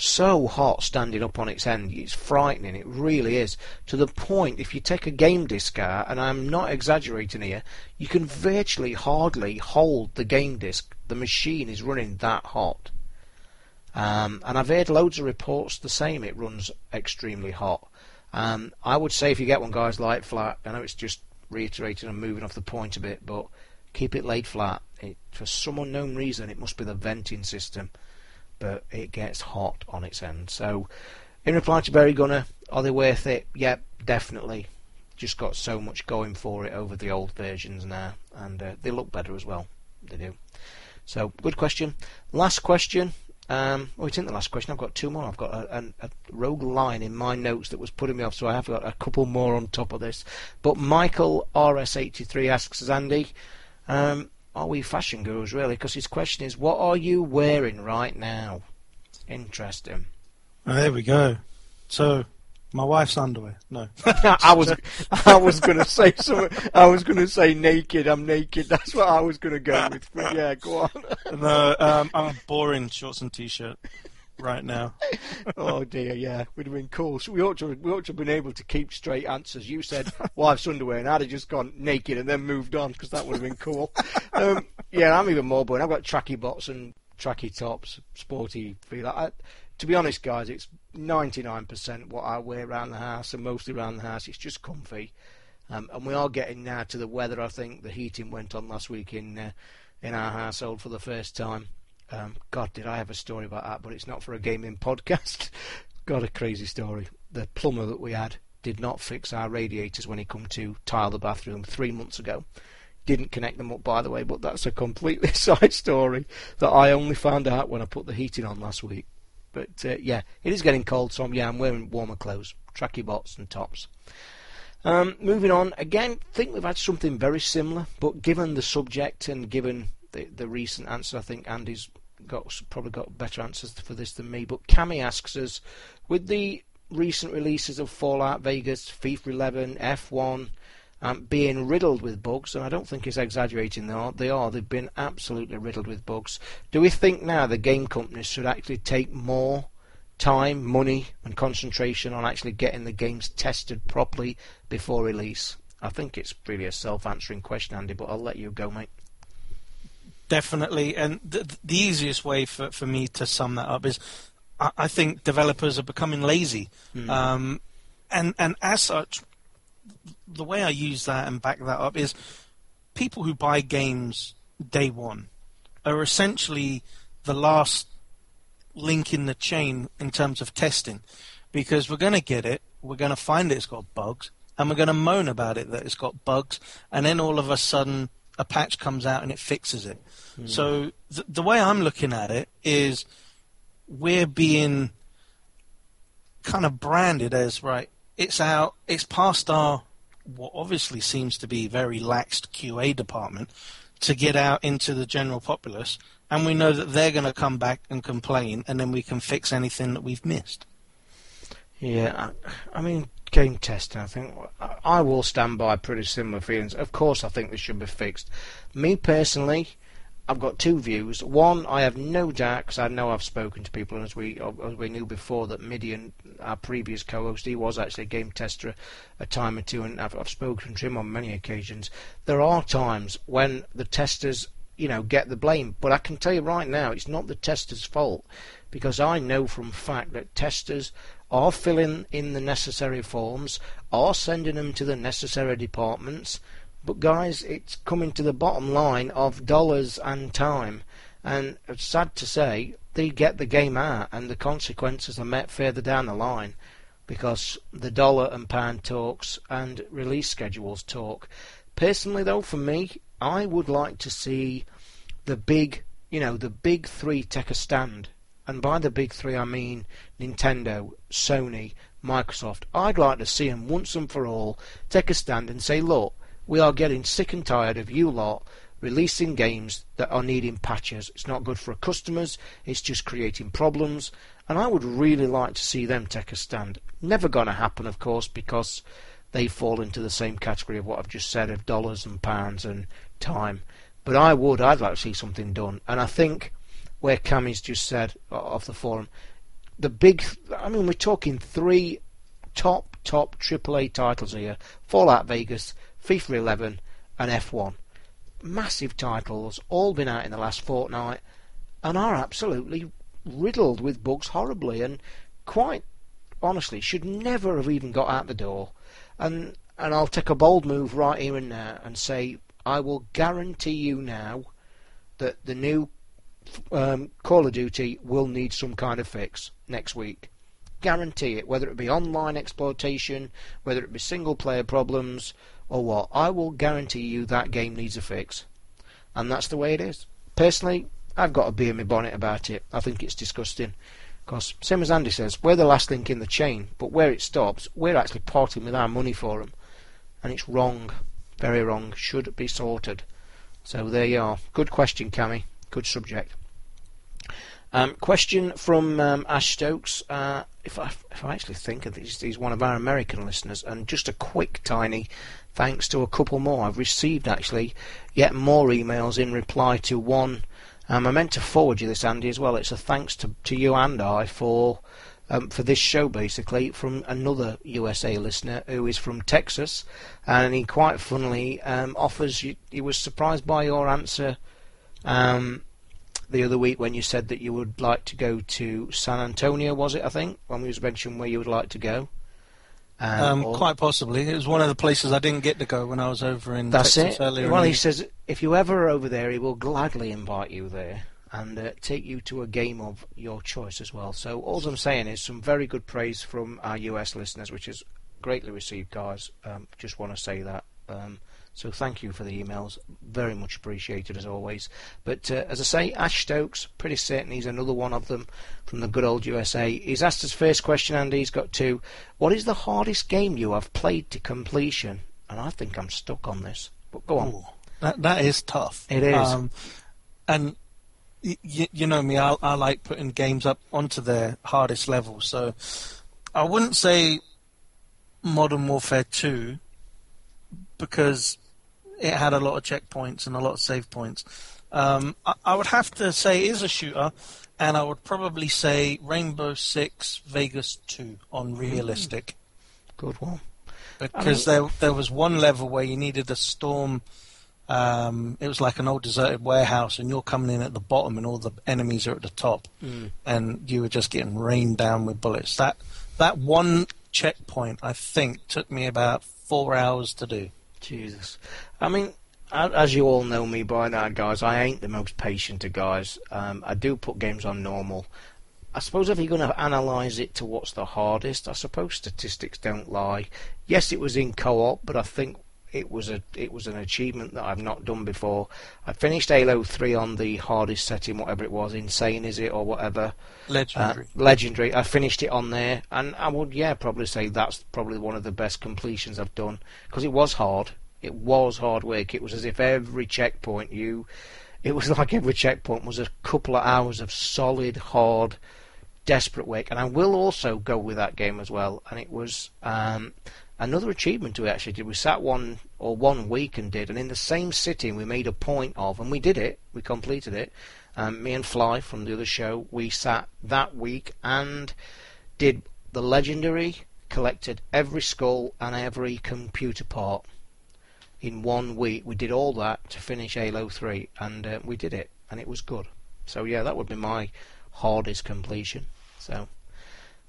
So hot standing up on its end, it's frightening. It really is. To the point, if you take a game disc out, and I'm not exaggerating here, you can virtually hardly hold the game disc. The machine is running that hot. Um, and I've heard loads of reports the same. It runs extremely hot. Um, I would say if you get one, guys, light flat. I know it's just reiterating and moving off the point a bit, but keep it laid flat. It, for some unknown reason, it must be the venting system, but it gets hot on its end. So, in reply to Berry Gunner, are they worth it? Yep, definitely. Just got so much going for it over the old versions now, and uh, they look better as well. They do. So, good question. Last question. Um, oh, it's in the last question. I've got two more. I've got a, a, a, rogue line in my notes that was putting me off, so I have got a couple more on top of this. But Michael RS83 asks Andy, um, are we fashion gurus really? Because his question is, what are you wearing right now? Interesting.
Oh, there we go. So, my wife's underwear. No. [LAUGHS]
I was I was gonna say something. I was gonna say naked. I'm naked. That's what I was gonna go with. But yeah, go on.
no, um, I'm boring shorts and t-shirt right now. [LAUGHS]
oh dear, yeah, we'd have been cool. So we ought to we ought to have been able to keep straight answers. You said [LAUGHS] wife's underwear, and I'd have just gone naked and then moved on because that would have been cool. Um, yeah, I'm even more boring. I've got tracky bots and tracky tops, sporty feel. I, to be honest, guys, it's 99% what I wear around the house, and mostly around the house. It's just comfy. Um, and we are getting now to the weather. I think the heating went on last week in uh, in our household for the first time. Um, God, did I have a story about that? But it's not for a gaming podcast. [LAUGHS] Got a crazy story. The plumber that we had did not fix our radiators when he come to tile the bathroom three months ago. Didn't connect them up, by the way, but that's a completely [LAUGHS] side story that I only found out when I put the heating on last week. But uh, yeah, it is getting cold, so I'm, yeah, I'm wearing warmer clothes, tracky bots and tops. Um, moving on, again, think we've had something very similar, but given the subject and given the, the recent answer, I think Andy's got probably got better answers for this than me. But Cami asks us, with the recent releases of Fallout Vegas, FIFA 11, F1, um, being riddled with bugs, and I don't think he's exaggerating. They are. They are. They've been absolutely riddled with bugs. Do we think now the game companies should actually take more time, money, and concentration on actually getting the games tested properly before release? I think it's really a self-answering question, Andy, but I'll let you go, mate.
Definitely, and the, the easiest way for, for me to sum that up is, I, I think developers are becoming lazy,
Hmm.
um, and and as such, the way I use that and back that up is, people who buy games day one are essentially the last link in the chain in terms of testing, because we're going to get it, we're going to find it's got bugs, and we're going to moan about it that it's got bugs, and then all of a sudden a patch comes out and it fixes it. Hmm. So th- the way I'm looking at it is we're being kind of branded as right. It's out. It's past our what obviously seems to be very laxed QA department to get out into the general populace, and we know that they're going to come back and complain, and then we can fix anything that we've missed.
Yeah, I, I mean, game testing, I think I- will stand by pretty similar feelings. Of course, I think this should be fixed. Me personally, I've got two views. One, I have no doubt, because I know I've spoken to people, and as we as we knew before, that Midian, our previous co-host, he was actually a game tester a time or two, and I've, I've spoken to him on many occasions. There are times when the testers, you know, get the blame, but I can tell you right now, it's not the testers' fault, because I know from fact that testers are filling in the necessary forms, are sending them to the necessary departments. But guys, it's coming to the bottom line of dollars and time. And it's sad to say, they get the game out, and the consequences are met further down the line because the dollar and pound talks and release schedules talk. Personally, though, for me, I would like to see the big, you know, the big three take a stand. And by the big three, I mean Nintendo, Sony, Microsoft. I'd like to see them once and for all take a stand and say, look, we are getting sick and tired of you lot releasing games that are needing patches. It's not good for customers, it's just creating problems. And I would really like to see them take a stand. Never going to happen, of course, because they fall into the same category of what I've just said of dollars and pounds and time. But I would, I'd like to see something done. And I think where Cammy's just said off the forum, the big, I mean, we're talking three top, top AAA titles here Fallout Vegas, FIFA 11, and F1. Massive titles, all been out in the last fortnight, and are absolutely riddled with bugs horribly, and quite honestly, should never have even got out the door. And and I'll take a bold move right here and now and say I will guarantee you now that the new um, Call of Duty will need some kind of fix next week. Guarantee it, whether it be online exploitation, whether it be single player problems, or what. I will guarantee you that game needs a fix. And that's the way it is. Personally, I've got a bee in my bonnet about it. I think it's disgusting. Because, same as Andy says, we're the last link in the chain, but where it stops, we're actually parting with our money for them. And it's wrong. Very wrong. Should be sorted. So there you are. Good question, Cammy. Good subject. Um, question from um, Ash Stokes. Uh, if I if I actually think of this, he's one of our American listeners, and just a quick, tiny thanks to a couple more. I've received actually yet more emails in reply to one. Um, I meant to forward you this, Andy, as well. It's a thanks to to you and I for um, for this show, basically, from another USA listener who is from Texas, and he quite funnily um, offers. You, he was surprised by your answer. Um, the other week when you said that you would like to go to San Antonio, was it? I think when we was mentioning where you would like to go.
Um,
or-
quite possibly. It was one of the places I didn't get to go when I was over in
That's
Texas
it.
earlier.
Well, he
the-
says if you ever are over there, he will gladly invite you there and uh, take you to a game of your choice as well. So all I'm saying is some very good praise from our US listeners, which is greatly received, guys. Um, just want to say that. Um, so thank you for the emails, very much appreciated as always. But uh, as I say, Ash Stokes, pretty certain he's another one of them from the good old USA. He's asked his first question, and he's got two. What is the hardest game you have played to completion? And I think I'm stuck on this. But go on.
Ooh, that that is tough.
It is.
Um, and y- y- you know me, I, I like putting games up onto their hardest level. So I wouldn't say Modern Warfare 2 because it had a lot of checkpoints and a lot of save points. Um, I, I would have to say it is a shooter, and I would probably say Rainbow Six Vegas 2 on realistic.
Good one.
because there there was one level where you needed a storm. Um, it was like an old deserted warehouse, and you're coming in at the bottom, and all the enemies are at the top,
Mm.
and you were just getting rained down with bullets. That that one checkpoint, I think, took me about four hours to do.
Jesus. I mean, as you all know me by now, guys, I ain't the most patient of guys. Um, I do put games on normal. I suppose if you're going to analyse it to what's the hardest, I suppose statistics don't lie. Yes, it was in co-op, but I think it was a it was an achievement that I've not done before. I finished Halo 3 on the hardest setting, whatever it was, insane is it or whatever. Uh,
Legendary.
legendary. I finished it on there, and I would, yeah, probably say that's probably one of the best completions I've done because it was hard. It was hard work. It was as if every checkpoint you, it was [LAUGHS] like every checkpoint was a couple of hours of solid, hard, desperate work. And I will also go with that game as well. And it was um, another achievement we actually did. We sat one or one week and did, and in the same sitting we made a point of, and we did it. We completed it. Um, me and Fly from the other show, we sat that week and did the legendary, collected every skull and every computer part in one week. We did all that to finish Halo 3, and uh, we did it, and it was good. So yeah, that would be my hardest completion. So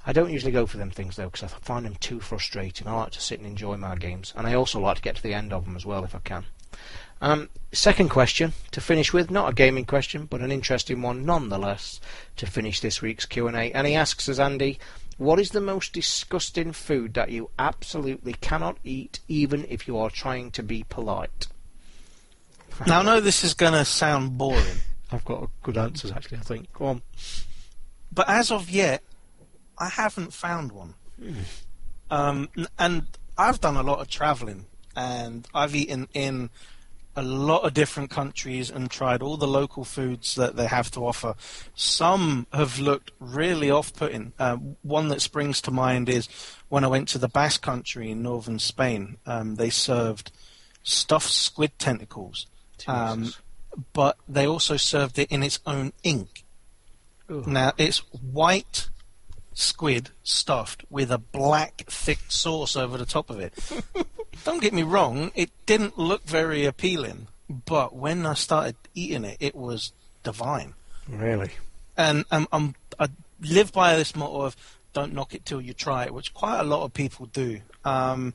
I don't usually go for them things though, because I find them too frustrating. I like to sit and enjoy my games, and I also like to get to the end of them as well if I can. Um, second question to finish with, not a gaming question, but an interesting one nonetheless. To finish this week's Q and A, and he asks us, Andy, what is the most disgusting food that you absolutely cannot eat, even if you are trying to be polite?
Now I know this is going to sound boring, [LAUGHS]
I've got good answers actually. I think. Go on.
but as of yet, I haven't found one. Um, and I've done a lot of traveling, and I've eaten in a lot of different countries and tried all the local foods that they have to offer. Some have looked really off-putting. Uh, one that springs to mind is when I went to the Basque Country in northern Spain. Um, they served stuffed squid tentacles, um, but they also served it in its own ink.
Ugh.
Now it's white squid stuffed with a black thick sauce over the top of it. [LAUGHS] Don't get me wrong, it didn't look very appealing, but when I started eating it, it was divine.
Really?
And um, I'm, I live by this motto of "Don't knock it till you try it," which quite a lot of people do. Um,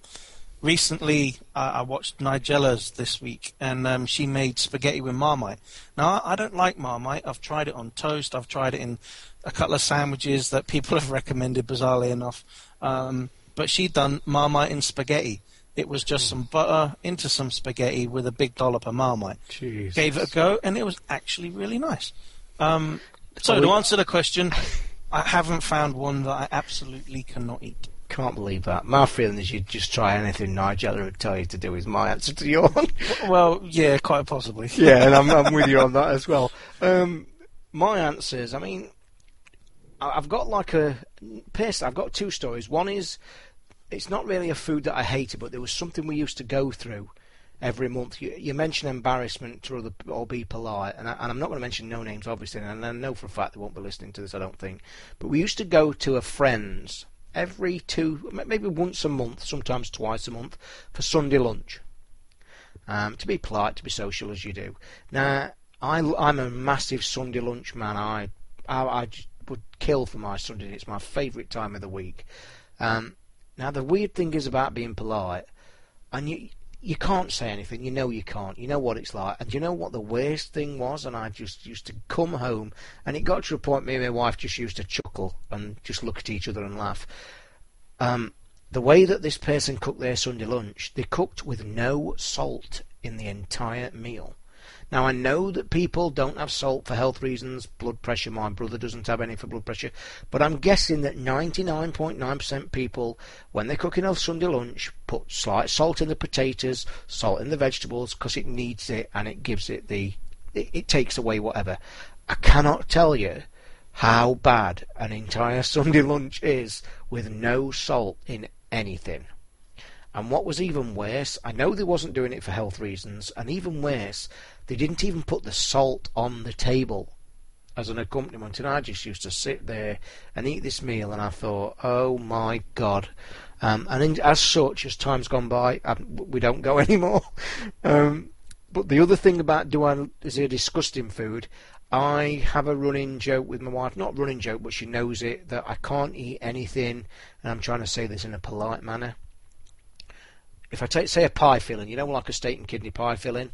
recently, uh, I watched Nigella's this week, and um, she made spaghetti with Marmite. Now, I I don't like Marmite. I've tried it on toast. I've tried it in a couple of sandwiches that people [LAUGHS] have recommended, bizarrely enough. Um, but she'd done Marmite in spaghetti. It was just some butter into some spaghetti with a big dollop of Marmite.
Jeez.
Gave it a go, and it was actually really nice. Um, so, to answer the question, I haven't found one that I absolutely cannot eat.
Can't believe that. My feeling is you'd just try anything Nigella would tell you to do. Is my answer to your one. [LAUGHS]
Well, yeah, quite possibly.
yeah, and I'm, I'm [LAUGHS] with you on that as well. Um, my answers, I mean, I've got like a pierce. I've got two stories. One is it's not really a food that I hated, but there was something we used to go through every month. You, you mention embarrassment to other or be polite, and, I, and I'm not going to mention no names, obviously, and I know for a fact they won't be listening to this. I don't think, but we used to go to a friend's every two, maybe once a month, sometimes twice a month, for Sunday lunch um, to be polite, to be social as you do. Now, I, I'm a massive Sunday lunch man. I, I, I just would kill for my Sunday. It's my favourite time of the week. Um, now, the weird thing is about being polite, and you you can't say anything. You know you can't. You know what it's like. And you know what the worst thing was? And I just used to come home, and it got to a point me and my wife just used to chuckle and just look at each other and laugh. Um, the way that this person cooked their Sunday lunch, they cooked with no salt in the entire meal. Now I know that people don't have salt for health reasons, blood pressure. My brother doesn't have any for blood pressure, but I'm guessing that 99.9% people, when they're cooking a Sunday lunch, put slight salt in the potatoes, salt in the vegetables, because it needs it and it gives it the, it, it takes away whatever. I cannot tell you how bad an entire [LAUGHS] Sunday lunch is with no salt in anything. And what was even worse, I know they wasn't doing it for health reasons, and even worse, they didn't even put the salt on the table. as an accompaniment, and I just used to sit there and eat this meal, and I thought, oh my god. Um, and in, as such, as time's gone by, I, we don't go [LAUGHS] anymore. um, but the other thing about do I is it disgusting food? I have a running joke with my wife, not running joke, but she knows it, that I can't eat anything, and I'm trying to say this in a polite manner. If I take, say, a pie filling, you know, like a steak and kidney pie filling,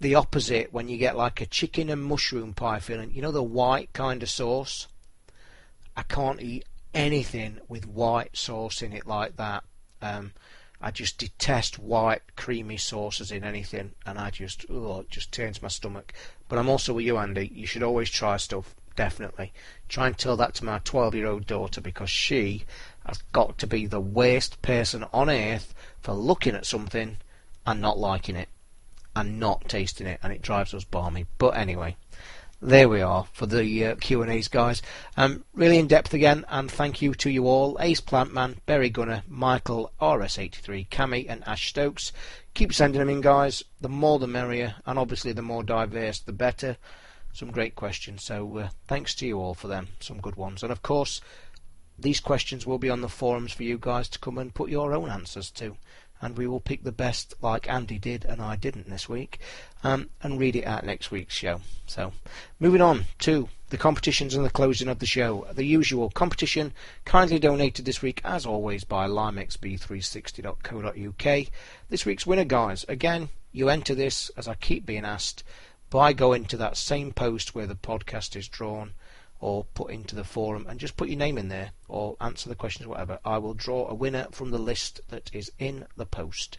the opposite when you get like a chicken and mushroom pie filling, you know, the white kind of sauce. I can't eat anything with white sauce in it like that. Um, I just detest white creamy sauces in anything, and I just oh, it just turns my stomach. But I'm also with you, Andy. You should always try stuff. Definitely try and tell that to my 12-year-old daughter because she has got to be the worst person on earth for looking at something and not liking it and not tasting it, and it drives us balmy. But anyway, there we are for the uh, Q and A's, guys. Um, really in depth again, and thank you to you all: Ace Plantman, Berry Gunner, Michael, RS83, Cammy, and Ash Stokes. Keep sending them in, guys. The more the merrier, and obviously the more diverse, the better. Some great questions. So uh, thanks to you all for them. Some good ones, and of course. These questions will be on the forums for you guys to come and put your own answers to and we will pick the best like Andy did and I didn't this week um, and read it out next week's show. So, moving on to the competitions and the closing of the show. The usual competition, kindly donated this week as always by limexb360.co.uk. This week's winner, guys, again, you enter this as I keep being asked by going to that same post where the podcast is drawn or put into the forum and just put your name in there or answer the questions, whatever. I will draw a winner from the list that is in the post.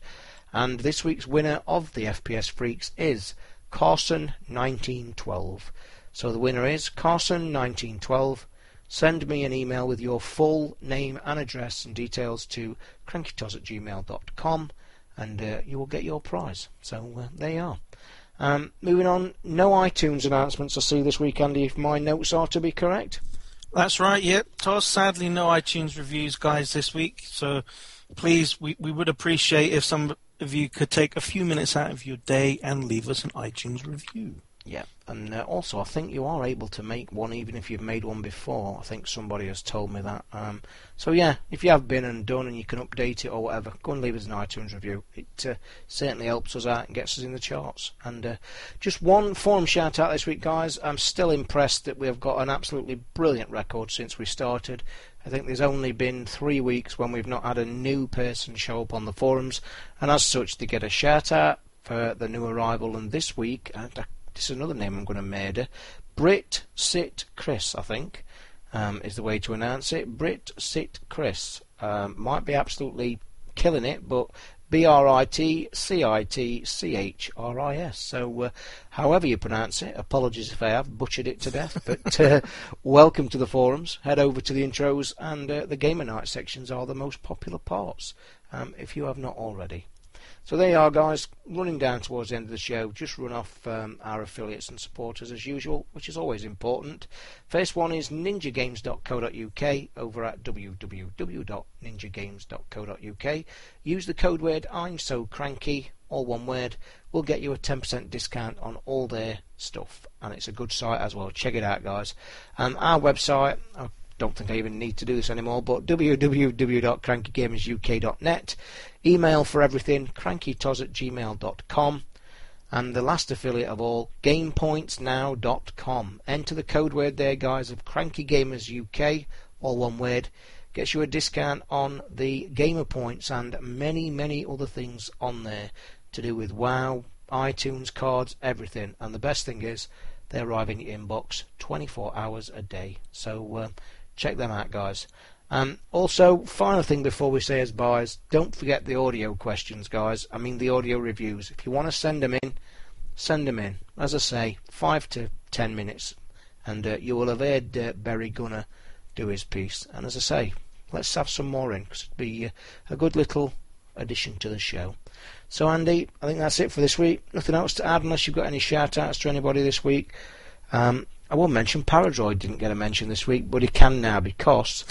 And this week's winner of the FPS Freaks is Carson1912. So the winner is Carson1912. Send me an email with your full name and address and details to crankytoz at gmail.com and uh, you will get your prize. So uh, there you are. Um, moving on, no iTunes announcements I see this week, Andy, if my notes are to be correct.
That's right, yep. Toss, sadly, no iTunes reviews, guys, this week. So please, we, we would appreciate if some of you could take a few minutes out of your day and leave us an iTunes review.
Yeah, and uh, also I think you are able to make one even if you've made one before. I think somebody has told me that. Um, so yeah, if you have been and done and you can update it or whatever, go and leave us an iTunes review. It uh, certainly helps us out and gets us in the charts. And uh, just one forum shout out this week, guys. I'm still impressed that we have got an absolutely brilliant record since we started. I think there's only been three weeks when we've not had a new person show up on the forums, and as such, they get a shout out for the new arrival. And this week, and I this is another name I'm going to murder. Brit Sit Chris, I think, um, is the way to announce it. Brit Sit Chris um, might be absolutely killing it, but B R I T C I T C H R I S. So, uh, however you pronounce it, apologies if I have butchered it to death, [LAUGHS] but uh, welcome to the forums. Head over to the intros, and uh, the Gamer Night sections are the most popular parts, um, if you have not already. So there you are, guys. Running down towards the end of the show, just run off um, our affiliates and supporters as usual, which is always important. First one is ninjagames.co.uk over at www.ninjagames.co.uk. Use the code word I'm so cranky, all one word. We'll get you a 10% discount on all their stuff, and it's a good site as well. Check it out, guys. Um, our website. I'll don't think I even need to do this anymore, but www.crankygamersuk.net. Email for everything, crankytoz at gmail.com. And the last affiliate of all, gamepointsnow.com. Enter the code word there, guys, of Cranky Gamers UK, all one word. Gets you a discount on the gamer points and many, many other things on there to do with WoW, iTunes cards, everything. And the best thing is, they arrive in your inbox 24 hours a day. So uh, check them out, guys. Um, also, final thing before we say as byes, don't forget the audio questions, guys. I mean the audio reviews. If you want to send them in, send them in. As I say, five to ten minutes, and uh, you will have heard uh, Berry Gunner do his piece. And as I say, let's have some more in because it'd be uh, a good little addition to the show. So, Andy, I think that's it for this week. Nothing else to add unless you've got any shout outs to anybody this week. Um, I won't mention Paradroid didn't get a mention this week, but he can now because.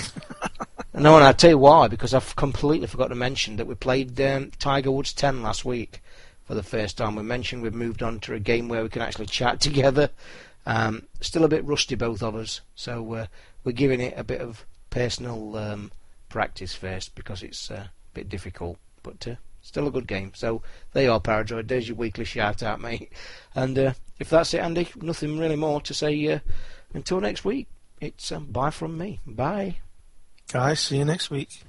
no, and I'll tell you why, because I've completely forgot to mention that we played um, Tiger Woods 10 last week for the first time. We mentioned we've moved on to a game where we can actually chat [LAUGHS] together. Um, still a bit rusty, both of us, so uh, we're giving it a bit of personal um, practice first because it's uh, a bit difficult. But uh, Still a good game. So they are Paradroid. There's your weekly shout out, mate. And uh, if that's it, Andy, nothing really more to say. Uh, until next week, it's um, bye from me. Bye.
Guys, see you next week.